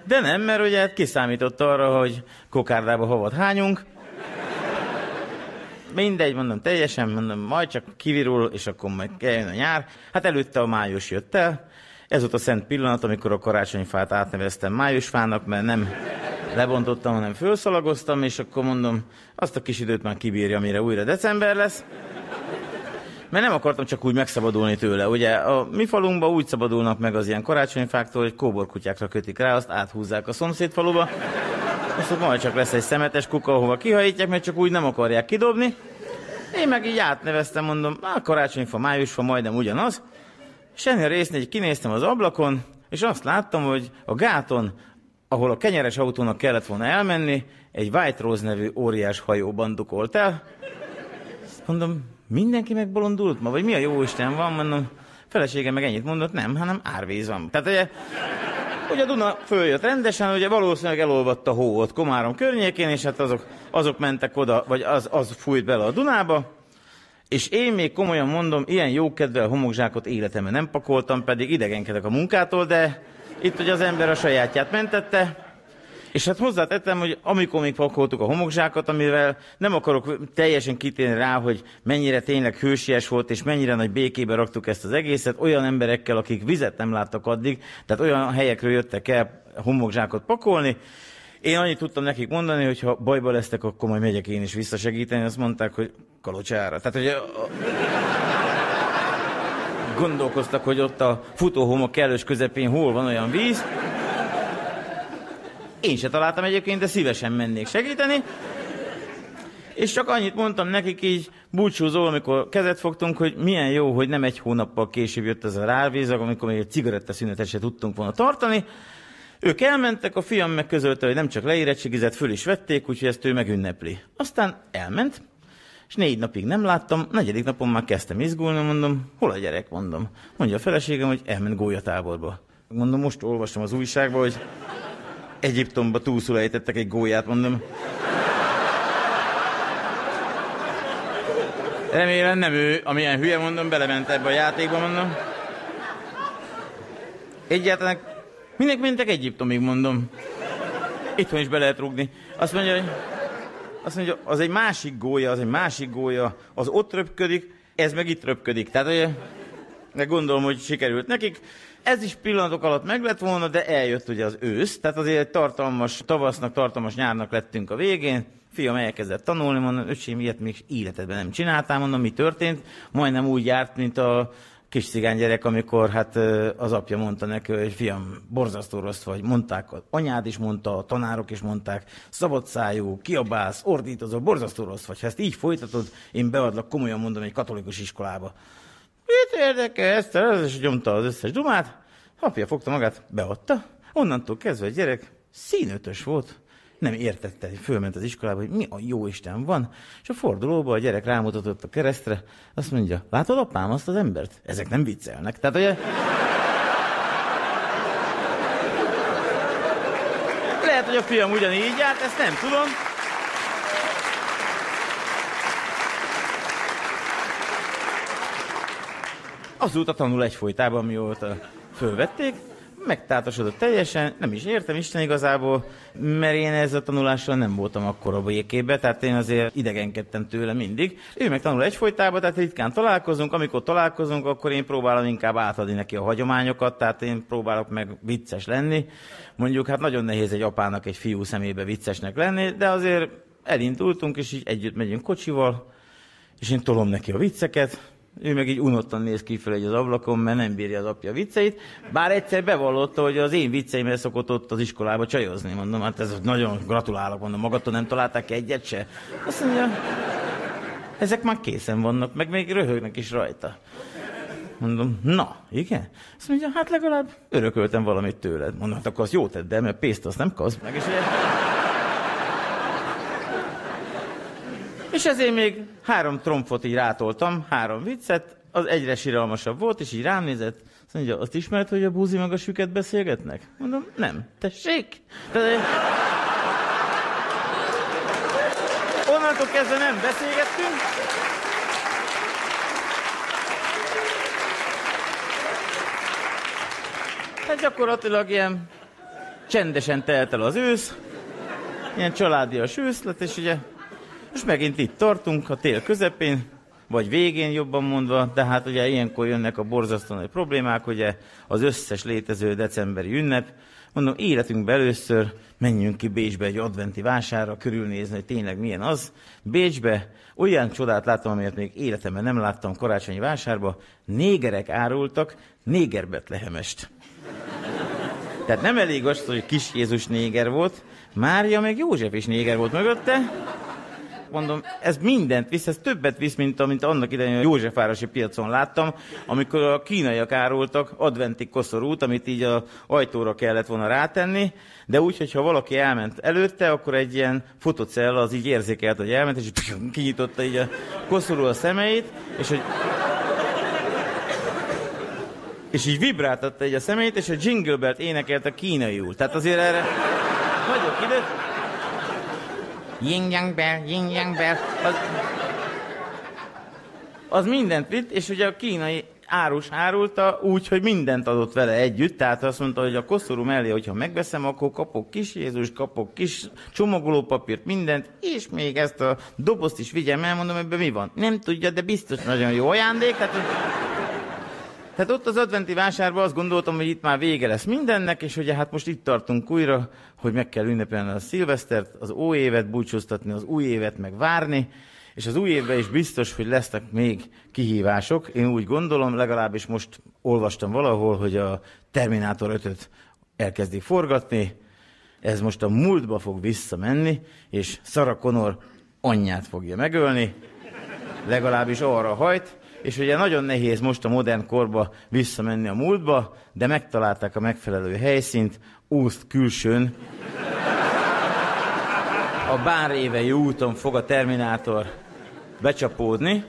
De nem, mert ugye hát kiszámított arra, hogy kokárdába havat hányunk. Mindegy, mondom, teljesen, mondom, majd csak kivirul, és akkor majd eljön a nyár. Hát előtte a május jött el. Ez volt a szent pillanat, amikor a karácsonyfát átneveztem májusfának, mert nem lebontottam, hanem fölszalagoztam, és akkor mondom, azt a kis időt már kibírja, mire újra december lesz. Mert nem akartam csak úgy megszabadulni tőle. Ugye a mi falunkban úgy szabadulnak meg az ilyen karácsonyfáktól, hogy kóborkutyákra kötik rá, azt áthúzzák a szomszéd faluba. Azt majd csak lesz egy szemetes kuka, ahova kihajítják, mert csak úgy nem akarják kidobni. Én meg így átneveztem, mondom, a karácsonyfa, májusfa majdnem ugyanaz. És ennél résznél kinéztem az ablakon, és azt láttam, hogy a gáton, ahol a kenyeres autónak kellett volna elmenni, egy White Rose nevű óriás hajóban dukolt el. Azt mondom, mindenki megbolondult ma, vagy mi a jó Isten van? Mondom, feleségem meg ennyit mondott, nem, hanem árvíz van. Tehát ugye, ugye a Duna följött rendesen, ugye valószínűleg elolvadt a hó ott Komárom környékén, és hát azok, azok mentek oda, vagy az, az fújt bele a Dunába, és én még komolyan mondom, ilyen jókedvel homokzsákot életemben nem pakoltam, pedig idegenkedek a munkától, de itt ugye az ember a sajátját mentette, és hát hozzátettem, hogy amikor még pakoltuk a homokzsákot, amivel nem akarok teljesen kitérni rá, hogy mennyire tényleg hősies volt, és mennyire nagy békébe raktuk ezt az egészet, olyan emberekkel, akik vizet nem láttak addig, tehát olyan helyekről jöttek el homokzsákot pakolni, én annyit tudtam nekik mondani, hogy ha bajba lesztek, akkor majd megyek én is visszasegíteni. Azt mondták, hogy kalocsára. Tehát, hogy gondolkoztak, hogy ott a futóhomok kellős közepén hol van olyan víz. Én se találtam egyébként, de szívesen mennék segíteni. És csak annyit mondtam nekik így búcsúzó, amikor kezet fogtunk, hogy milyen jó, hogy nem egy hónappal később jött ez a rárvíz, amikor még egy cigarettaszünetet se tudtunk volna tartani. Ők elmentek, a fiam meg közölte, hogy nem csak leérettségizett, föl is vették, úgyhogy ezt ő megünnepli. Aztán elment, és négy napig nem láttam, negyedik napon már kezdtem izgulni, mondom, hol a gyerek, mondom. Mondja a feleségem, hogy elment gólyatáborba. Mondom, most olvastam az újságba, hogy Egyiptomba túlszul ejtettek egy gólyát, mondom. Remélem nem ő, amilyen hülye mondom, belement ebbe a játékba, mondom. Egyáltalán minek mentek Egyiptomig, mondom. Itthon is be lehet rúgni. Azt mondja, hogy azt mondja, az egy másik gólya, az egy másik gólya, az ott röpködik, ez meg itt röpködik. Tehát, hogy meg gondolom, hogy sikerült nekik. Ez is pillanatok alatt meg lett volna, de eljött ugye az ősz, tehát azért egy tartalmas tavasznak, tartalmas nyárnak lettünk a végén. Fiam elkezdett tanulni, mondom, öcsém, ilyet még életedben nem csináltál, mondom, mi történt. Majdnem úgy járt, mint a kis gyerek, amikor hát az apja mondta neki, hogy fiam, borzasztó rossz vagy, mondták, az anyád is mondta, a tanárok is mondták, szabadszájú, kiabálsz, ordítozol, borzasztó rossz vagy. Ha ezt így folytatod, én beadlak, komolyan mondom, egy katolikus iskolába. Mit érdekel ezt? Ez is nyomta az összes dumát. Apja fogta magát, beadta. Onnantól kezdve a gyerek színötös volt nem értette, hogy fölment az iskolába, hogy mi a jó Isten van, és a fordulóba a gyerek rámutatott a keresztre, azt mondja, látod apám azt az embert? Ezek nem viccelnek. Tehát ugye... Lehet, hogy a fiam ugyanígy járt, ezt nem tudom. Azóta tanul egyfolytában, mióta fölvették, megtátosodott teljesen, nem is értem Isten igazából, mert én ezzel a tanulással nem voltam akkor a békébe, tehát én azért idegenkedtem tőle mindig. Ő meg tanul egyfolytában, tehát ritkán találkozunk, amikor találkozunk, akkor én próbálom inkább átadni neki a hagyományokat, tehát én próbálok meg vicces lenni. Mondjuk hát nagyon nehéz egy apának egy fiú szemébe viccesnek lenni, de azért elindultunk, és így együtt megyünk kocsival, és én tolom neki a vicceket, ő meg így unottan néz kifelé az ablakon, mert nem bírja az apja vicceit. Bár egyszer bevallotta, hogy az én vicceimre szokott ott az iskolába csajozni. Mondom, hát ez nagyon gratulálok, mondom, magadtól nem találták egyet se. Azt mondja, ezek már készen vannak, meg még röhögnek is rajta. Mondom, na, igen? Azt mondja, hát legalább örököltem valamit tőled. Mondom, hát akkor az jó tedd el, mert pénzt azt nem kasz meg. És ilyen... És ezért még három tromfot így rátoltam, három viccet, az egyre siralmasabb volt, és így rám nézett, azt mondja, azt ismered, hogy a búzi meg a süket beszélgetnek? Mondom, nem. Tessék? Tehát, onnantól kezdve nem beszélgettünk. Hát gyakorlatilag ilyen Csendesen telt el az ősz, ilyen családias őszlet, és ugye most megint itt tartunk, a tél közepén, vagy végén jobban mondva, de hát ugye ilyenkor jönnek a borzasztó nagy problémák, ugye az összes létező decemberi ünnep. Mondom, életünkben először menjünk ki Bécsbe egy adventi vásárra, körülnézni, hogy tényleg milyen az. Bécsbe olyan csodát láttam, amelyet még életemben nem láttam karácsonyi vásárba, négerek árultak négerbet Tehát nem elég az, hogy kis Jézus néger volt, Mária meg József is néger volt mögötte, mondom, ez mindent visz, ez többet visz, mint amit annak idején a Józsefvárosi piacon láttam, amikor a kínaiak árultak adventi koszorút, amit így a ajtóra kellett volna rátenni, de úgy, hogyha valaki elment előtte, akkor egy ilyen fotocell az így érzékelt, hogy elment, és kinyitotta így a koszorú a szemeit, és hogy és így vibráltatta egy a szemét, és a Jingle Belt énekelt a kínaiul. Tehát azért erre vagyok ide, Yin Yang Bell, Yin Yang Bell, az, az mindent vitt, és ugye a kínai árus árulta úgy, hogy mindent adott vele együtt, tehát azt mondta, hogy a koszorú mellé, hogyha megveszem, akkor kapok kis Jézus, kapok kis csomagolópapírt, mindent, és még ezt a dobozt is vigyem el, mondom, ebben mi van? Nem tudja, de biztos nagyon jó ajándék, tehát tehát ott az adventi vásárban azt gondoltam, hogy itt már vége lesz mindennek, és ugye hát most itt tartunk újra, hogy meg kell ünnepelni a szilvesztert, az új évet búcsúztatni, az új évet meg várni, és az új évben is biztos, hogy lesznek még kihívások. Én úgy gondolom, legalábbis most olvastam valahol, hogy a Terminátor 5-öt elkezdik forgatni, ez most a múltba fog visszamenni, és Sarah Connor anyját fogja megölni, legalábbis arra hajt, és ugye nagyon nehéz most a modern korba visszamenni a múltba, de megtalálták a megfelelő helyszínt, Úszt külsőn. A bárévei úton fog a Terminátor becsapódni.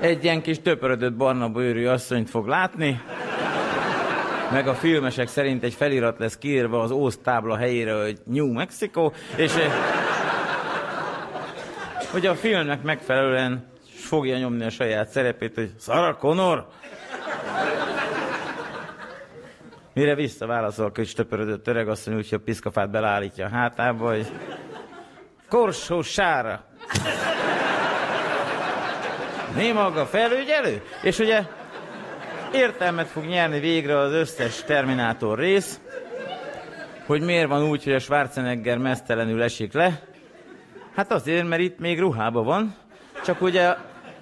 Egy ilyen kis töpörödött barna bőrű asszonyt fog látni, meg a filmesek szerint egy felirat lesz kiírva az Ószt tábla helyére, hogy New Mexico, és hogy a filmnek megfelelően fogja nyomni a saját szerepét, hogy Sarah Connor? Mire visszaválaszol a kis töpörödött öreg asszony, úgyhogy a piszkafát belállítja a hátába, hogy Korsó sára. Mi maga felügyelő? És ugye értelmet fog nyerni végre az összes Terminátor rész, hogy miért van úgy, hogy a Schwarzenegger mesztelenül esik le. Hát azért, mert itt még ruhába van, csak ugye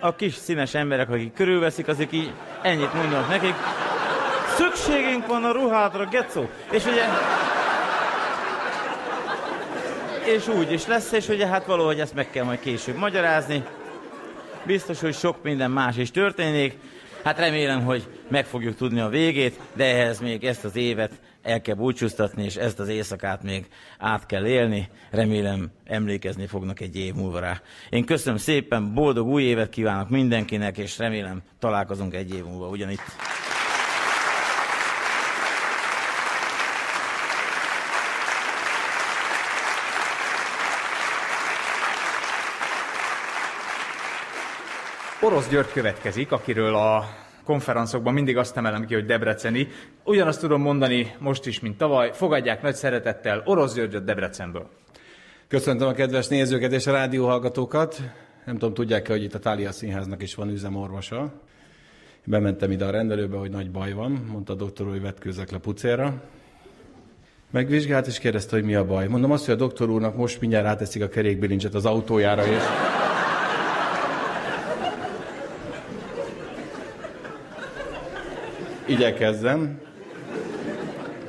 a kis színes emberek, akik körülveszik, azok így ennyit mondanak nekik. Szükségünk van a ruhádra, gecó. És ugye... És úgy is lesz, és ugye hát valahogy ezt meg kell majd később magyarázni. Biztos, hogy sok minden más is történik. Hát remélem, hogy meg fogjuk tudni a végét, de ehhez még ezt az évet el kell búcsúztatni, és ezt az éjszakát még át kell élni. Remélem emlékezni fognak egy év múlva rá. Én köszönöm szépen, boldog új évet kívánok mindenkinek, és remélem találkozunk egy év múlva ugyanitt. Orosz György következik, akiről a konferenciokban mindig azt emelem ki, hogy Debreceni. Ugyanazt tudom mondani most is, mint tavaly. Fogadják nagy szeretettel Orosz Györgyöt Debrecenből. Köszöntöm a kedves nézőket és a rádióhallgatókat. Nem tudom, tudják-e, hogy itt a Tália Színháznak is van üzemorvosa. Bementem ide a rendelőbe, hogy nagy baj van, mondta a doktor, hogy vetkőzek le pucérra. Megvizsgált és kérdezte, hogy mi a baj. Mondom azt, hogy a doktor úrnak most mindjárt ráteszik a kerékbilincset az autójára, és Igyekezzem.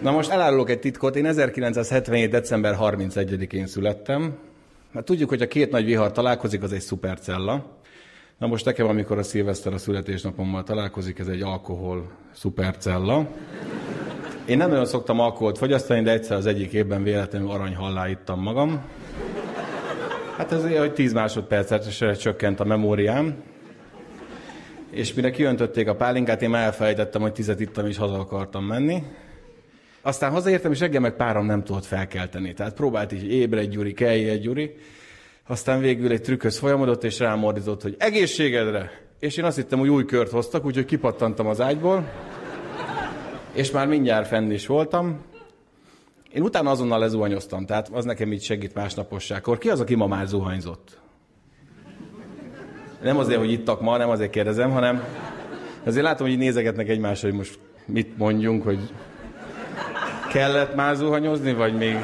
Na most elárulok egy titkot. Én 1977. december 31-én születtem. Hát tudjuk, hogy a két nagy vihar találkozik, az egy szupercella. Na most nekem, amikor a szilveszter a születésnapommal találkozik, ez egy alkohol szupercella. Én nem nagyon szoktam alkoholt fogyasztani, de egyszer az egyik évben véletlenül aranyhallá ittam magam. Hát ez hogy 10 másodpercet csökkent a memóriám és mire kiöntötték a pálinkát, én már elfelejtettem, hogy tizet ittam, és haza akartam menni. Aztán hazaértem, és reggel meg párom nem tudott felkelteni. Tehát próbált így, ébredj Gyuri, kelj egy Gyuri. Aztán végül egy trükköz folyamodott, és rámordított, hogy egészségedre. És én azt hittem, hogy új kört hoztak, úgyhogy kipattantam az ágyból. és már mindjárt fenn is voltam. Én utána azonnal lezuhanyoztam, tehát az nekem így segít másnaposságkor. Ki az, aki ma már zuhanyzott? Nem azért, hogy ittak ma, nem azért kérdezem, hanem azért látom, hogy nézegetnek egymásra, hogy most mit mondjunk, hogy kellett már zuhanyozni, vagy még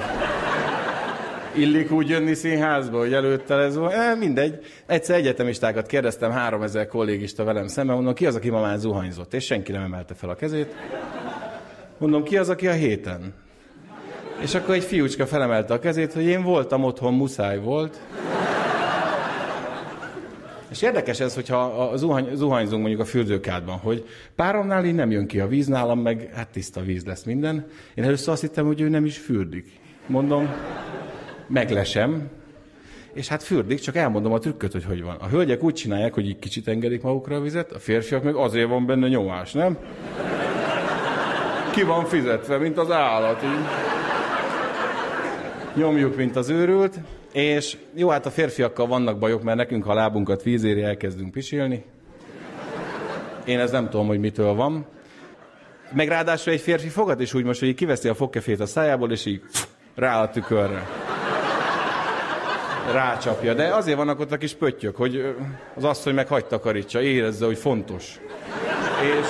illik úgy jönni színházba, hogy előtte lezuhany. E, mindegy. Egyszer egyetemistákat kérdeztem, 3000 kollégista velem szemben, mondom, ki az, aki ma már zuhanyzott? És senki nem emelte fel a kezét. Mondom, ki az, aki a héten? És akkor egy fiúcska felemelte a kezét, hogy én voltam otthon, muszáj volt. És érdekes ez, hogyha a zuhany, zuhanyzunk mondjuk a fürdőkádban, hogy páromnál így nem jön ki a víz, nálam meg hát tiszta víz lesz minden. Én először azt hittem, hogy ő nem is fürdik. Mondom, meglesem, és hát fürdik, csak elmondom a trükköt, hogy hogy van. A hölgyek úgy csinálják, hogy így kicsit engedik magukra a vizet, a férfiak meg azért van benne nyomás, nem? Ki van fizetve, mint az állat. Így. Nyomjuk, mint az őrült. És jó, hát a férfiakkal vannak bajok, mert nekünk, ha lábunkat vízéri, elkezdünk pisilni. Én ez nem tudom, hogy mitől van. Meg ráadásul egy férfi fogad is úgy most, hogy kiveszi a fogkefét a szájából, és így rá a tükörre. Rácsapja. De azért vannak ott a kis pöttyök, hogy az asszony meg hagy takarítsa, érezze, hogy fontos. És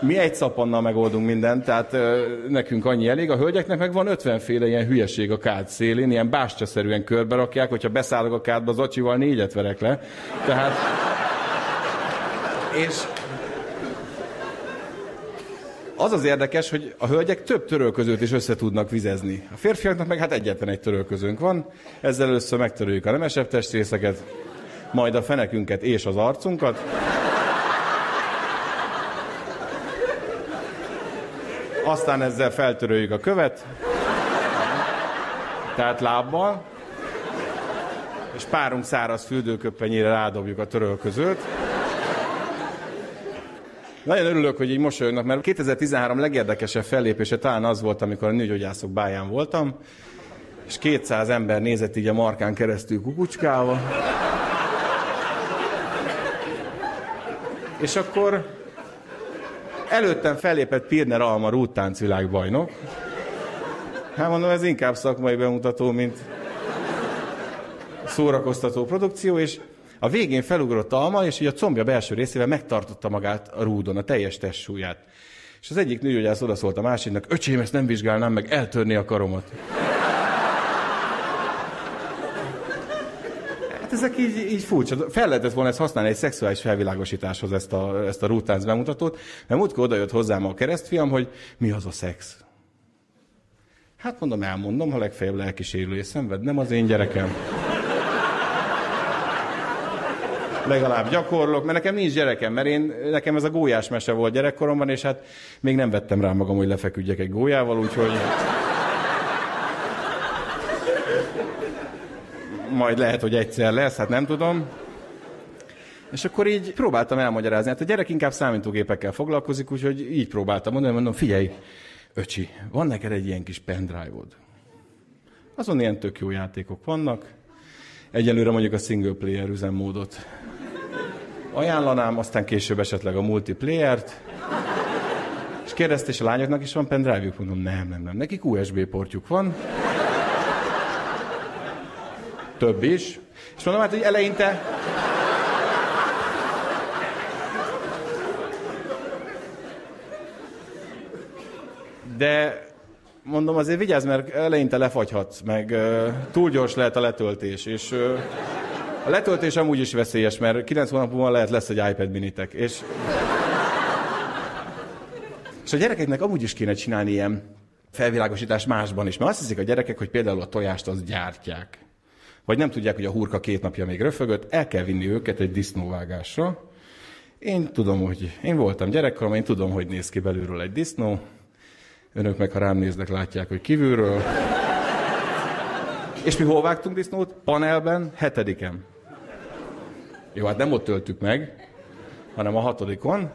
mi egy szapannal megoldunk mindent, tehát ö, nekünk annyi elég. A hölgyeknek meg van 50 féle ilyen hülyeség a kád szélén, ilyen bástyaszerűen körbe rakják, hogyha beszállok a kádba, az acsival négyet verek le. Tehát... És az az érdekes, hogy a hölgyek több törölközőt is össze tudnak vizezni. A férfiaknak meg hát egyetlen egy törölközőnk van, ezzel először megtöröljük a nemesebb testrészeket, majd a fenekünket és az arcunkat. Aztán ezzel feltöröljük a követ, tehát lábbal, és párunk száraz fürdőköppenyére rádobjuk a törölközőt. Nagyon örülök, hogy így mosolyognak, mert 2013 legérdekesebb fellépése talán az volt, amikor a nőgyógyászok báján voltam, és 200 ember nézett így a markán keresztül kukucskálva. És akkor előttem fellépett Pirner Alma rúttánc világbajnok. Hát mondom, ez inkább szakmai bemutató, mint szórakoztató produkció, és a végén felugrott Alma, és így a combja belső részével megtartotta magát a rúdon, a teljes testsúlyát. És az egyik nőgyógyász odaszólt a másiknak, öcsém, ezt nem vizsgálnám meg, eltörni a karomat. Ezek így, így furcsa. Fel lehetett volna ezt használni egy szexuális felvilágosításhoz ezt a, ezt a rútánc bemutatót, mert múltkor odajött hozzám a keresztfiam, hogy mi az a szex. Hát mondom, elmondom, ha legfeljebb lelkisérülés szenved, nem az én gyerekem. Legalább gyakorlok, mert nekem nincs gyerekem, mert én, nekem ez a gólyás mese volt gyerekkoromban, és hát még nem vettem rá magam, hogy lefeküdjek egy gólyával, úgyhogy... majd lehet, hogy egyszer lesz, hát nem tudom. És akkor így próbáltam elmagyarázni. Hát a gyerek inkább számítógépekkel foglalkozik, úgyhogy így próbáltam mondani, mondom, figyelj, öcsi, van neked egy ilyen kis pendrive-od? Azon ilyen tök jó játékok vannak. Egyelőre mondjuk a single player üzemmódot ajánlanám, aztán később esetleg a multiplayer-t. És kérdezte, és a lányoknak is van pendrive-juk? Mondom, nem, nem, nem. Nekik USB portjuk van. Több is. És mondom, hát, hogy eleinte... De mondom, azért vigyázz, mert eleinte lefagyhatsz, meg uh, túl gyors lehet a letöltés, és uh, a letöltés amúgy is veszélyes, mert 9 hónap múlva lehet lesz egy iPad minitek, és... És a gyerekeknek amúgy is kéne csinálni ilyen felvilágosítás másban is, mert azt hiszik a gyerekek, hogy például a tojást az gyártják vagy nem tudják, hogy a hurka két napja még röfögött, el kell vinni őket egy disznóvágásra. Én tudom, hogy én voltam gyerekkorom, én tudom, hogy néz ki belülről egy disznó. Önök meg, ha rám néznek, látják, hogy kívülről. És mi hol vágtunk disznót? Panelben, hetediken. Jó, hát nem ott töltük meg, hanem a hatodikon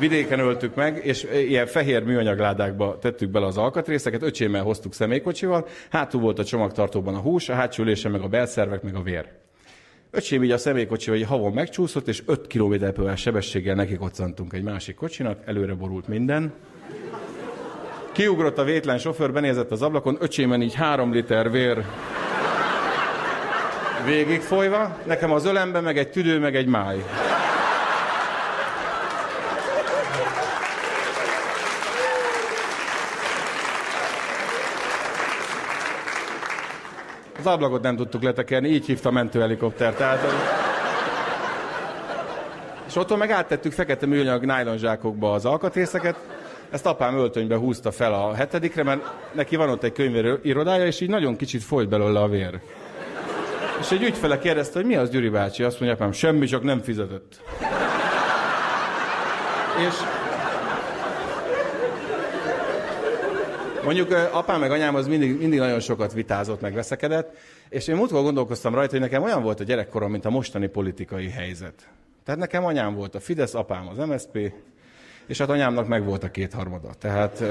vidéken öltük meg, és ilyen fehér műanyagládákba tettük bele az alkatrészeket, öcsémmel hoztuk személykocsival, hátul volt a csomagtartóban a hús, a hátsó ülésen meg a belszervek, meg a vér. Öcsém így a személykocsival egy havon megcsúszott, és 5 km per sebességgel neki egy másik kocsinak, előre borult minden. Kiugrott a vétlen sofőr, benézett az ablakon, öcsémen így három liter vér végigfolyva, nekem az ölembe meg egy tüdő, meg egy máj. Az ablakot nem tudtuk letekerni, így hívta a mentőhelikopter. Tehát, és otthon meg áttettük fekete műanyag nájlonzsákokba az alkatrészeket, ezt apám öltönybe húzta fel a hetedikre, mert neki van ott egy könyvérő irodája, és így nagyon kicsit folyt belőle a vér. És egy ügyfele kérdezte, hogy mi az Gyuri bácsi? Azt mondja, apám, semmi, csak nem fizetett. És Mondjuk apám meg anyám az mindig, mindig nagyon sokat vitázott, meg veszekedett, és én múltkor gondolkoztam rajta, hogy nekem olyan volt a gyerekkorom, mint a mostani politikai helyzet. Tehát nekem anyám volt a Fidesz, apám az MSP, és hát anyámnak meg volt a kétharmada. Tehát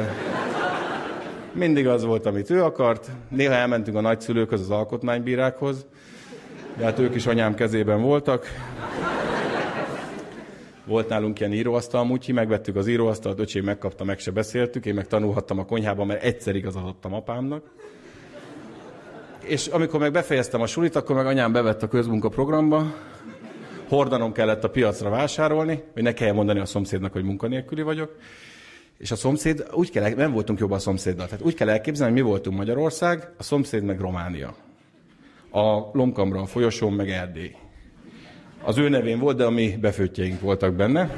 mindig az volt, amit ő akart. Néha elmentünk a nagyszülőkhöz, az alkotmánybírákhoz, de hát ők is anyám kezében voltak. Volt nálunk ilyen íróasztal, mutyi, megvettük az íróasztalt, öcsém megkapta, meg se beszéltük, én meg tanulhattam a konyhában, mert egyszer igazadottam apámnak. És amikor meg befejeztem a sulit, akkor meg anyám bevett a közmunkaprogramba, hordanom kellett a piacra vásárolni, hogy ne kelljen mondani a szomszédnak, hogy munkanélküli vagyok. És a szomszéd, úgy kell, nem voltunk jobb a szomszéddal. Tehát úgy kell elképzelni, hogy mi voltunk Magyarország, a szomszéd meg Románia. A Lomkamra, a folyosón meg Erdély. Az ő nevén volt, de a mi befőttjeink voltak benne.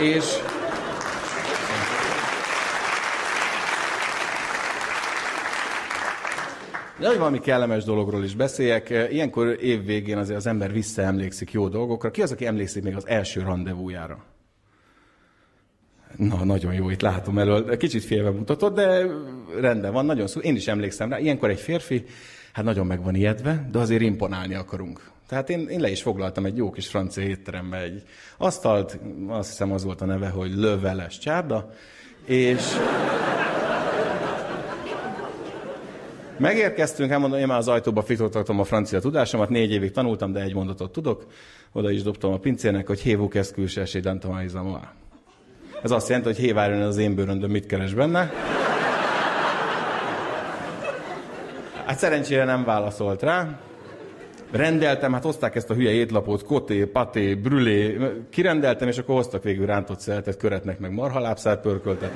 És De hogy valami kellemes dologról is beszéljek, ilyenkor év végén azért az ember visszaemlékszik jó dolgokra. Ki az, aki emlékszik még az első rendezvújára? Na, nagyon jó, itt látom elől. Kicsit félve mutatott, de rendben van, nagyon szó. Én is emlékszem rá. Ilyenkor egy férfi, hát nagyon meg van ijedve, de azért imponálni akarunk. Tehát én, én le is foglaltam egy jó kis francia étterembe egy asztalt, azt hiszem az volt a neve, hogy löveles csárda, és Megérkeztünk, elmondom, én már az ajtóba fitottam a francia tudásomat, négy évig tanultam, de egy mondatot tudok. Oda is dobtam a pincérnek, hogy hévuk ez külső Ez azt jelenti, hogy hévárjon az én bőröndöm, mit keres benne. Hát szerencsére nem válaszolt rá. Rendeltem, hát hozták ezt a hülye étlapot, koté, paté, brülé, kirendeltem, és akkor hoztak végül rántott szeletet, köretnek meg marhalábszár pörköltet.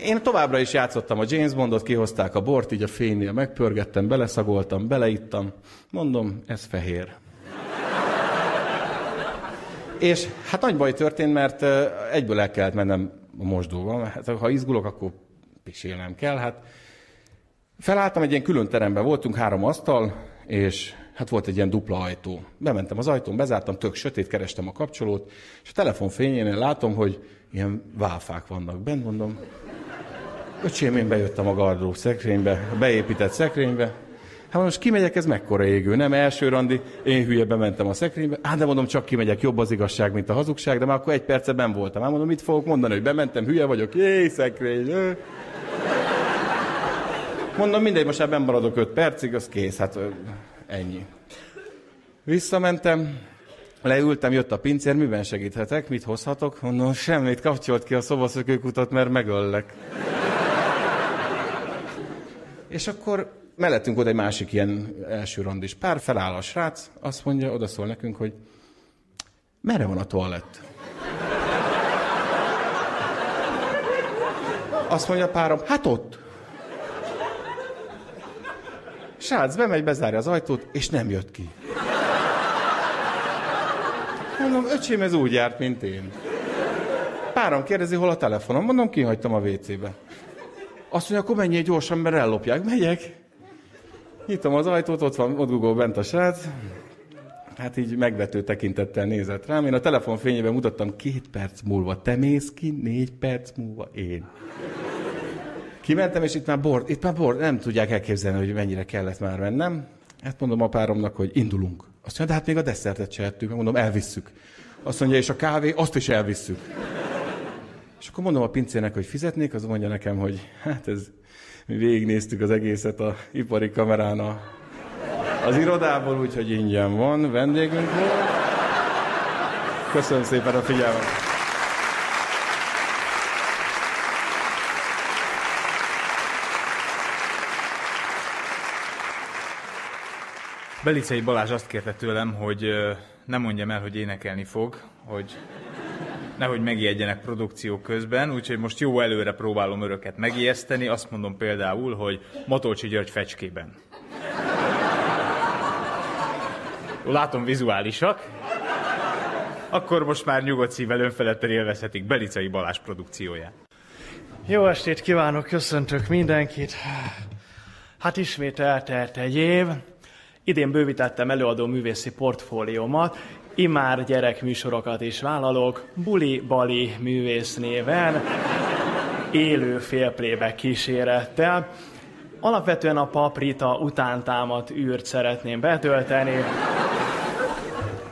Én továbbra is játszottam a James Bondot, kihozták a bort, így a fénynél megpörgettem, beleszagoltam, beleittam. Mondom, ez fehér. És hát nagy baj történt, mert egyből el kellett mennem a mosdóba. Hát, ha izgulok, akkor pisélnem kell. Hát felálltam, egy ilyen külön teremben voltunk, három asztal, és hát volt egy ilyen dupla ajtó. Bementem az ajtón, bezártam, tök sötét, kerestem a kapcsolót, és a telefon fényénél látom, hogy ilyen válfák vannak bent, mondom, Öcsém, én bejöttem a gardrób szekrénybe, a beépített szekrénybe. Hát most kimegyek, ez mekkora égő, nem első randi, én hülye bementem a szekrénybe. Hát de mondom, csak kimegyek, jobb az igazság, mint a hazugság, de már akkor egy percet ben voltam. Hát mondom, mit fogok mondani, hogy bementem, hülye vagyok, jé, szekrény. Jé. Mondom, mindegy, most ebben maradok öt percig, az kész, hát ennyi. Visszamentem, leültem, jött a pincér, miben segíthetek, mit hozhatok? Mondom, semmit, kapcsolt ki a szobaszökőkutat, mert megöllek. És akkor mellettünk oda egy másik ilyen első randis pár, feláll a srác, azt mondja, oda szól nekünk, hogy merre van a toalett? Azt mondja a párom, hát ott. Srác bemegy, bezárja az ajtót, és nem jött ki. Mondom, öcsém, ez úgy járt, mint én. Párom kérdezi, hol a telefonom. Mondom, kihagytam a WC-be. Azt mondja, akkor menjél gyorsan, mert ellopják. Megyek. Nyitom az ajtót, ott van, ott Google bent a srác. Hát így megvető tekintettel nézett rám. Én a telefon fényében mutattam, két perc múlva te mész ki, négy perc múlva én. Kimentem, és itt már bord, itt már bord, nem tudják elképzelni, hogy mennyire kellett már mennem. Hát mondom a páromnak, hogy indulunk. Azt mondja, de hát még a desszertet se ettük. Mondom, elvisszük. Azt mondja, és a kávé, azt is elvisszük. És akkor mondom a pincének, hogy fizetnék, az mondja nekem, hogy hát ez, mi végignéztük az egészet a ipari kamerán a, az irodából, úgyhogy ingyen van, vendégünk volt. Köszönöm szépen a figyelmet! Belicei Balázs azt kérte tőlem, hogy ö, ne mondjam el, hogy énekelni fog, hogy nehogy megijedjenek produkció közben, úgyhogy most jó előre próbálom öröket megijeszteni. Azt mondom például, hogy Matolcsi György fecskében. Látom vizuálisak. Akkor most már nyugodt szívvel önfeledten élvezhetik Belicei Balázs produkcióját. Jó estét kívánok, köszöntök mindenkit. Hát ismét eltelt egy év. Idén bővítettem előadó művészi portfóliómat, imár gyerekműsorokat is vállalok, Buli Bali művész néven, élő félplébe kísérettel. Alapvetően a paprita utántámadt űrt szeretném betölteni.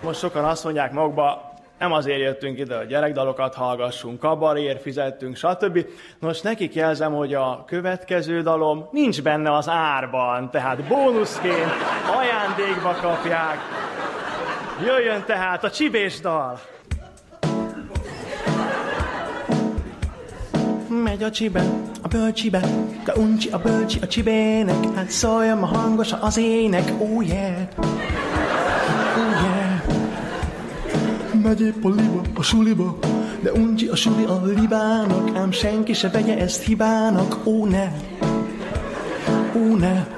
Most sokan azt mondják magukba, nem azért jöttünk ide, hogy gyerekdalokat hallgassunk, kabarér fizettünk, stb. Nos, nekik jelzem, hogy a következő dalom nincs benne az árban, tehát bónuszként ajándékba kapják. Jöjjön tehát a csibés dal! Megy a csibe, a bölcsibe, de uncsi a bölcsi a csibének, hát szóljon ma hangosan az ének, oh yeah, oh yeah. Megy épp a liba, a suliba, de uncsi a suli a libának, ám senki se vegye ezt hibának, ó ne, ó ne.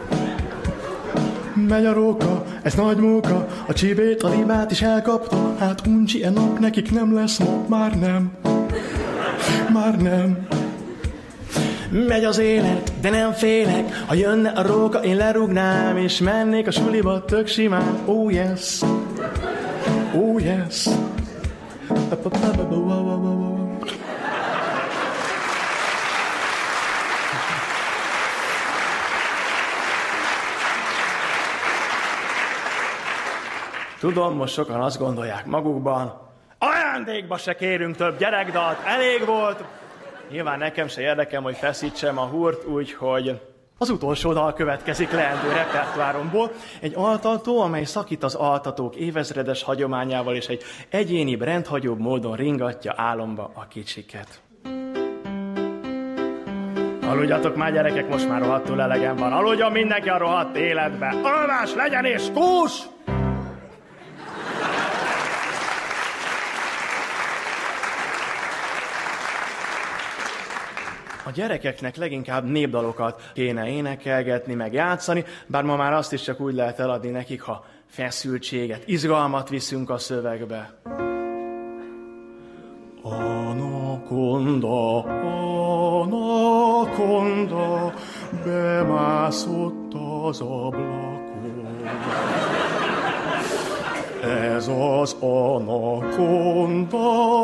Megy a róka, ez nagy móka, a csibét, a libát is elkapta, hát uncsi e nap nekik nem lesz ma, már nem, már nem. Megy az élet, de nem félek, ha jönne a róka, én lerúgnám, és mennék a suliba tök simán, oh yes, oh yes. Tudom, most sokan azt gondolják magukban, ajándékba se kérünk több gyerekdalt, elég volt. Nyilván nekem se érdekem, hogy feszítsem a húrt, úgyhogy az utolsó dal következik leendő repertoáromból. Egy altató, amely szakít az altatók évezredes hagyományával, és egy egyéni, rendhagyóbb módon ringatja álomba a kicsiket. Aludjatok már, gyerekek, most már rohadtul elegem van. Aludjon mindenki a rohadt életbe. Alvás legyen és kús! A gyerekeknek leginkább népdalokat kéne énekelgetni, meg játszani, bár ma már azt is csak úgy lehet eladni nekik, ha feszültséget, izgalmat viszünk a szövegbe. Anakonda, anakonda, bemászott az ablakon. Ez az anakonda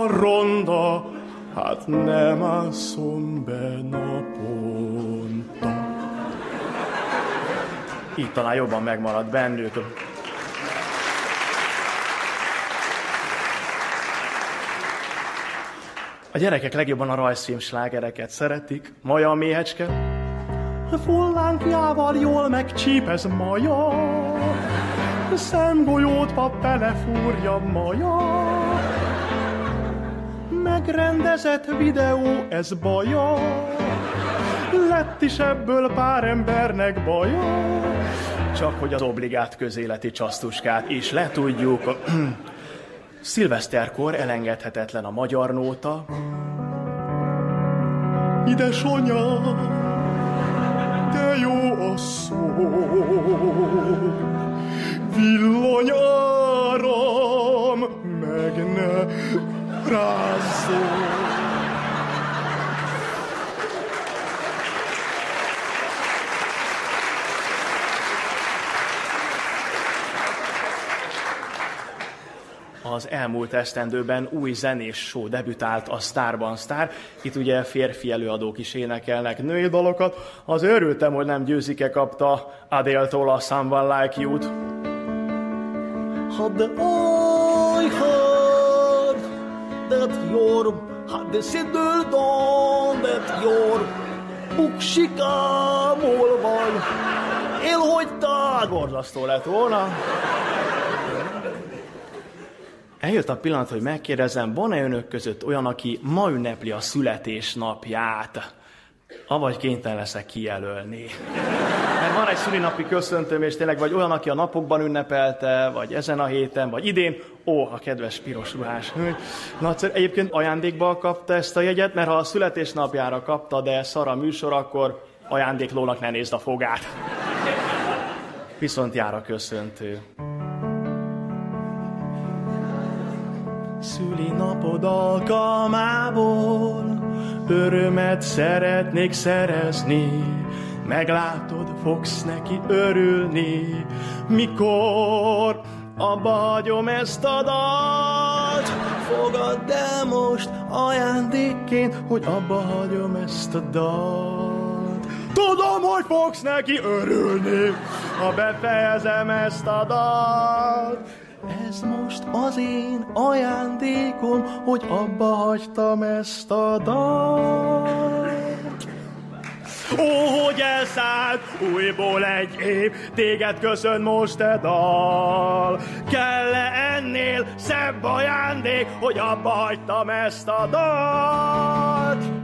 ronda, hát nem ásszom be naponta. Így talán jobban megmarad bennük. A gyerekek legjobban a rajzfilm slágereket szeretik. Maja a méhecske. Fullánkjával jól megcsípez maja. Szemgolyót pap belefúrja maja megrendezett videó, ez baja. Lett is ebből pár embernek baja. Csak hogy az obligát közéleti csasztuskát is letudjuk. Szilveszterkor elengedhetetlen a magyar nóta. Ide sonya, de jó a szó. Villanyáram, meg ne rázzó. az elmúlt esztendőben új zenés show debütált a Starban Star. Itt ugye férfi előadók is énekelnek női dalokat. Az örültem, hogy nem győzike kapta Adéltól a Someone Like You-t. Had the That your hade sitter danet jól, buksikámol van, elhagytál, borzasztó lett volna. Eljött a pillanat, hogy megkérdezem, van-e önök között olyan, aki ma ünnepli a születésnapját? Avagy kénytelen leszek kijelölni. Mert van egy szülinapi köszöntöm, és tényleg vagy olyan, aki a napokban ünnepelte, vagy ezen a héten, vagy idén, ó, a kedves piros ruhás hölgy. Nagyszerű. Egyébként ajándékba kapta ezt a jegyet, mert ha a születésnapjára kapta, de szar a műsor, akkor ajándéklónak ne nézd a fogát. Viszont jár a köszöntő. Szülinapod alkalmából örömet szeretnék szerezni, meglátod, fogsz neki örülni, mikor abba hagyom ezt a dalt. Fogadd el most ajándékként, hogy abba hagyom ezt a dalt. Tudom, hogy fogsz neki örülni, ha befejezem ezt a dalt. Ez most az én ajándékom, hogy abba hagytam ezt a dalt. Ó, hogy elszállt újból egy év, téged köszön most e dal. Kell-e ennél szebb ajándék, hogy abba hagytam ezt a dalt?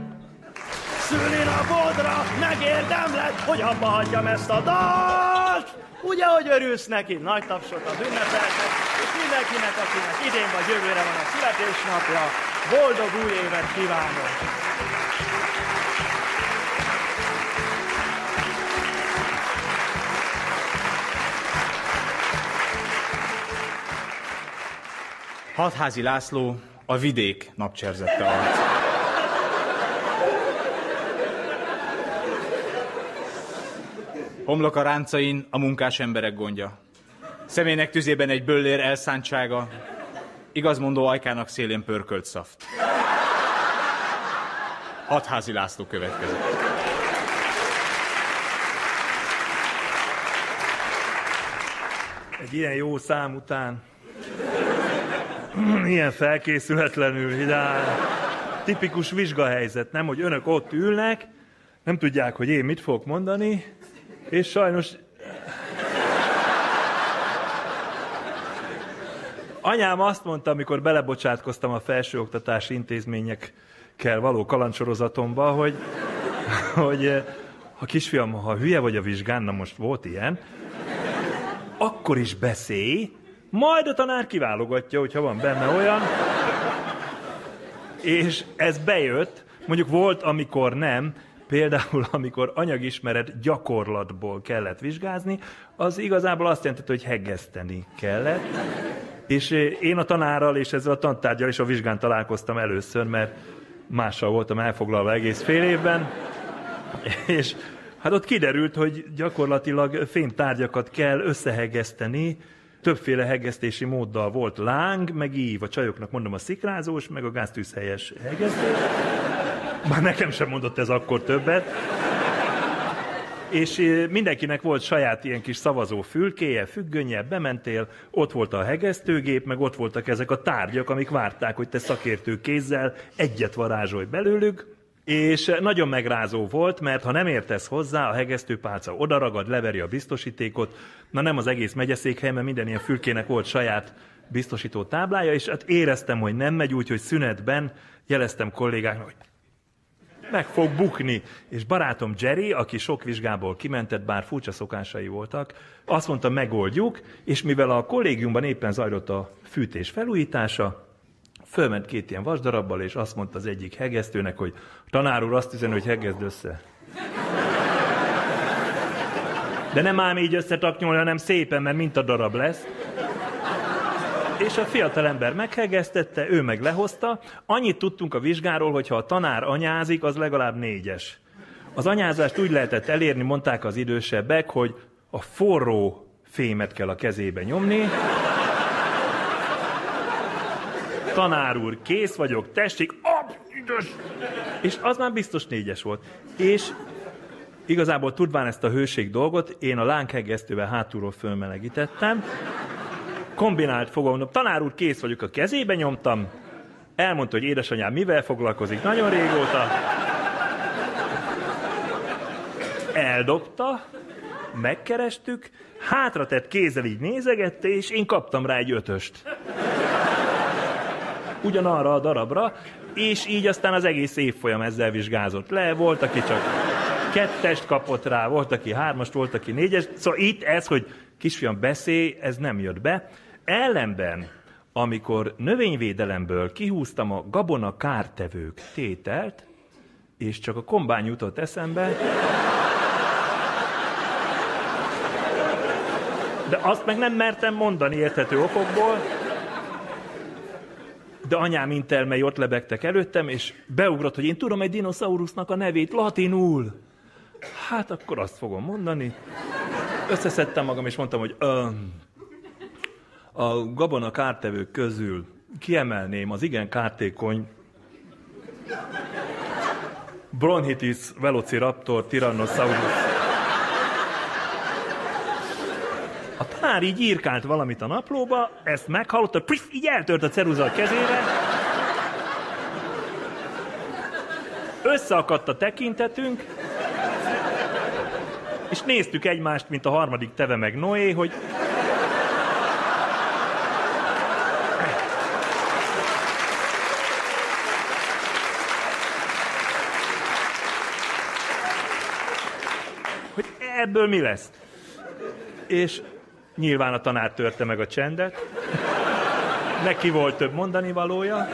Szülinapodra megérdemled, hogy abba hagyjam ezt a dalt. Ugye, hogy örülsz neki? Nagy tapsot az ünnepeltek, és mindenkinek, akinek idén vagy jövőre van a születésnapja, boldog új évet kívánok! Hatházi László a vidék napcserzette arc. Homlok a ráncain a munkás emberek gondja. Személynek tüzében egy böllér elszántsága, igazmondó ajkának szélén pörkölt szaft. Hatházi László következik. Egy ilyen jó szám után, ilyen felkészületlenül ide Tipikus vizsgahelyzet, nem, hogy önök ott ülnek, nem tudják, hogy én mit fogok mondani, és sajnos... Anyám azt mondta, amikor belebocsátkoztam a felsőoktatási intézményekkel való kalancsorozatomba, hogy, hogy eh, ha kisfiam, ha hülye vagy a vizsgán, na most volt ilyen, akkor is beszélj, majd a tanár kiválogatja, hogyha van benne olyan. És ez bejött, mondjuk volt, amikor nem, például amikor anyagismeret gyakorlatból kellett vizsgázni, az igazából azt jelenti, hogy heggeszteni kellett. És eh, én a tanárral és ezzel a tantárgyal is a vizsgán találkoztam először, mert mással voltam elfoglalva egész fél évben. És hát ott kiderült, hogy gyakorlatilag fémtárgyakat kell összehegeszteni, többféle hegesztési móddal volt láng, meg ív. A csajoknak mondom a szikrázós, meg a gáztűzhelyes hegesztés. Már nekem sem mondott ez akkor többet. És eh, mindenkinek volt saját ilyen kis szavazó fülkéje, függönye, bementél, ott volt a hegesztőgép, meg ott voltak ezek a tárgyak, amik várták, hogy te szakértő kézzel egyet varázsolj belőlük, és eh, nagyon megrázó volt, mert ha nem értesz hozzá, a hegesztőpálca odaragad, leveri a biztosítékot, na nem az egész megyeszékhely, mert minden ilyen fülkének volt saját biztosító táblája, és hát éreztem, hogy nem megy úgy, hogy szünetben jeleztem kollégáknak, hogy meg fog bukni. És barátom Jerry, aki sok vizsgából kimentett, bár furcsa szokásai voltak, azt mondta, megoldjuk, és mivel a kollégiumban éppen zajlott a fűtés felújítása, fölment két ilyen vasdarabbal, és azt mondta az egyik hegesztőnek, hogy tanár úr azt üzen, hogy hegezd össze. De nem ám így összetaknyolni, hanem szépen, mert mint a darab lesz. És a fiatalember meghegesztette, ő meg lehozta. Annyit tudtunk a vizsgáról, hogy ha a tanár anyázik, az legalább négyes. Az anyázást úgy lehetett elérni, mondták az idősebbek, hogy a forró fémet kell a kezébe nyomni. Tanár úr, kész vagyok, tessék, ap, üdös! És az már biztos négyes volt. És igazából tudván ezt a hőség dolgot, én a lánghegesztővel hátulról fölmelegítettem, kombinált fogalmam, tanár úr, kész vagyok, a kezébe nyomtam, Elmondta, hogy édesanyám mivel foglalkozik nagyon régóta. Eldobta, megkerestük, hátra tett kézzel így nézegette, és én kaptam rá egy ötöst. Ugyanarra a darabra, és így aztán az egész évfolyam ezzel vizsgázott le. Volt, aki csak kettest kapott rá, volt, aki hármast, volt, aki négyes. Szóval itt ez, hogy kisfiam beszélj, ez nem jött be. Ellenben, amikor növényvédelemből kihúztam a gabona kártevők tételt, és csak a kombány jutott eszembe, de azt meg nem mertem mondani érthető okokból, de anyám intelmei ott lebegtek előttem, és beugrott, hogy én tudom egy dinoszaurusznak a nevét latinul. Hát akkor azt fogom mondani. Összeszedtem magam, és mondtam, hogy a gabona kártevők közül kiemelném az igen kártékony Bronchitis velociraptor tyrannosaurus. A tanár így írkált valamit a naplóba, ezt meghallotta, priff, így eltört a ceruza a kezére. Összeakadt a tekintetünk, és néztük egymást, mint a harmadik teve meg Noé, hogy hogy ebből mi lesz. És nyilván a tanár törte meg a csendet. Neki volt több mondani valója.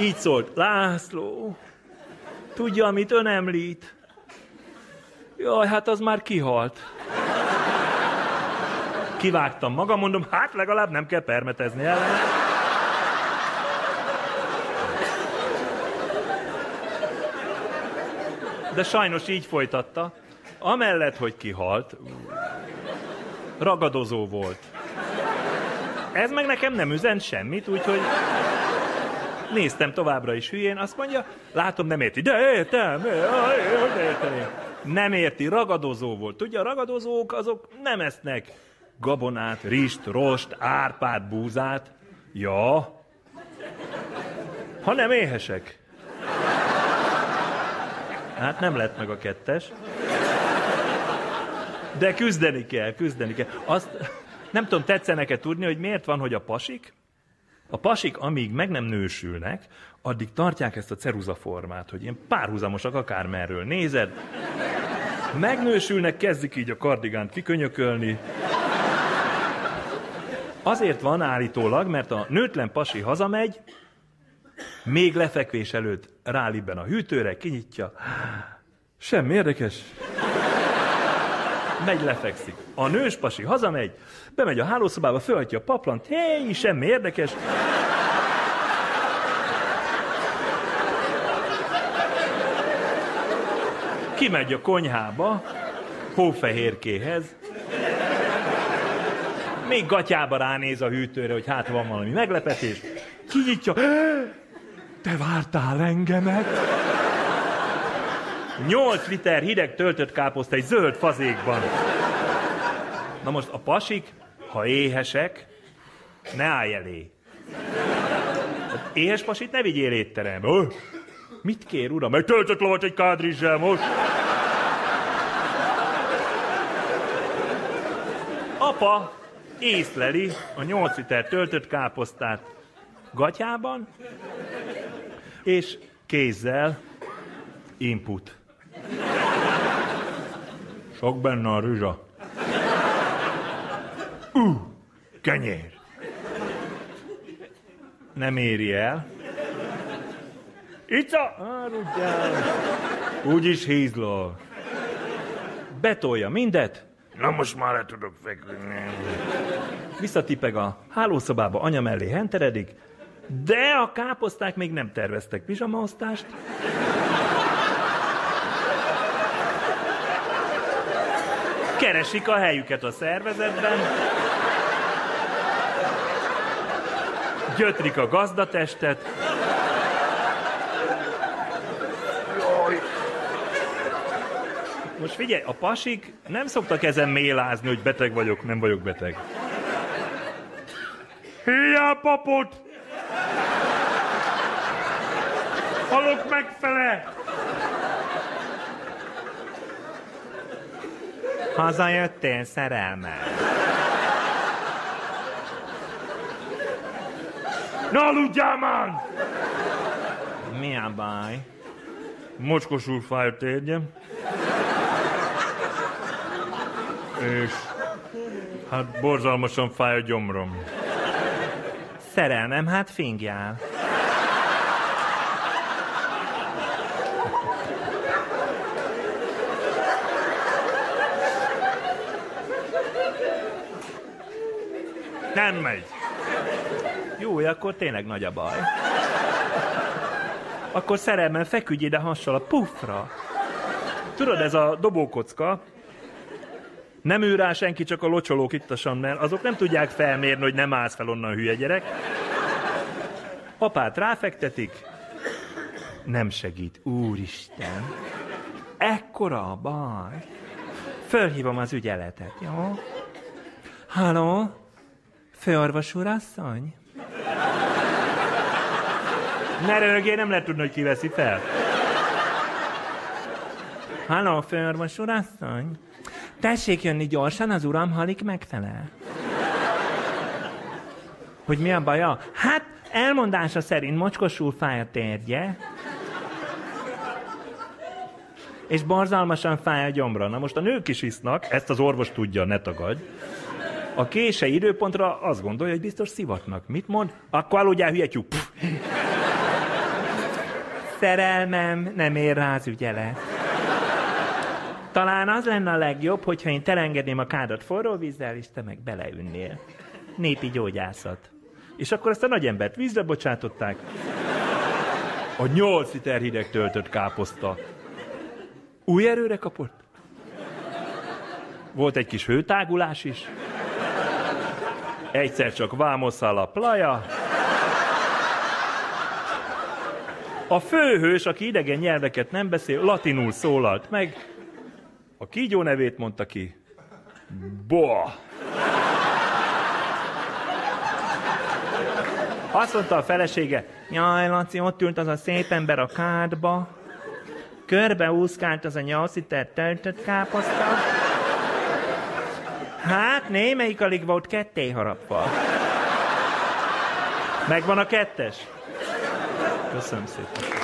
Így szólt, László, tudja, amit ön említ? Jaj, hát az már kihalt. Kivágtam magam, mondom, hát legalább nem kell permetezni ellene. De sajnos így folytatta. Amellett, hogy kihalt, ragadozó volt. Ez meg nekem nem üzent semmit, úgyhogy néztem továbbra is hülyén, azt mondja, látom nem érti, de értem, hogy érteni. Nem érti, ragadozó volt. Tudja, a ragadozók azok nem esznek gabonát, rist, rost, árpát, búzát. Ja, ha nem éhesek. Hát nem lett meg a kettes. De küzdeni kell, küzdeni kell. Azt nem tudom, tetszenek-e tudni, hogy miért van, hogy a pasik, a pasik, amíg meg nem nősülnek, addig tartják ezt a ceruza formát, hogy ilyen párhuzamosak akármerről. Nézed? Megnősülnek, kezdik így a kardigánt kikönyökölni. Azért van állítólag, mert a nőtlen pasi hazamegy, még lefekvés előtt rálibben a hűtőre, kinyitja. Semmi érdekes. Megy, lefekszik. A nős pasi hazamegy, bemegy a hálószobába, fölhagyja a paplant, hé, semmi érdekes. Kimegy a konyhába, hófehérkéhez, még gatyába ránéz a hűtőre, hogy hát van valami meglepetés. Kinyitja, te vártál engemet? Nyolc liter hideg töltött káposzta egy zöld fazékban. Na most a pasik, ha éhesek, ne állj elé. Hát éhes pasit ne vigyél étterembe. Oh, mit kér, uram? Meg töltött lovat egy kádrizsel most. Apa észleli a 8 liter töltött káposztát gatyában, és kézzel input. Sok benne a rüzsa. Ú, uh, kenyér. Nem éri el. Ica, árudjál. Úgyis hízlol. Betolja mindet. Na most már le tudok feküdni. Visszatipeg a hálószobába, anya mellé henteredik, de a káposzták még nem terveztek pizsamaosztást. Keresik a helyüket a szervezetben. Gyötrik a gazdatestet. Most figyelj, a pasik nem szoktak ezen mélázni, hogy beteg vagyok, nem vagyok beteg. Hiába papot! Halok megfele! Hazajöttél, szerelme. Na, aludjál már! Mi a baj? Mocskosul fáj a térgyem. És hát borzalmasan fáj a gyomrom. Szerelmem, hát fingjál. Nem megy. Jó, akkor tényleg nagy a baj. Akkor szerelmen feküdj ide hassal a pufra. Tudod, ez a dobókocka, nem ül rá senki, csak a locsolók ittasan, mert azok nem tudják felmérni, hogy nem állsz fel onnan, hülye gyerek. Apát ráfektetik, nem segít. Úristen, ekkora a baj. Fölhívom az ügyeletet, jó? Halló? Főorvos úr asszony? Ne röhögjél, nem lehet tudni, hogy ki veszi fel. Halló, főorvos úr asszony? Tessék jönni gyorsan, az uram halik megfelel. Hogy mi a baja? Hát, elmondása szerint mocskosul fáj a térje, és borzalmasan fáj a gyomra. Na most a nők is isznak, ezt az orvos tudja, ne tagadj. A kése időpontra azt gondolja, hogy biztos szivatnak. Mit mond? Akkor aludjál, hülye. Pff. Szerelmem nem ér rá az ügyelet. Talán az lenne a legjobb, hogyha én telengedném a kádat forró vízzel, és te meg beleünnél. Népi gyógyászat. És akkor ezt a nagy embert vízre bocsátották. A nyolc liter hideg töltött káposzta. Új erőre kapott? Volt egy kis hőtágulás is. Egyszer csak vámoszál a plaja. A főhős, aki idegen nyelveket nem beszél, latinul szólalt meg. A kígyó nevét mondta ki. Boa. Azt mondta a felesége, jaj, Laci, ott ült az a szép ember a kádba, körbe az a nyolc liter töltött káposzta, hát némelyik alig volt ketté harapva. Megvan a kettes? Köszönöm szépen.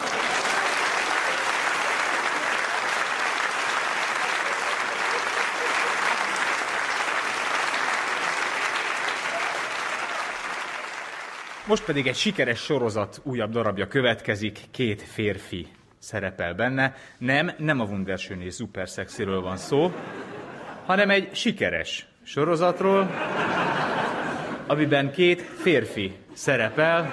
Most pedig egy sikeres sorozat újabb darabja következik, két férfi szerepel benne. Nem, nem a Wunderschön és Super Sexiről van szó, hanem egy sikeres sorozatról, amiben két férfi szerepel.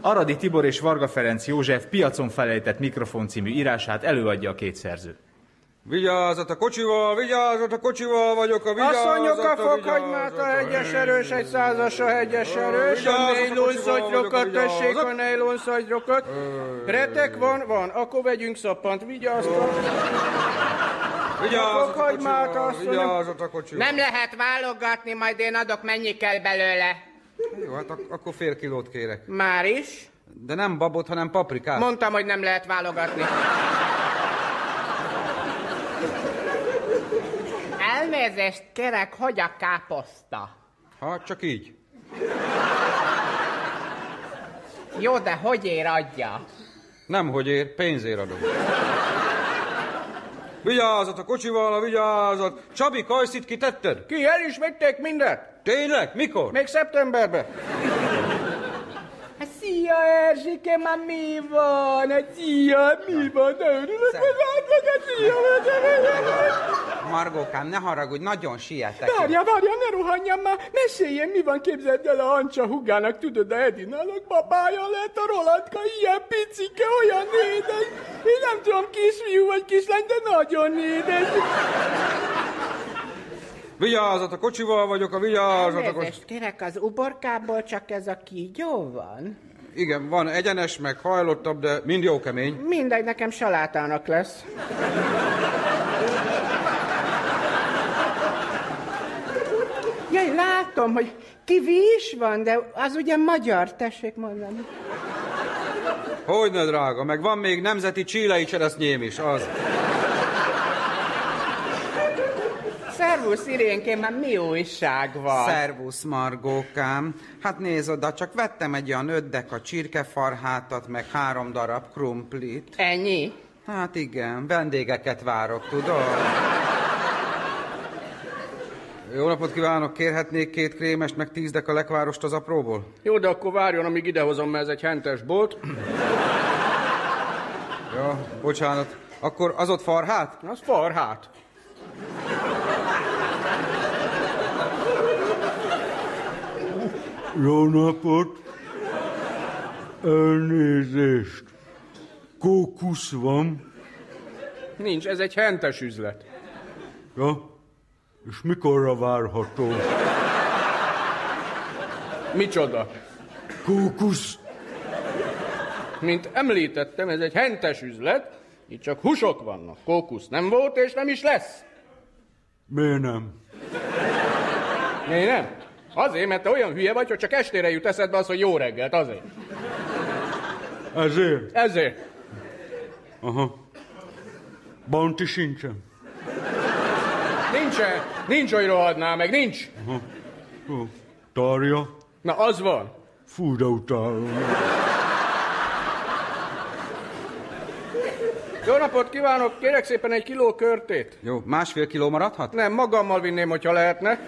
Aradi Tibor és Varga Ferenc József piacon felejtett mikrofon című írását előadja a két szerző. Vigyázat a kocsival, vigyázat a kocsival vagyok, a vigyázat Asszonyok a fokhagymát, a hegyes erős, egy százas a hegyes erős, a kocsival szagyrokat, tessék a nejlon szagyrokat. Retek van? Van. Akkor vegyünk szappant, vigyáztat. Vigyázat a kocsival, vigyázat a kocsival. Nem lehet válogatni, majd én adok, mennyi kell belőle. Jó, hát ak- akkor fél kilót kérek. Már is? De nem babot, hanem paprikát. Mondtam, hogy nem lehet válogatni. Elnézést kérek, hogy a káposzta? Ha, csak így. Jó, de hogy ér adja? Nem, hogy ér, pénzért adom. Vigyázat a kocsival, a vigyázat. Csabi, kajszit kitetted? Ki, el is vették mindet? Tényleg? Mikor? Még szeptemberben. Szia, Erzsike, már mi van? Szia, mi van? De örülök, hogy látlak, szia, Margókám, ne haragudj, nagyon sietek. Várja, várja, ne rohanjam már, meséljen, mi van, képzeld el a Ancsa hugának, tudod, a Edinának babája lett, a Rolandka ilyen picike, olyan édes. Én nem tudom, kisfiú vagy kislány, de nagyon édes. Vigyázat a kocsival vagyok, a kocsival. Elnézést kérek, az uborkából csak ez a kígyó van? Igen, van egyenes, meg hajlottabb, de mind jó kemény. Mindegy, nekem salátának lesz. Jaj, látom, hogy kivi is van, de az ugye magyar, tessék mondani. Hogyne, drága, meg van még nemzeti csílei cseresznyém is, az. Szervusz, Irénkém, már mi újság van? Szervusz, Margókám. Hát nézd oda, csak vettem egy olyan öddek a csirkefarhátat, meg három darab krumplit. Ennyi? Hát igen, vendégeket várok, tudod? Jó napot kívánok, kérhetnék két krémest, meg tíz deka lekvárost az apróból? Jó, de akkor várjon, amíg idehozom, mert ez egy hentes bolt. Ja, bocsánat. Akkor az ott farhát? Az farhát. Jó napot! Elnézést! Kókusz van? Nincs, ez egy hentes üzlet. Ja? És mikorra várható? Micsoda? Kókusz! Mint említettem, ez egy hentes üzlet, itt csak húsok vannak. Kókusz nem volt, és nem is lesz. Miért nem? Miért nem? Azért, mert te olyan hülye vagy, hogy csak estére jut eszedbe az, hogy jó reggelt, azért. Ezért? Ezért. Aha. Bounty sincsen? Nincsen. Nincs, hogy rohadnál meg, nincs. Aha. Jó. Tarja? Na, az van. Fú, de utálom. Napot kívánok, kérek szépen egy kiló körtét. Jó, másfél kiló maradhat? Nem, magammal vinném, hogyha lehetne.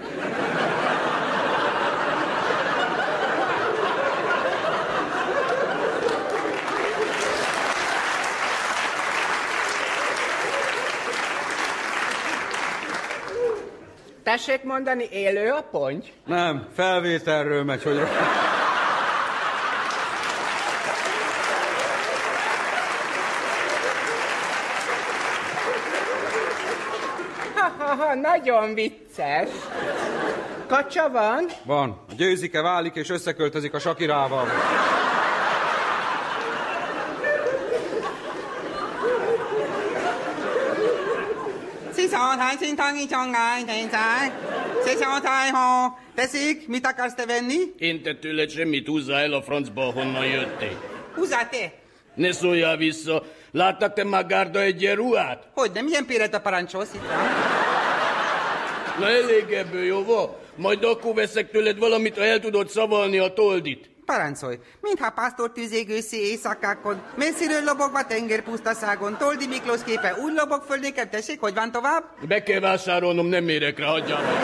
Tessék mondani, élő a ponty? Nem, felvételről megy, hogy... nagyon vicces. Kacsa van? Van. A győzike válik és összeköltözik a Sakirával. Tessék, mit akarsz te venni? Én te tőled semmit, húzzá el a francba, honnan jöttél. Húzzá te! Ne szóljál vissza. Láttad te már gárda egyenruhát? Hogy nem ilyen péret a parancsolsz itt? Na elég ebből, jó va? Majd akkor veszek tőled valamit, ha el tudod szavalni a toldit. Parancsolj, mintha pásztor tűzégőszi éjszakákon, messziről lobogva tengerpusztaságon, Toldi Miklós képe úgy lobog föl nekem, tessék, hogy van tovább? Be kell vásárolnom, nem érek rá, hagyjál meg.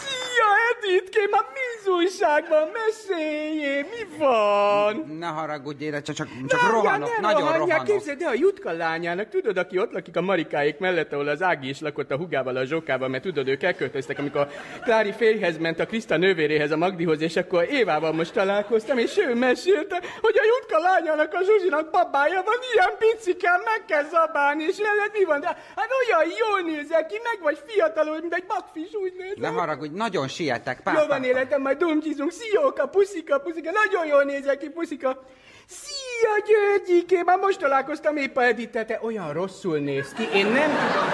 Szia, Editkém, hát mi az újságban? Meséljé, mi van? Ne haragudj, élet, csak, csak, Ne, rohanok, ne nagyon rohanjál, rohanok. Képzeld el, a Jutka lányának, tudod, aki ott lakik a Marikáék mellett, ahol az Ági is lakott a hugával, a Zsókával, mert tudod, ők elköltöztek, amikor Klári férjhez ment a Kriszta nővéréhez, a Magdihoz, és akkor Évával most találkoztam, és ő mesélte, hogy a Jutka lányának, a Zsuzsinak babája van, ilyen picikán, meg kell zabálni, és veled mi van? De, hát olyan jól nézel ki, meg vagy fiatalod, mint egy bakfis, úgy nézel. Ne haragudj, nagyon sietek, Jó pápa. van életem, majd dumcsizunk. Szióka, puszika, puszika, nagyon jól nézel ki, puszika. Szia, Györgyikém, már most találkoztam épp a Edittel, te olyan rosszul néz ki, én nem tudom.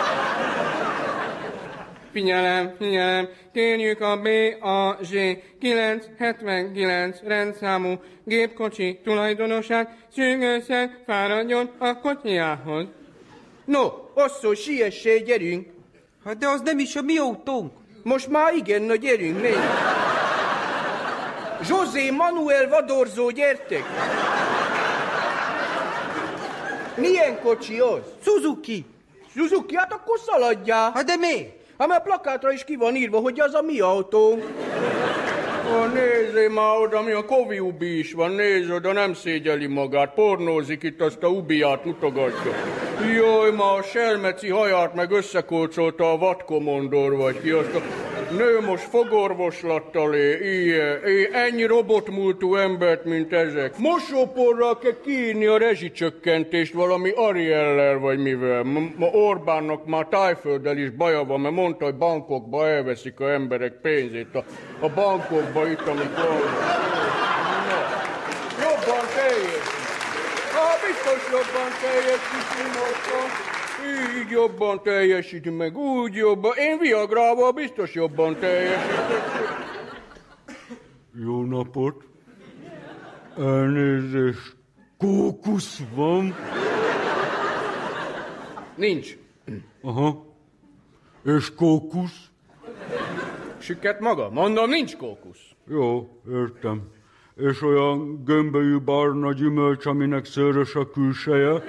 Figyelem, figyelem, kérjük a BAZ 979 rendszámú gépkocsi tulajdonosát, sürgősen fáradjon a kocsiához. No, osszó, siessé, gyerünk! Hát de az nem is a mi autónk. Most már igen, na gyerünk, menj! José Manuel Vadorzó, gyertek! Milyen kocsi az? Suzuki. Suzuki, hát akkor szaladjál. Hát de mi? Hát mert a plakátra is ki van írva, hogy az a mi autónk. Ó, nézzé már oda, mi a Kovi Ubi is van, nézz oda, nem szégyeli magát, pornózik itt, azt a Ubiát mutogatja. Jaj, ma a selmeci haját meg összekolcolta a vadkomondor vagy ki, azt a nő most fogorvoslattal él, ennyi robotmúltú embert, mint ezek. Mosóporral kell kiírni a rezsicsökkentést valami Ariellel vagy mivel. Ma Orbánnak már tájfölddel is baja van, mert mondta, hogy bankokba elveszik a emberek pénzét. A, a bankokba itt, amikor... Jobban teljes. Ha biztos jobban teljes, kis Mimorka. Így jobban teljesít meg, úgy jobban. Én Viagrával biztos jobban teljesítek. Jó napot. Elnézést. Kókusz van? Nincs. Aha. És kókusz? Süket maga? Mondom, nincs kókusz. Jó, értem. És olyan gömbölyű barna gyümölcs, aminek szőrös a külseje?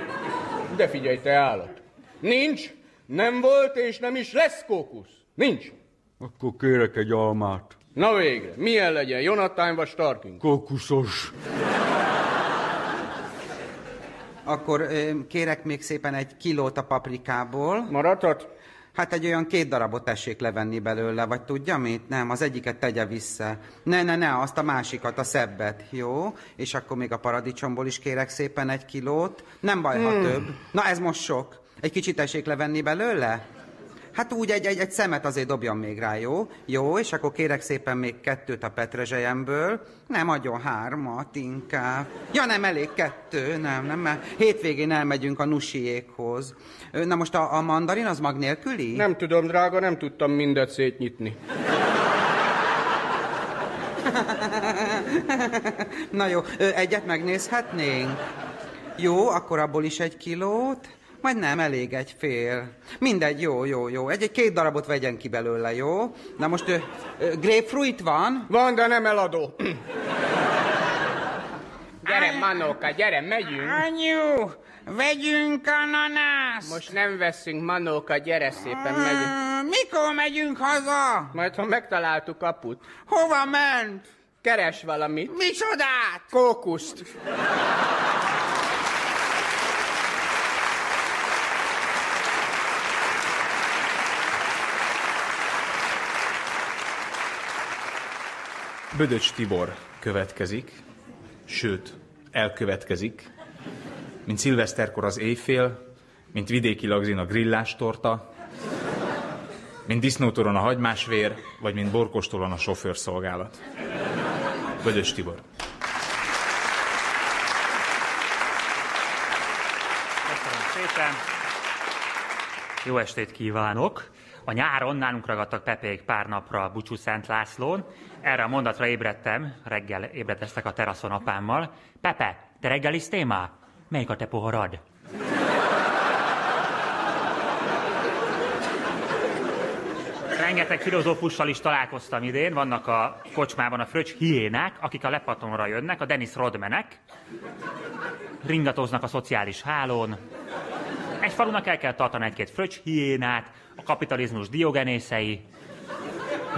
De figyelj, te állat. Nincs, nem volt, és nem is lesz kókusz. Nincs. Akkor kérek egy almát. Na végre, milyen legyen, Jonathan vagy Starking? Kókuszos. Akkor kérek még szépen egy kilót a paprikából. Maradhat? Hát egy olyan két darabot tessék levenni belőle, vagy tudja mit? Nem, az egyiket tegye vissza. Ne, ne, ne, azt a másikat, a szebbet, jó? És akkor még a paradicsomból is kérek szépen egy kilót. Nem baj, ha Hmm. több. Na, ez most sok. Egy kicsit tessék levenni belőle? Hát úgy egy, egy, egy szemet azért dobjon még rá, jó? Jó, és akkor kérek szépen még kettőt a petrezselyemből. Nem adjon hármat inkább. Ja, nem elég kettő, nem, nem, mert hétvégén elmegyünk a nusiékhoz. Na most a, a mandarin az mag nélküli? Nem tudom, drága, nem tudtam mindet szétnyitni. Na jó, egyet megnézhetnénk? Jó, akkor abból is egy kilót? Majd nem, elég egy fél. Mindegy, jó, jó, jó. Egy, egy két darabot vegyen ki belőle, jó? Na most ö, ö, grapefruit van? Van, de nem eladó. Gyere, Manóka, gyere, megyünk. Anyu, vegyünk ananász. Most nem veszünk, Manóka, gyere szépen, megyünk. Mikor megyünk haza? Majd, ha megtaláltuk aput. Hova ment? Keres valamit. Micsodát? Kókuszt. Bödöcs Tibor következik, sőt, elkövetkezik, mint szilveszterkor az éjfél, mint vidéki lagzin a grillás torta, mint disznótoron a hagymásvér, vagy mint borkostolon a sofőrszolgálat. Bödöcs Tibor. Köszönöm szépen. Jó estét kívánok! A nyáron nálunk ragadtak Pepék pár napra Bucsú Szent Lászlón. Erre a mondatra ébredtem, reggel ébredeztek a teraszon apámmal. Pepe, te reggeliztél már? Melyik a te poharad? Rengeteg filozófussal is találkoztam idén, vannak a kocsmában a fröccs hiénák, akik a lepatonra jönnek, a Dennis Rodmanek, ringatoznak a szociális hálón, egy falunak el kell tartani egy-két fröccs hiénát, a kapitalizmus diogenészei,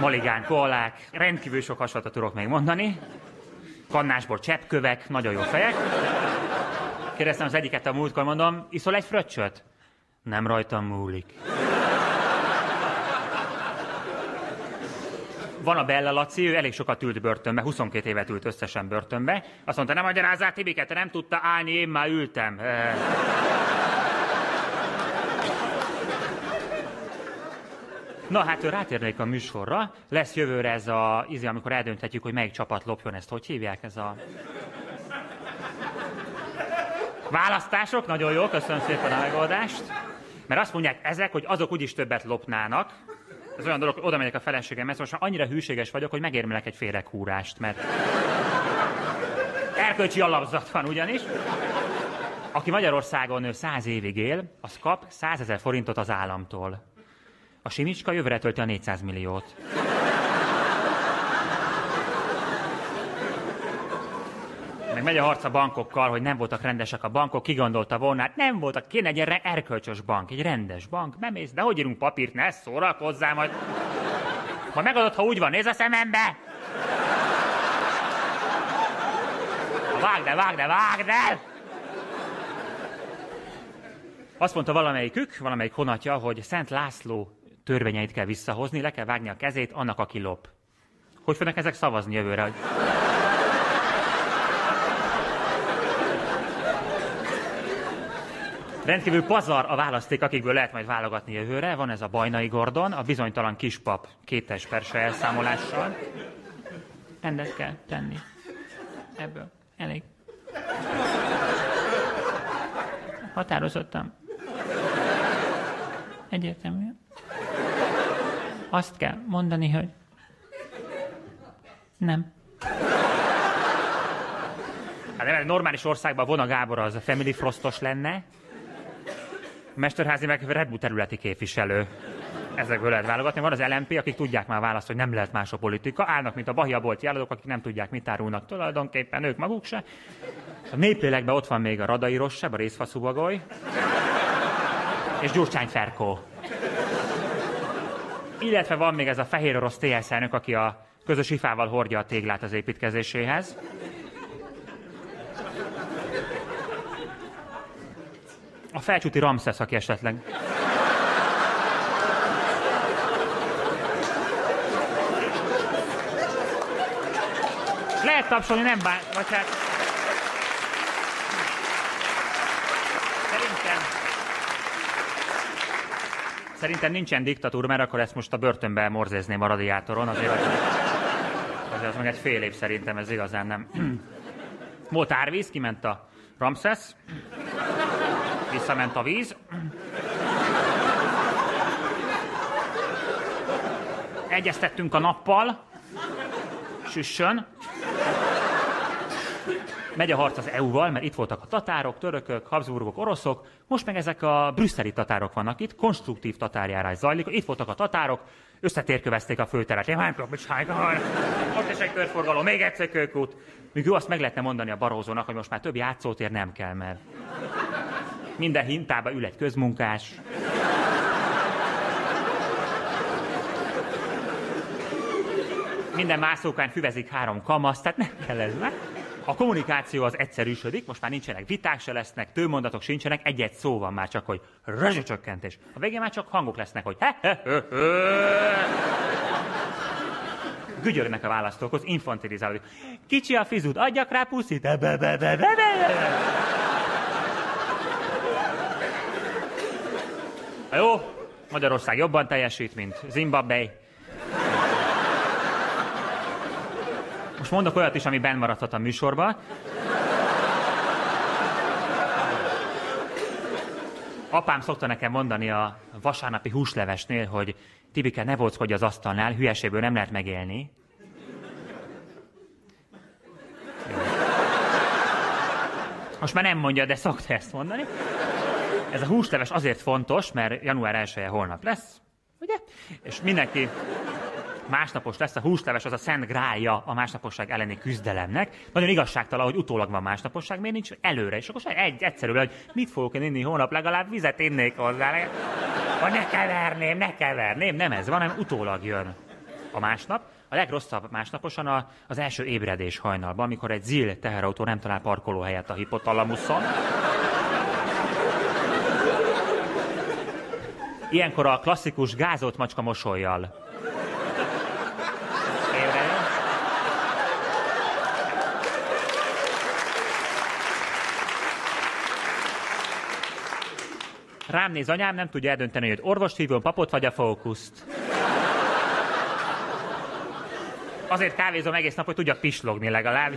maligán kollák, rendkívül sok hasonlatot tudok még mondani, kannásból cseppkövek, nagyon jó fejek. Kérdeztem az egyiket a múltkor, mondom, iszol egy fröccsöt? Nem rajtam múlik. Van a Bella Laci, ő elég sokat ült börtönbe, 22 évet ült összesen börtönbe. Azt mondta, nem magyarázzál Tibike, te nem tudta állni, én már ültem. Na hát rátérnék a műsorra. Lesz jövőre ez a, izé, amikor eldönthetjük, hogy melyik csapat lopjon, ezt hogy hívják ez a... Választások, nagyon jó, köszönöm szépen a megoldást. Mert azt mondják ezek, hogy azok úgyis többet lopnának. Ez olyan dolog, hogy oda megyek a feleségemhez, most már annyira hűséges vagyok, hogy megérmelek egy félrekhúrást, mert erkölcsi alapzat van ugyanis. Aki Magyarországon 100 évig él, az kap 100 ezer forintot az államtól. A Simicska jövőre tölti a 400 milliót. Meg megy a harc a bankokkal, hogy nem voltak rendesek a bankok, ki gondolta volna, hát nem voltak, kéne egy ilyen erkölcsös bank, egy rendes bank, bemész, de hogy írunk papírt, ne szórakozzál, majd... Majd megadod, ha úgy van, nézz a szemembe! Vágd el, vágd el, vágd el! Azt mondta valamelyikük, valamelyik honatja, hogy Szent László törvényeit kell visszahozni, le kell vágni a kezét annak, aki lop. Hogy fognak ezek szavazni jövőre? Rendkívül pazar a választék, akikből lehet majd válogatni jövőre. Van ez a Bajnai Gordon, a bizonytalan kispap kétes perse elszámolással. Rendet kell tenni. Ebből. Elég. Határozottam. Egyértelmű. Azt kell mondani, hogy nem. Hát nem, egy normális országban Vona Gábor az a Family Frostos lenne, Mesterházi meg Red Bull területi képviselő. Ezekből lehet válogatni. Van az LMP, akik tudják már választ, hogy nem lehet más a politika. Állnak, mint a Bahia bolt jelölők, akik nem tudják, mit árulnak tulajdonképpen, ők maguk se. A néplélekben ott van még a Radai Rosseb, a részfaszú bagoly, és Gyurcsány Ferkó. Illetve van még ez a fehér orosz TSZ elnök, aki a közös ifával hordja a téglát az építkezéséhez. A felcsúti Ramszesz, aki esetleg. Lehet tapsolni, nem bár... Vagy hát... Szerintem... Szerintem nincsen diktatúra, mert akkor ezt most a börtönbe morzézném a radiátoron, azért az, azért az meg egy fél év szerintem, ez igazán nem. Volt árvíz, kiment a Ramszesz, visszament a víz. Egyeztettünk a nappal, süssön. Megy a harc az EU-val, mert itt voltak a tatárok, törökök, habsburgok, oroszok, most meg ezek a brüsszeli tatárok vannak itt, konstruktív tatárjárás zajlik. Itt voltak a tatárok, összetérkövezték a főteret. Én tudom, mit Ott is egy körforgalom, még egyszer kőkút. Míg ő azt meg lehetne mondani a barózónak, hogy most már több játszótér nem kell, mert minden hintába ül egy közmunkás. Minden mászókán füvezik három kamasz, tehát nem kell ez meg. A kommunikáció az egyszerűsödik, most már nincsenek viták se lesznek, tőmondatok sincsenek, egy-egy szó van már csak, hogy rözsöcsökkentés. A végén már csak hangok lesznek, hogy he, he, he, he. Gügyörnek a választókhoz, infantilizálódik. Kicsi a fizut, adjak rá puszit, be, be, be, be, be. Jó, Magyarország jobban teljesít, mint Zimbabwe. Most mondok olyat is, ami benn maradhat a műsorba. Apám szokta nekem mondani a vasárnapi húslevesnél, hogy Tibike, ne hogy az asztalnál, hülyeségből nem lehet megélni. Most már nem mondja, de szokta ezt mondani. Ez a húsleves azért fontos, mert január 1 -e holnap lesz, ugye? És mindenki másnapos lesz, a húsleves az a szent grálja a másnaposság elleni küzdelemnek. Nagyon igazságtalan, hogy utólag van másnaposság, miért nincs előre. És akkor egy egyszerű, hogy mit fogok én inni hónap, legalább vizet innék hozzá. Ha ne keverném, ne keverném. Nem ez van, hanem utólag jön a másnap. A legrosszabb másnaposan a, az első ébredés hajnalban, amikor egy zil teherautó nem talál parkolóhelyet a hipotalamuszon. Ilyenkor a klasszikus gázolt macska mosolyjal. Rám néz anyám, nem tudja eldönteni, hogy orvost hívjon, papot vagy a fókuszt. Azért kávézom egész nap, hogy tudjak pislogni legalább.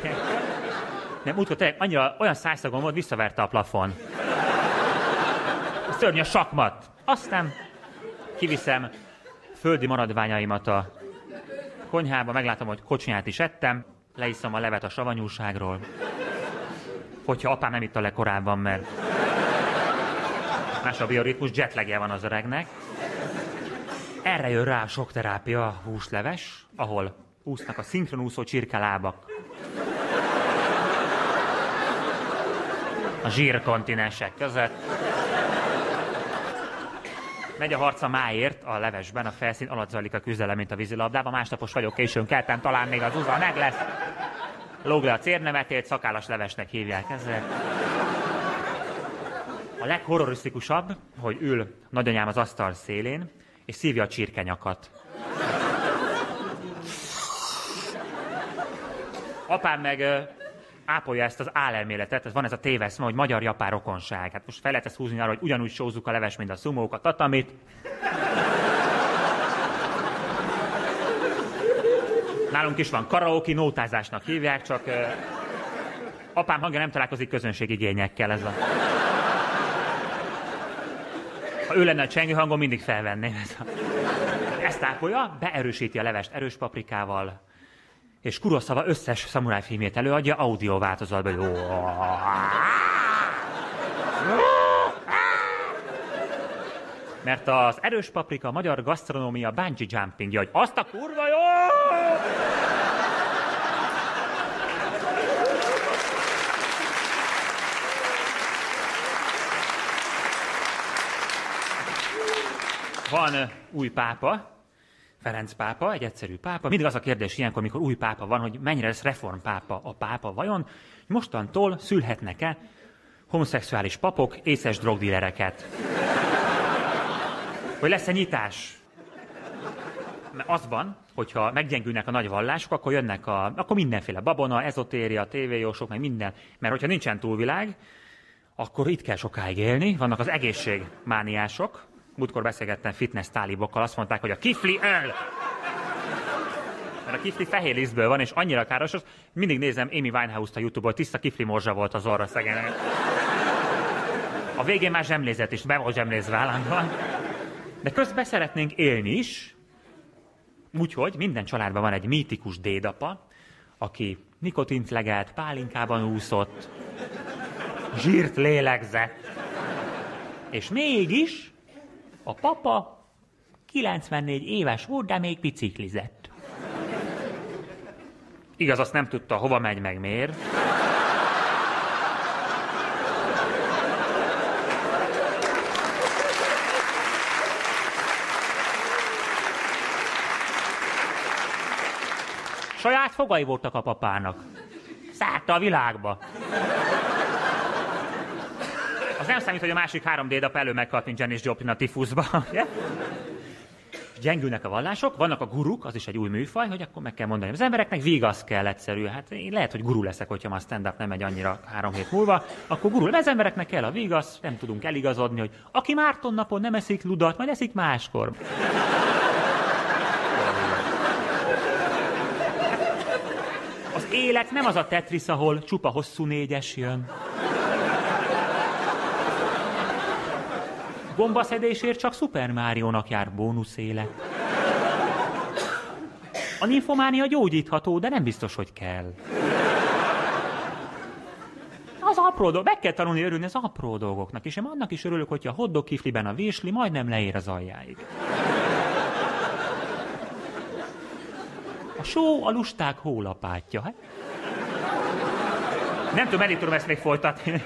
Nem, útkor tényleg annyira olyan szájszagom volt, visszaverte a plafon. Szörnyű a sakmat. Aztán kiviszem földi maradványaimat a konyhába, meglátom, hogy kocsinyát is ettem, leiszom a levet a savanyúságról. Hogyha apám nem a legkorábban, mert más a bioritmus, jetlagje van az öregnek. Erre jön rá a sok terápia húsleves, ahol úsznak a szinkronúszó csirkelábak. A zsírkontinensek között. Megy a harca máért a levesben, a felszín alatt zajlik a küzdelem, mint a vízilabdában. Másnapos vagyok, későn keltem, talán még az uza meg lesz. Lóg le a cérnemetét, szakállas levesnek hívják ezzel. A leghorrorisztikusabb, hogy ül nagyanyám az asztal szélén, és szívja a csirkenyakat. Apám meg ápolja ezt az álelméletet, ez van ez a téveszme, hogy magyar-japán rokonság. Hát most fel lehet ezt húzni arra, hogy ugyanúgy sózzuk a leves, mint a szumók, a tatamit. Nálunk is van karaoke, nótázásnak hívják, csak uh, apám hangja nem találkozik közönségigényekkel ez a... Ha ő lenne a csengő hangon, mindig felvenném. Ezt ápolja, beerősíti a levest erős paprikával, és Kuroszava összes szamuráj filmjét előadja audio változatban. Jó. Mert az erős paprika a magyar gasztronómia bungee jumpingja, hogy azt a kurva jó! Van ö, új pápa, Ferenc pápa, egy egyszerű pápa. Mindig az a kérdés ilyenkor, amikor új pápa van, hogy mennyire lesz reformpápa a pápa. Vajon mostantól szülhetnek-e homoszexuális papok észes drogdílereket? Hogy lesz-e nyitás? Mert azban, hogyha meggyengülnek a nagy vallások, akkor jönnek a, akkor mindenféle babona, ezotéria, tévéjósok, meg minden. Mert hogyha nincsen túlvilág, akkor itt kell sokáig élni. Vannak az egészségmániások. Múltkor beszélgettem fitness tálibokkal, azt mondták, hogy a kifli öl. Mert a kifli fehér lisztből van, és annyira káros, hogy mindig nézem Amy Winehouse-t a Youtube-ból, tiszta kifli morzsa volt az orra szegénynek. A végén már zsemlézett is, be volt zsemlézve állandóan. De közben szeretnénk élni is, úgyhogy minden családban van egy mítikus dédapa, aki nikotint legelt, pálinkában úszott, zsírt lélegzett. És mégis a papa 94 éves volt, de még biciklizett. Igaz, azt nem tudta, hova megy meg miért. Saját fogai voltak a papának. Szárta a világba. Az nem számít, hogy a másik három dédap elő meghalt, mint Janis Joplin a tifuszba. ugye? Gyengülnek a vallások, vannak a guruk, az is egy új műfaj, hogy akkor meg kell mondani. Az embereknek vigasz kell egyszerű. Hát én lehet, hogy guru leszek, hogyha a stand-up nem megy annyira három hét múlva. Akkor guru, az embereknek kell a vigasz, nem tudunk eligazodni, hogy aki Márton napon nem eszik ludat, majd eszik máskor. Élet nem az a Tetris, ahol csupa hosszú négyes jön. Bombaszedésért csak Super Mario-nak jár bónusz élet. A ninfománia gyógyítható, de nem biztos, hogy kell. Az apró dolgok, meg kell tanulni örülni az apró dolgoknak, és én annak is örülök, hogyha a hotdog kifliben a vésli majdnem leér az aljáig. A só a lusták hólapátja. Hát? Nem tudom, elég tudom ezt még folytatni.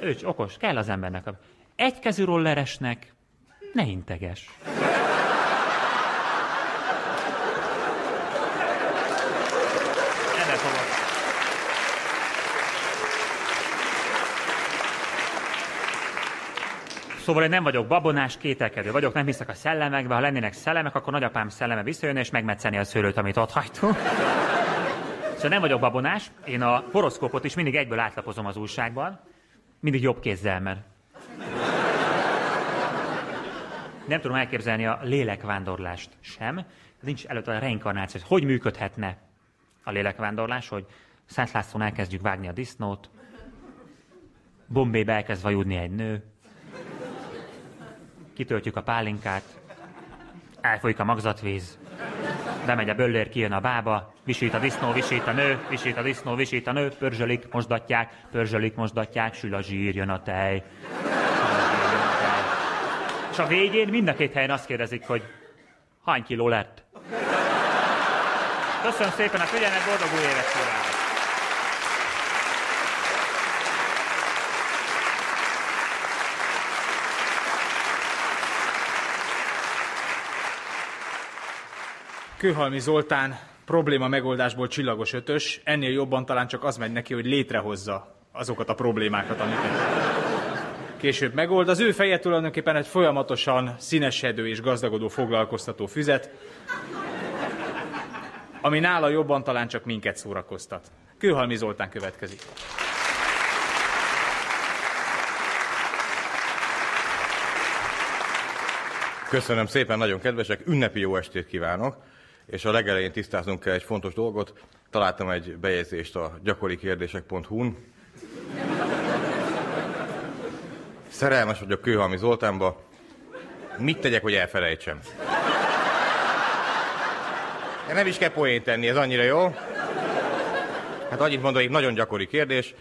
Őcs, okos, kell az embernek. Egy kezű rolleresnek ne integes. Szóval én nem vagyok babonás, kételkedő vagyok, nem hiszek a szellemekbe. Ha lennének szellemek, akkor nagyapám szelleme visszajönne és megmetszeni a szőlőt, amit ott hagytunk. Szóval nem vagyok babonás, én a horoszkópot is mindig egyből átlapozom az újságban, mindig jobb kézzel, mert nem tudom elképzelni a lélekvándorlást sem. Nincs előtt a reinkarnáció. Hogy működhetne a lélekvándorlás, hogy Szent Lászlón elkezdjük vágni a disznót, Bombébe elkezd vajudni egy nő, kitöltjük a pálinkát, elfolyik a magzatvíz, bemegy a böllér, kijön a bába, visít a disznó, visít a nő, visít a disznó, visít a nő, pörzsölik, mosdatják, pörzsölik, mosdatják, sül a zsír, jön a tej. És a végén mind a két helyen azt kérdezik, hogy hány kiló lett. Köszönöm szépen a figyelmet, boldog új évet kívánok! Kőhalmi Zoltán probléma megoldásból csillagos ötös, ennél jobban talán csak az megy neki, hogy létrehozza azokat a problémákat, amiket később megold. Az ő feje tulajdonképpen egy folyamatosan színesedő és gazdagodó foglalkoztató füzet, ami nála jobban talán csak minket szórakoztat. Kőhalmi Zoltán következik. Köszönöm szépen, nagyon kedvesek, ünnepi jó estét kívánok, és a legelején tisztáznunk kell egy fontos dolgot. Találtam egy bejegyzést a gyakorikérdések.hu-n. Szerelmes vagyok Kőhalmi Zoltánba. Mit tegyek, hogy elfelejtsem? Nem is kell poént tenni, ez annyira jó. Hát annyit mondanék, nagyon gyakori kérdés.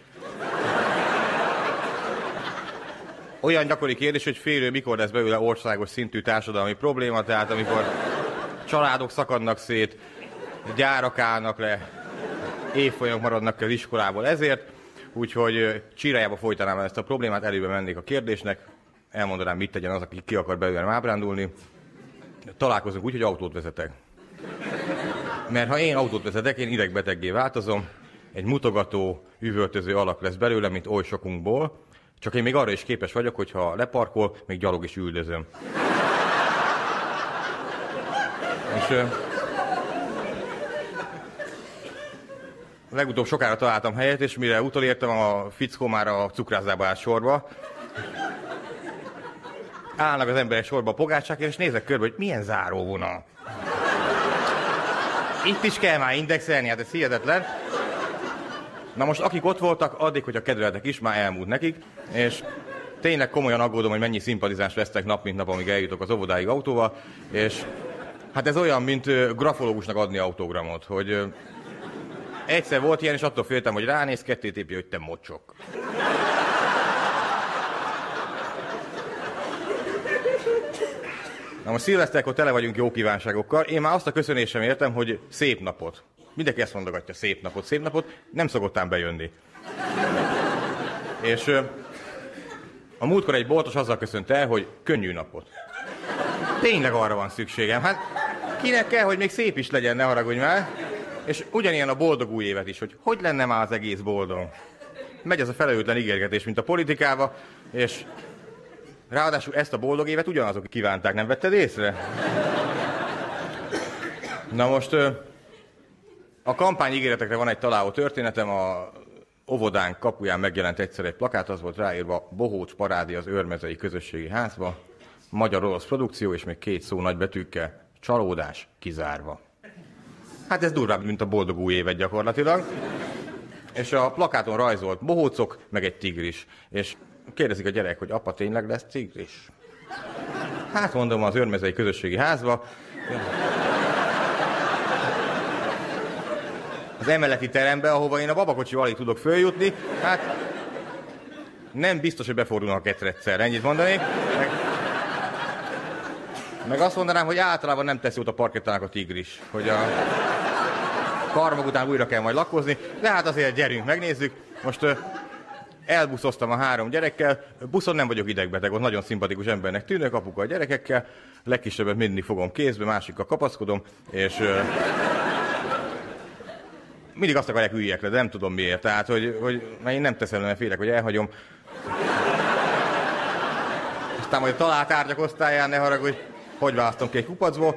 Olyan gyakori kérdés, hogy félő mikor lesz belőle országos szintű társadalmi probléma, tehát amikor családok szakadnak szét, gyárak állnak le, évfolyamok maradnak az iskolából ezért, úgyhogy csirájába folytanám ezt a problémát, előbe mennék a kérdésnek, elmondanám, mit tegyen az, aki ki akar belőlem ábrándulni. Találkozunk úgy, hogy autót vezetek. Mert ha én autót vezetek, én idegbeteggé változom, egy mutogató, üvöltöző alak lesz belőle, mint oly sokunkból, csak én még arra is képes vagyok, hogy ha leparkol, még gyalog is üldözöm. És legutóbb sokára találtam helyet, és mire utolértem, a fickó már a cukrászdába állt sorba. Állnak az emberek sorba a pogácsákért, és nézek körbe, hogy milyen záróvonal. Itt is kell már indexelni, hát ez hihetetlen. Na most akik ott voltak, addig, hogy a kedveltek is, már elmúlt nekik, és tényleg komolyan aggódom, hogy mennyi szimpatizást vesztek nap, mint nap, amíg eljutok az óvodáig autóval, és hát ez olyan, mint grafológusnak adni autogramot, hogy egyszer volt ilyen, és attól féltem, hogy ránéz, ketté tépi, hogy te mocsok. Na most szilveszterkor tele vagyunk jó kívánságokkal. Én már azt a köszönésem értem, hogy szép napot. Mindenki ezt mondogatja, szép napot, szép napot. Nem szokottám bejönni. És a múltkor egy boltos azzal köszönt el, hogy könnyű napot. Tényleg arra van szükségem. Hát kinek kell, hogy még szép is legyen, ne haragudj már. És ugyanilyen a boldog új évet is, hogy hogy lenne már az egész boldog. Megy ez a felelőtlen ígérgetés, mint a politikába, és ráadásul ezt a boldog évet ugyanazok kívánták, nem vetted észre? Na most a kampány ígéretekre van egy találó történetem, a óvodánk kapuján megjelent egyszer egy plakát, az volt ráírva Bohóc parádi az őrmezei közösségi házba, magyar-orosz produkció, és még két szó nagy betűkkel, csalódás kizárva. Hát ez durvább, mint a boldog új évet gyakorlatilag. És a plakáton rajzolt bohócok, meg egy tigris. És kérdezik a gyerek, hogy apa tényleg lesz tigris? Hát mondom, az őrmezei közösségi házba. Az emeleti terembe, ahova én a babakocsival alig tudok följutni, hát nem biztos, hogy befordulnak ketreccel, ennyit mondanék. Meg azt mondanám, hogy általában nem teszi jót a parkettának a tigris, hogy a karmag után újra kell majd lakozni, de hát azért gyerünk, megnézzük. Most elbuszoztam a három gyerekkel, buszon nem vagyok idegbeteg, ott nagyon szimpatikus embernek tűnök, apuka a gyerekekkel, legkisebbet mindig fogom kézbe, másikkal kapaszkodom, és mindig azt akarják üljek le, de nem tudom miért. Tehát, hogy, hogy mert én nem teszem, mert félek, hogy elhagyom. Aztán majd a talált tárgyak osztályán ne haragudj, hogy választom ki egy kupacból.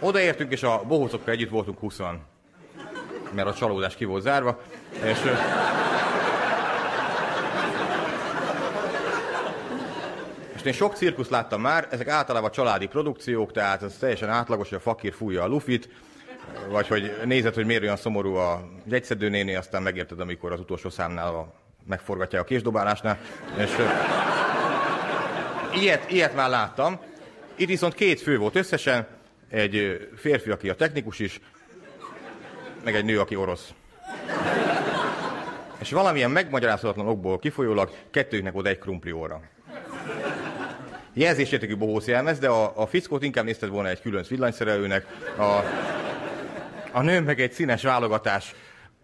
Odaértünk, és a bohócokkal együtt voltunk 20 mert a csalódás ki volt zárva. És, és én sok cirkusz láttam már, ezek általában családi produkciók, tehát ez teljesen átlagos, hogy a fakír fújja a lufit, vagy hogy nézed, hogy miért olyan szomorú a jegyszedő néni, aztán megérted, amikor az utolsó számnál a, megforgatja a késdobálásnál. És, ilyet, ilyet már láttam. Itt viszont két fő volt összesen, egy férfi, aki a technikus is, meg egy nő, aki orosz. És valamilyen megmagyarázhatatlan okból kifolyólag kettőknek oda egy krumpli óra. Jelzésértékű bohóc jelmez, de a, a fickót inkább nézted volna egy külön villanyszerelőnek. A, a nő meg egy színes válogatás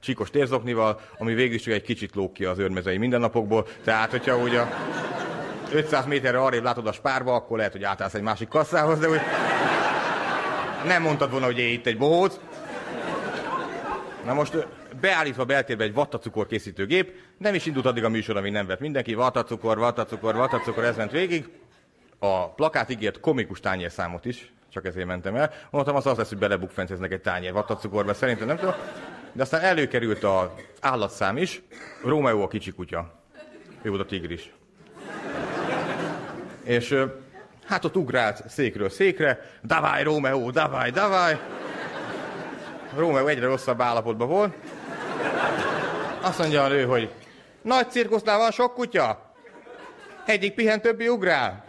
csíkos térzoknival, ami végül is egy kicsit lók ki az őrmezei mindennapokból. Tehát, hogyha úgy a 500 méterre arrébb látod a spárba, akkor lehet, hogy átállsz egy másik kasszához, de úgy nem mondtad volna, hogy én itt egy bohóc. Na most beállítva beltérbe egy vattacukor készítőgép, nem is indult addig a műsor, amíg nem vett mindenki, vattacukor, vattacukor, vattacukor, ez ment végig. A plakát ígért komikus tányérszámot is, csak ezért mentem el. Mondtam, az az lesz, hogy belebukfenceznek egy tányér vattacukorba, szerintem nem tudom. De aztán előkerült az állatszám is, Rómeó a kicsi kutya. Ő a tigris. És hát ott ugrált székről székre, davaj Rómeó, davaj, davaj. Rómeó egyre rosszabb állapotban volt. Azt mondja a nő, hogy Nagy cirkusznál van sok kutya. Egyik pihen, többi ugrál.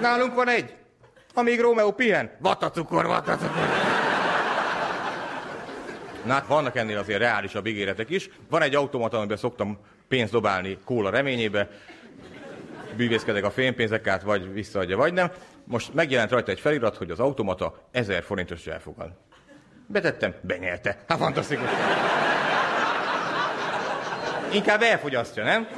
Nálunk van egy. Amíg Rómeó pihen, vatacukor, vatacukor. Na hát vannak ennél azért reálisabb ígéretek is. Van egy automata, amiben szoktam pénzt dobálni kóla reményébe. Bűvészkedek a fénypénzeket, vagy visszaadja, vagy nem. Most megjelent rajta egy felirat, hogy az automata 1000 forintos elfogad. Betettem, benyerte. Hát fantasztikus. Inkább elfogyasztja, nem?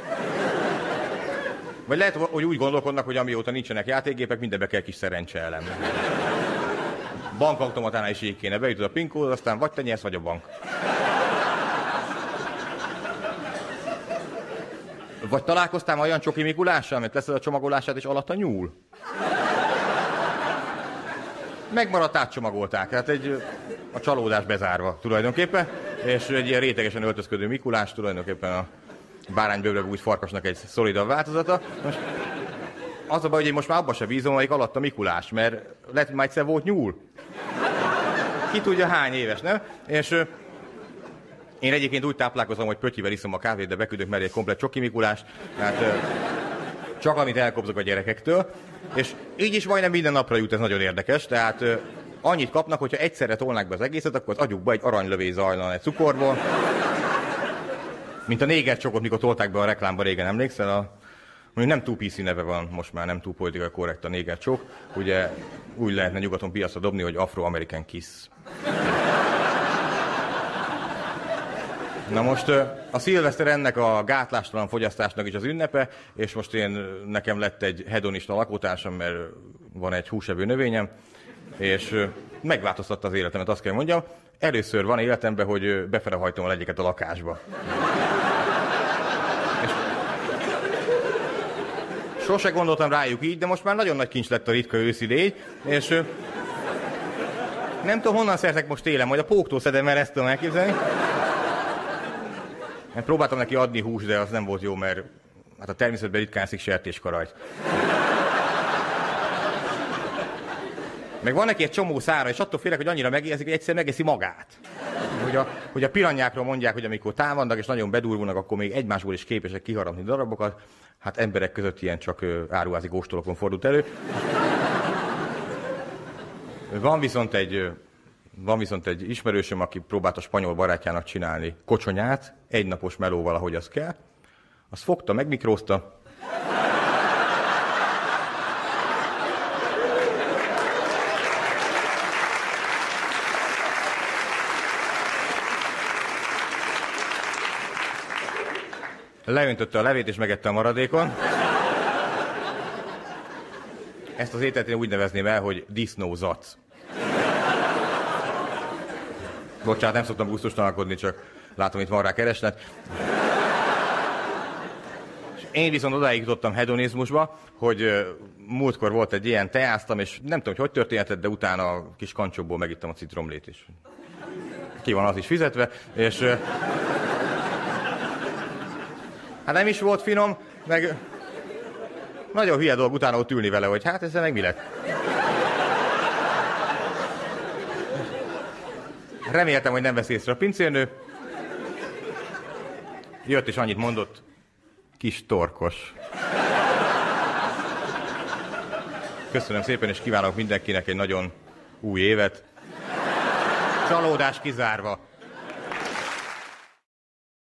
Vagy lehet, hogy úgy gondolkodnak, hogy amióta nincsenek játékgépek, mindenbe kell kis szerencseelem. Bankautomatánál is így kéne, beütöd a PIN kódot, aztán vagy te nyersz, vagy a bank. Vagy találkoztál olyan csoki Mikulással, amit leszed a csomagolását, és alatt a nyúl? Megmaradt, átcsomagolták. Hát egy a csalódás bezárva tulajdonképpen, és egy ilyen rétegesen öltözködő Mikulás tulajdonképpen a báránybővleg úgy farkasnak egy szolidabb változata. Most az a baj, hogy én most már abba se bízom, amelyik alatt a Mikulás, mert lehet, hogy már egyszer volt nyúl. Ki tudja hány éves, nem? És én egyébként úgy táplálkozom, hogy pötyivel iszom a kávét, de beküldök mellé egy komplet csoki Mikulást. Tehát, csak amit elkobzok a gyerekektől. És így is majdnem minden napra jut, ez nagyon érdekes. Tehát annyit kapnak, hogyha egyszerre tolnák be az egészet, akkor az agyukba egy aranylövész zajlan egy cukorból. Mint a néger csokot, mikor tolták be a reklámba régen, emlékszel? A, mondjuk nem túl PC neve van, most már nem túl politikai korrekt a néger csok. Ugye úgy lehetne nyugaton piacra dobni, hogy Afro-American Kiss. Na most a szilveszter ennek a gátlástalan fogyasztásnak is az ünnepe, és most én nekem lett egy hedonista lakótársam, mert van egy húsevő növényem, és megváltoztatta az életemet, azt kell mondjam. Először van életemben, hogy befelehajtom a legyeket a lakásba. És sose gondoltam rájuk így, de most már nagyon nagy kincs lett a ritka őszi légy, és nem tudom, honnan szerzek most télen, majd a póktól szedem el, ezt tudom elképzelni. Mert próbáltam neki adni hús, de az nem volt jó, mert hát a természetben ritkán szik sertéskarajt. Meg van neki egy csomó szára, és attól félek, hogy annyira megérzik, hogy egyszer megeszi magát. Hogy a, hogy a piranyákról mondják, hogy amikor támadnak és nagyon bedurvulnak, akkor még egymásból is képesek kiharapni darabokat. Hát emberek között ilyen csak áruházi góstolokon fordult elő. Van viszont egy, van viszont egy ismerősöm, aki próbált a spanyol barátjának csinálni kocsonyát, egynapos melóval, ahogy az kell. Azt fogta, megmikrózta, leöntötte a levét és megette a maradékon. Ezt az ételt én úgy nevezném el, hogy disznózac. Bocsánat, nem szoktam gusztustalankodni, csak látom, itt van rá kereslet. Én viszont odáig jutottam hedonizmusba, hogy múltkor volt egy ilyen teáztam, és nem tudom, hogy hogy történhetett, de utána a kis kancsóból megittem a citromlét is. Ki van az is fizetve, és Hát nem is volt finom, meg nagyon hülye dolog utána ott ülni vele, hogy hát ezzel meg mi lett. Reméltem, hogy nem vesz észre a pincérnő. Jött és annyit mondott, kis torkos. Köszönöm szépen, és kívánok mindenkinek egy nagyon új évet. Csalódás kizárva.